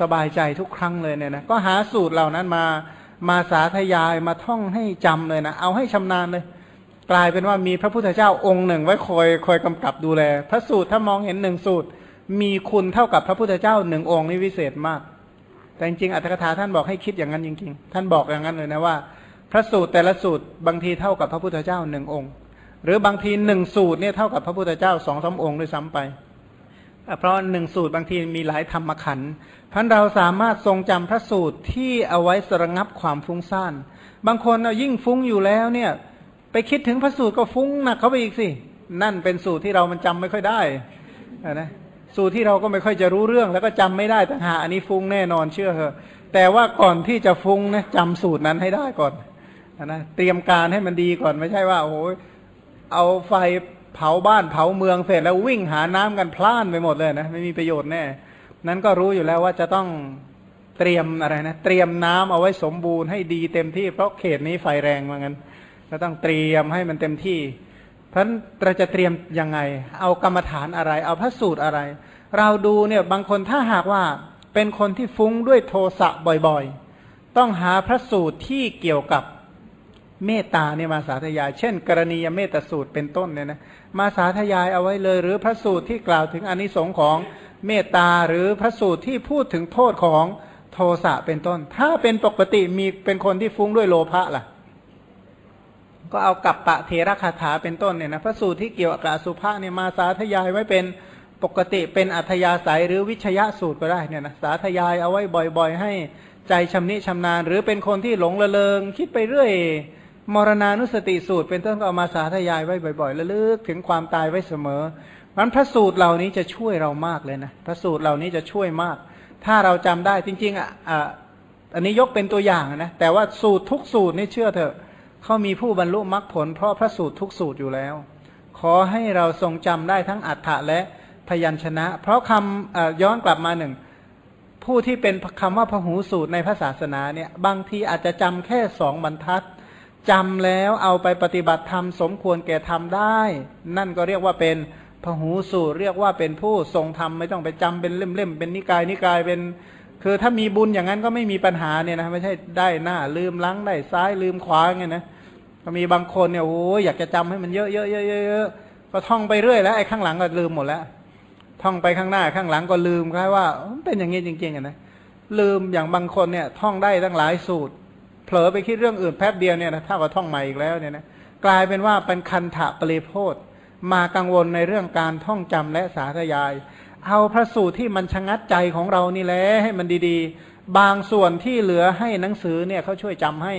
สบายใจทุกครั้งเลยเนี่ยนะก็หาสูตรเหล่านั้นมามาสาธยายมาท่องให้จำเลยนะเอาให้ชำนาญเลย กลายเป็นว่ามีพระพุทธเจ้าองค์หนึ่งไว้คอยคอยกำกับดูแล พระสูตรถ้ามองเห็นหนึ่งสูตร มีคุณเท่ากับพระพุทธเจ้าหนึ่งองค์นี่วิเศษมาก แต่จริงๆอัตถกถาท่านบอกให้คิดอย่างนั้นจริง ๆ ท่านบอกอย่างนั้นเลยนะว่า พระสูตรแต่ละสูตรบางทีเท่ากับพระพุทธเจ้าหนึ่งองค์ หรือบางทีหนึ่งสูตรเนี่ยเท่ากับพระพุทธเจ้าสองสาองค์ด้วยซ้ำไป เพราะหนึ่งสูตรบางทีมีหลายธรรมขันธ์พันเราสามารถทรงจำพระสูตรที่เอาไว้สระงับความฟุ้งซ่านบางคนเอายิ่งฟุ้งอยู่แล้วเนี่ย ไปคิดถึงพระสูตรก็ฟุ้งหนักเข้าไปอีกสินั่นเป็นสูตรที่เรามันจำไม่ค่อยได้นะ สูตรที่เราก็ไม่ค่อยจะรู้เรื่อง แล้วก็จำไม่ได้ต่างหากอันนี้ฟุ้งแน่นอนเชื่อเถอะแต่ว่าก่อนที่จะฟุ้งนะจำสูตรนั้นให้ได้ก่อนนะเตรียมการให้มันดีก่อนไม่ใช่ว่าโอ้โหเอาไฟเผาบ้านเผาเมืองเสร็จแล้ววิ่งหาน้ำกันพล่านไปหมดเลยนะไม่มีประโยชน์แน่ นั้นก็รู้อยู่แล้วว่าจะต้องเตรียมอะไรนะเตรียมน้ำเอาไว้สมบูรณ์ให้ดีเต็มที่เพราะเขตนี้ไฟแรงเหมือนกันก็ต้องเตรียมให้มันเต็มที่ เพราะเราจะเตรียมยังไง เอากรรมฐานอะไร เอาพระสูตรอะไร เราดูเนี่ยบางคนถ้าหากว่าเป็นคนที่ฟุ้งด้วยโทสะบ่อยๆ ต้องหาพระสูตรที่เกี่ยวกับเมตตาเนี่ยมาสาธยาย เช่น กรณียเมตสูตรเป็นต้นเนี่ยนะมาสาธยายเอาไว้เลย หรือพระสูตรที่กล่าวถึงอนิสงค์ของเมตตาหรือพระสูตรที่พูดถึงโทษของโทสะเป็นต้น ถ้าเป็นปกติมีเป็นคนที่ฟุ้งด้วยโลภะล่ะ ก็เอากับปะเทระคาถาเป็นต้นเนี่ยนะพระสูตรที่เกี่ยวกับสุภาเนี่ยมาสาธยายไว้เป็นปกติเป็นอัธยาศัยหรือวิชยะสูตรก็ได้เนี่ยนะสาธยายเอาไว้บ่อย ๆ ให้ใจชำนิชำนาญ หรือเป็นคนที่หลงระเริงคิดไปเรื่อยมรณานุสติสูตร เป็นต้นก็เอามาสาธยายไว้บ่อยๆระลึกถึงความตายไว้เสมอมันพระสูตรเหล่านี้จะช่วยเรามากเลยนะพระสูตรเหล่านี้จะช่วยมาก ถ้าเราจำได้จริงๆอะอันนี้ยกเป็นตัวอย่างนะแต่ว่าสูตรทุกสูตรนี่เชื่อเถอะ เขามีผู้บรรลุมรรคผล เพราะพระสูตรทุกสูตรอยู่แล้ว ขอให้เราทรงจำได้ทั้งอัฏฐะและพยัญชนะ เพราะคำย้อนกลับมาหนึ่งผู้ที่เป็นคำว่าพหูสูตรในพระศาสนาเนี่ยบางทีอาจจะจำแค่สองบรรทัดจำแล้วเอาไปปฏิบัติธรรมสมควรแก่ทำได้ นั่นก็เรียกว่าเป็นพหูสูตร เรียกว่าเป็นผู้ทรงธรรมไม่ต้องไปจำเป็นเล่มๆเป็นนิกายนิกายเป็น คือถ้ามีบุญอย่างนั้นก็ไม่มีปัญหาเนี่ยนะไม่ใช่ได้หน้าลืมล้างได้ซ้ายลืมขวาไงนะ ก็มีบางคนเนี่ยโอ้ยอยากจะจำให้มันเยอะเยอะเยอะเยอะก็ท่องไปเรื่อยแล้วไอ้ข้างหลังก็ลืมหมดแล้ว ท่องไปข้างหน้าข้างหลังก็ลืมคล้ายว่าเป็นอย่างนี้จริงๆอะนะลืมอย่างบางคนเนี่ย ท่องได้ตั้งหลายสูตร เผลอไปคิดเรื่องอื่นแป๊บเดียวเนี่ยนะถ้าก็ท่องใหม่อีกแล้วเนี่ยนะกลายเป็นว่าเป็นคันถะปริโพธมากังวลในเรื่องการท่องจำและสาธยาย เอาพระสูตรที่มันชะงัดใจของเรานี่แหละให้มันดีๆ บางส่วนที่เหลือให้หนังสือเนี่ยเขาช่วยจำให้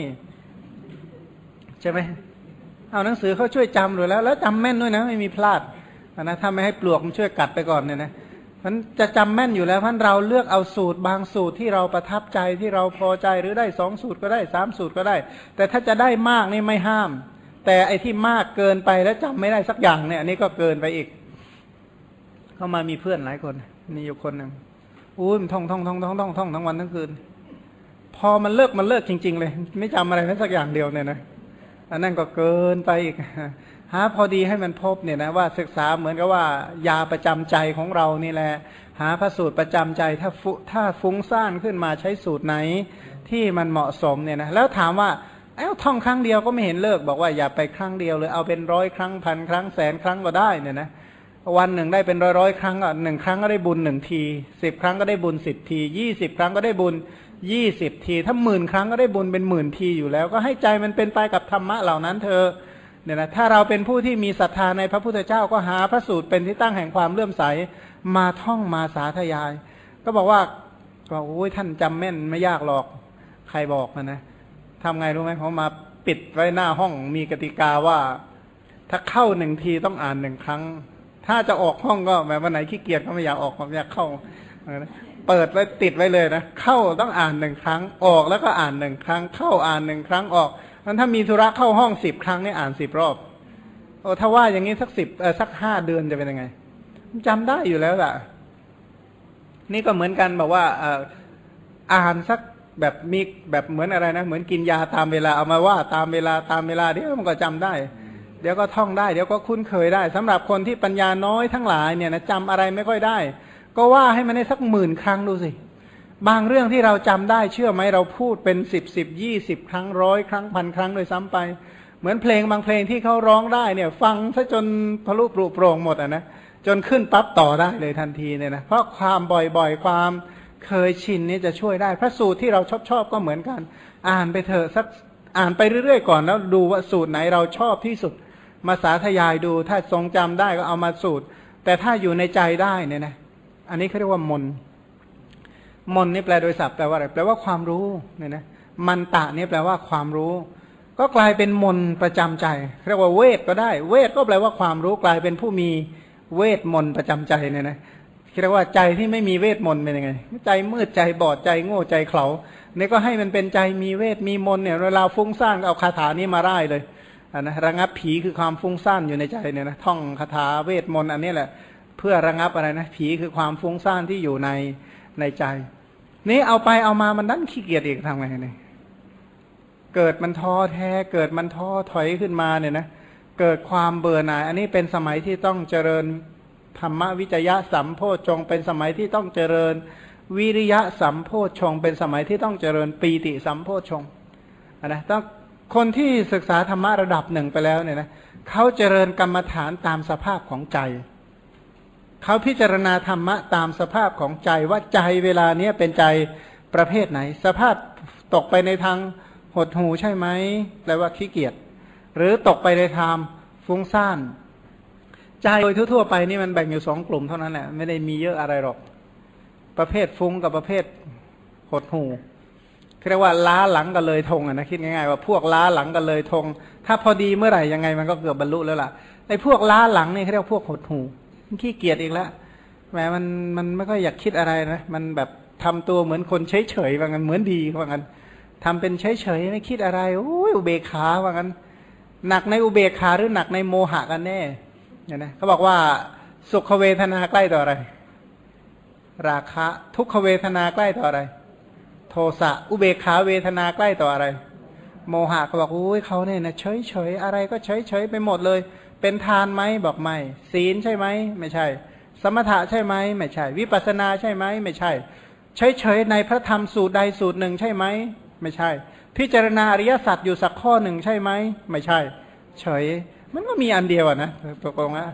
ใช่ไหมเอาหนังสือเขาช่วยจำเลยแล้ว แล้วจำแม่นด้วยนะ ไม่มีพลาดนะถ้าไม่ให้ปลวกมันช่วยกัดไปก่อนเนี่ยนะมันจะจำแม่นอยู่แล้วพันเราเลือกเอาสูตรบางสูตรที่เราประทับใจที่เราพอใจหรือได้สองสูตรก็ได้สามสูตรก็ได้ แต่ถ้าจะได้มากนี่ไม่ห้าม แต่ไอ้ที่มากเกินไปแล้วจำไม่ได้สักอย่างเนี่ยอันนี้ก็เกินไปอีก เข้ามามีเพื่อนหลายคนมีอยู่คนหนึ่งอุ้ยมันท่องท่องท่องท่องท่องท่องทั้งวันทั้งคืน พอมันเลิกมันเลิกจริง ๆ เลย ไม่จำอะไรแม้สักอย่างเดียวเนี่ยนะ อันนั้นก็เกินไปอีกหาพอดีให้มันพบเนี่ยนะว่าศึกษาเหมือนกับว่ายาประจำใจของเรานี่แหละ หาพระสูตรประจำใจถ้าฟุถ้าฟุ้งซ่านขึ้นมาใช้สูตรไหนที่มันเหมาะสมเนี่ยนะแล้วถามว่าเอ้าท่องครั้งเดียวก็ไม่เห็นเลิกบอกว่าอย่าไปครั้งเดียวเลยเอาเป็นร้อยครั้งพันครั้งแสนครั้งก็ได้เนี่ยนะ วันหนึ่งได้เป็นร้อยร้อยครั้งก็หนึ่งครั้งก็ได้บุญหนึ่งทีสิบครั้งก็ได้บุญสิบทียี่สิบครั้งก็ได้บุญยี่สิบที ถ้าหมื่นครั้งก็ได้บุญเป็นหมื่นทีอยู่แล้ว ก็ให้ใจมันเป็นไปกับธรรมะเหล่านั้นเธอเนี่ยนะถ้าเราเป็นผู้ที่มีศรัทธาในพระพุทธเจ้าก็หาพระสูตรเป็นที่ตั้งแห่งความเลื่อมใสมาท่องมาสาธยาย ก็บอกว่าบอกโอ้ยท่านจำแม่นไม่ยากหรอกใครบอกนะนะทำไงรู้ไหมเขามาปิดไว้หน้าห้องมีกติกาว่า ถ้าเข้าหนึ่งทีต้องอ่านหนึ่งครั้ง ถ้าจะออกห้องก็แบบวันไหนขี้เกียจก็ไม่อยากออกไม่อยากเข้าเปิดไว้ติดไว้เลยนะเข้าต้องอ่านหนึ่งครั้งออกแล้วก็อ่านหนึ่งครั้ง เข้าอ่านหนึ่งครั้งออกนั้นถ้ามีธุระเข้าห้องสิบครั้งนี่อ่านสิบรอบโอ้ถ้าว่าอย่างนี้สักสิบเออสักห้าเดือนจะเป็นยังไงจำได้อยู่แล้วล่ะ นี่ก็เหมือนกันบอกว่าอ่านสักแบบมีแบบเหมือนอะไรนะ เหมือนกินยาตามเวลาเอามาว่าตามเวลาตามเวลาเดี๋ยวมันก็จำได้ เดี๋ยวก็ท่องได้ เดี๋ยวก็คุ้นเคยได้สำหรับคนที่ปัญญาน้อยทั้งหลายเนี่ยนะจำอะไรไม่ค่อยได้ ก็ว่าให้มันได้สักหมื่นครั้งดูสิบางเรื่องที่เราจำได้เชื่อไหมเราพูดเป็นสิบสิบยี่สิบครั้งร้อยครั้งพันครั้งโดยซ้ำไป เหมือนเพลงบางเพลงที่เขาร้องได้เนี่ยฟังซะจนทะลุปลุโปร่งหมดอะนะจนขึ้นปั๊บต่อได้เลยทันทีเนี่ยนะเพราะความบ่อยๆ ความเคยชินนี่จะช่วยได้ พระสูตรที่เราชอบชอบก็เหมือนกัน อ่านไปเถอะสักอ่านไปเรื่อยๆก่อนแล้วดูว่าสูตรไหนเราชอบที่สุด มาสาธยายดู ถ้าทรงจำได้ก็เอามาสูตร แต่ถ้าอยู่ในใจได้เนี่ยนะ อันนี้เขาเรียกว่ามน มนนี่แปลโดยศัพท์แปลว่าอะไรแปลว่าความรู้เนี่ยนะมันตะนี่แปลว่าความรู้ ก็กลายเป็นมนประจำใจเรียกว่าเวทก็ได้ เวทก็แปลว่าความรู้กลายเป็นผู้มีเวทมนประจำใจเนี่ยนะเรียกว่าใจที่ไม่มีเวทมนเป็นยังไง ใจมืดใจบอดใจโง่ใจเขลาเนี่ยก็ให้มันเป็นใจมีเวทมีมนเนี่ย เวลาฟุ้งซ่านเอาคาถานี้มาไล่เลย อันนะระงับผีคือความฟุ้งซ่านอยู่ในใจเนี่ยนะท่องคาถาเวทมนต์อันนี้แหละ เพื่อระงับอะไรนะผีคือความฟุ้งซ่านที่อยู่ในในใจ นี้เอาไปเอามามันนั่นขี้เกียจอีกทำไงเนี่ยเกิดมันท้อแท้เกิดมันท้อถอยขึ้นมาเนี่ยนะเกิดความเบื่อหน่าย อันนี้เป็นสมัยที่ต้องเจริญธรรมวิจยะสัมโพชงเป็นสมัยที่ต้องเจริญวิริยะสัมโพชงเป็นสมัยที่ต้องเจริญปีติสัมโพชงนะต้อง คนที่ศึกษาธรรมะระดับหนึ่งไปแล้วเนี่ยนะเขาเจริญกรรมฐานตามสภาพของใจ เขาพิจารณาธรรมะตามสภาพของใจว่าใจเวลาเนี้ยเป็นใจประเภทไหน สภาพตกไปในทางหดหูใช่ไหมแปลว่าขี้เกียจหรือตกไปในทางฟุ้งซ่านใจโดยทั่วๆไปนี่มันแบ่งอยู่สองกลุ่มเท่านั้นแหละไม่ได้มีเยอะอะไรหรอก ประเภทฟุ้งกับประเภทหดหู เรียกว่าล้าหลังกันเลยทงอะนะคิดง่ายๆว่าพวกล้าหลังกันเลยทง ถ้าพอดีเมื่อไหร่ยังไงมันก็เกือบบรรลุแล้วล่ะไอ้พวกล้าหลังนี่เขาเรียกพวกหดหูขี้เกียจอีกแล้วแหมมันมันไม่ค่อยอยากคิดอะไรนะมันแบบทำตัวเหมือนคนเฉยๆว่างั้นเหมือนดีว่างั้นทำเป็นเฉยๆไม่คิดอะไรโอ้ยอุเบกขาว่างั้นหนักในอุเบกขาหรือหนักในโมหะกันแน่เนี่ยนะเขาบอกว่าสุขเวทนาใกล้ต่ออะไร ราคะทุกขเวทนาใกล้ต่ออะไร โทสะอุเบกขาเวทนาใกล้ต่ออะไร โมหะเขาบอกอุ้ยเขาเนี่ยนะเฉยเฉยอะไรก็เฉยเฉยไปหมดเลย เป็นทานไหมบอกไม่ ศีลใช่ไหมไม่ใช่ สมถะใช่ไหมไม่ใช่ วิปัสนาใช่ไหมไม่ใช่ เฉยเฉยในพระธรรมสูตรใดสูตรหนึ่งใช่ไหมไม่ใช่ พิจารณาอริยสัจอยู่สักข้อหนึ่งใช่ไหมไม่ใช่ เฉย มันก็มีอันเดียวนะตกลงนะ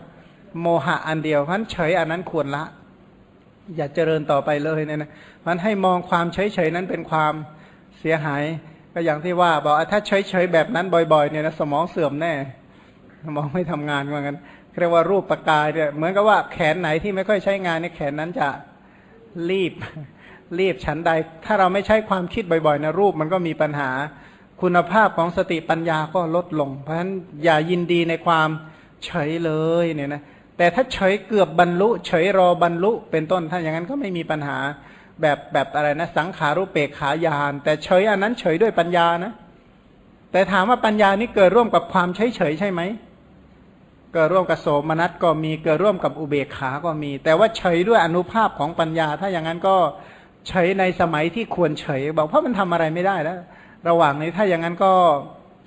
โมหะอันเดียวเพราะเฉยอันนั้นควรละ อย่าเจริญต่อไปเลยเนี่ยนะมันให้มองความเฉยเฉยนั้นเป็นความเสียหายก็อย่างที่ว่าบอกถ้าเฉยเฉยแบบนั้นบ่อยๆเนี่ยนะสมองเสื่อมแน่สมองไม่ทำงานว่างั้นเรียกว่ารูปประกายเนี่ยเหมือนกับว่าแขนไหนที่ไม่ค่อยใช้งานในแขนนั้นจะรีบรีบชั้นใด ถ้าเราไม่ใช้ความคิดบ่อยๆนะรูปมันก็มีปัญหาคุณภาพของสติปัญญาก็ลดลง เพราะฉะนั้นอย่ายินดีในความเฉยเลยเนี่ยนะ แต่ถ้าเฉยเกือบบรรลุ เฉยรอบรรลุ เป็นต้นถ้าอย่างนั้นก็ไม่มีปัญหาแบบแบบอะไรนะ สังขารุเปกขายาน แต่เฉยอันนั้นเฉยด้วยปัญญานะ แต่ถามว่าปัญญานี้เกิดร่วมกับความเฉยเฉยใช่ไหมเกิดร่วมกับโสมนัสก็มีเกิดร่วมกับอุเบกขาก็มี แต่ว่าเฉยด้วยอนุภาพของปัญญา ถ้าอย่างนั้นก็เฉยในสมัยที่ควรเฉยบอกเพราะมันทำอะไรไม่ได้แล้ว ระหว่างนี้ถ้าอย่างนั้นก็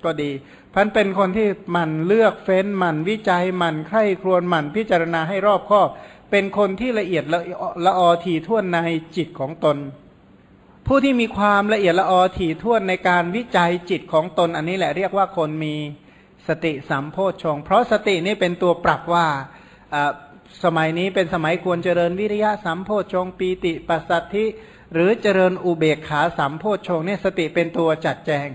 ก็ดีพันเป็นคนที่มันเลือกเฟ้นมันวิจัยมันใคร่ครวญมันพิจารณาให้รอบคอบเป็นคนที่ละเอียดละละออทีท่วนในจิตของตน ผู้ที่มีความละเอียดละออทีท่วนในการวิจัยจิตของตนอันนี้แหละเรียกว่าคนมีสติสัมโพชงเพราะสตินี้เป็นตัวปรับว่าสมัยนี้เป็นสมัยควรเจริญวิริยะสัมโพชงปีติปัสสัทธิ หรือเจริญอุเบกขาสัมโพชงเนี่ยสติเป็นตัวจัดแจง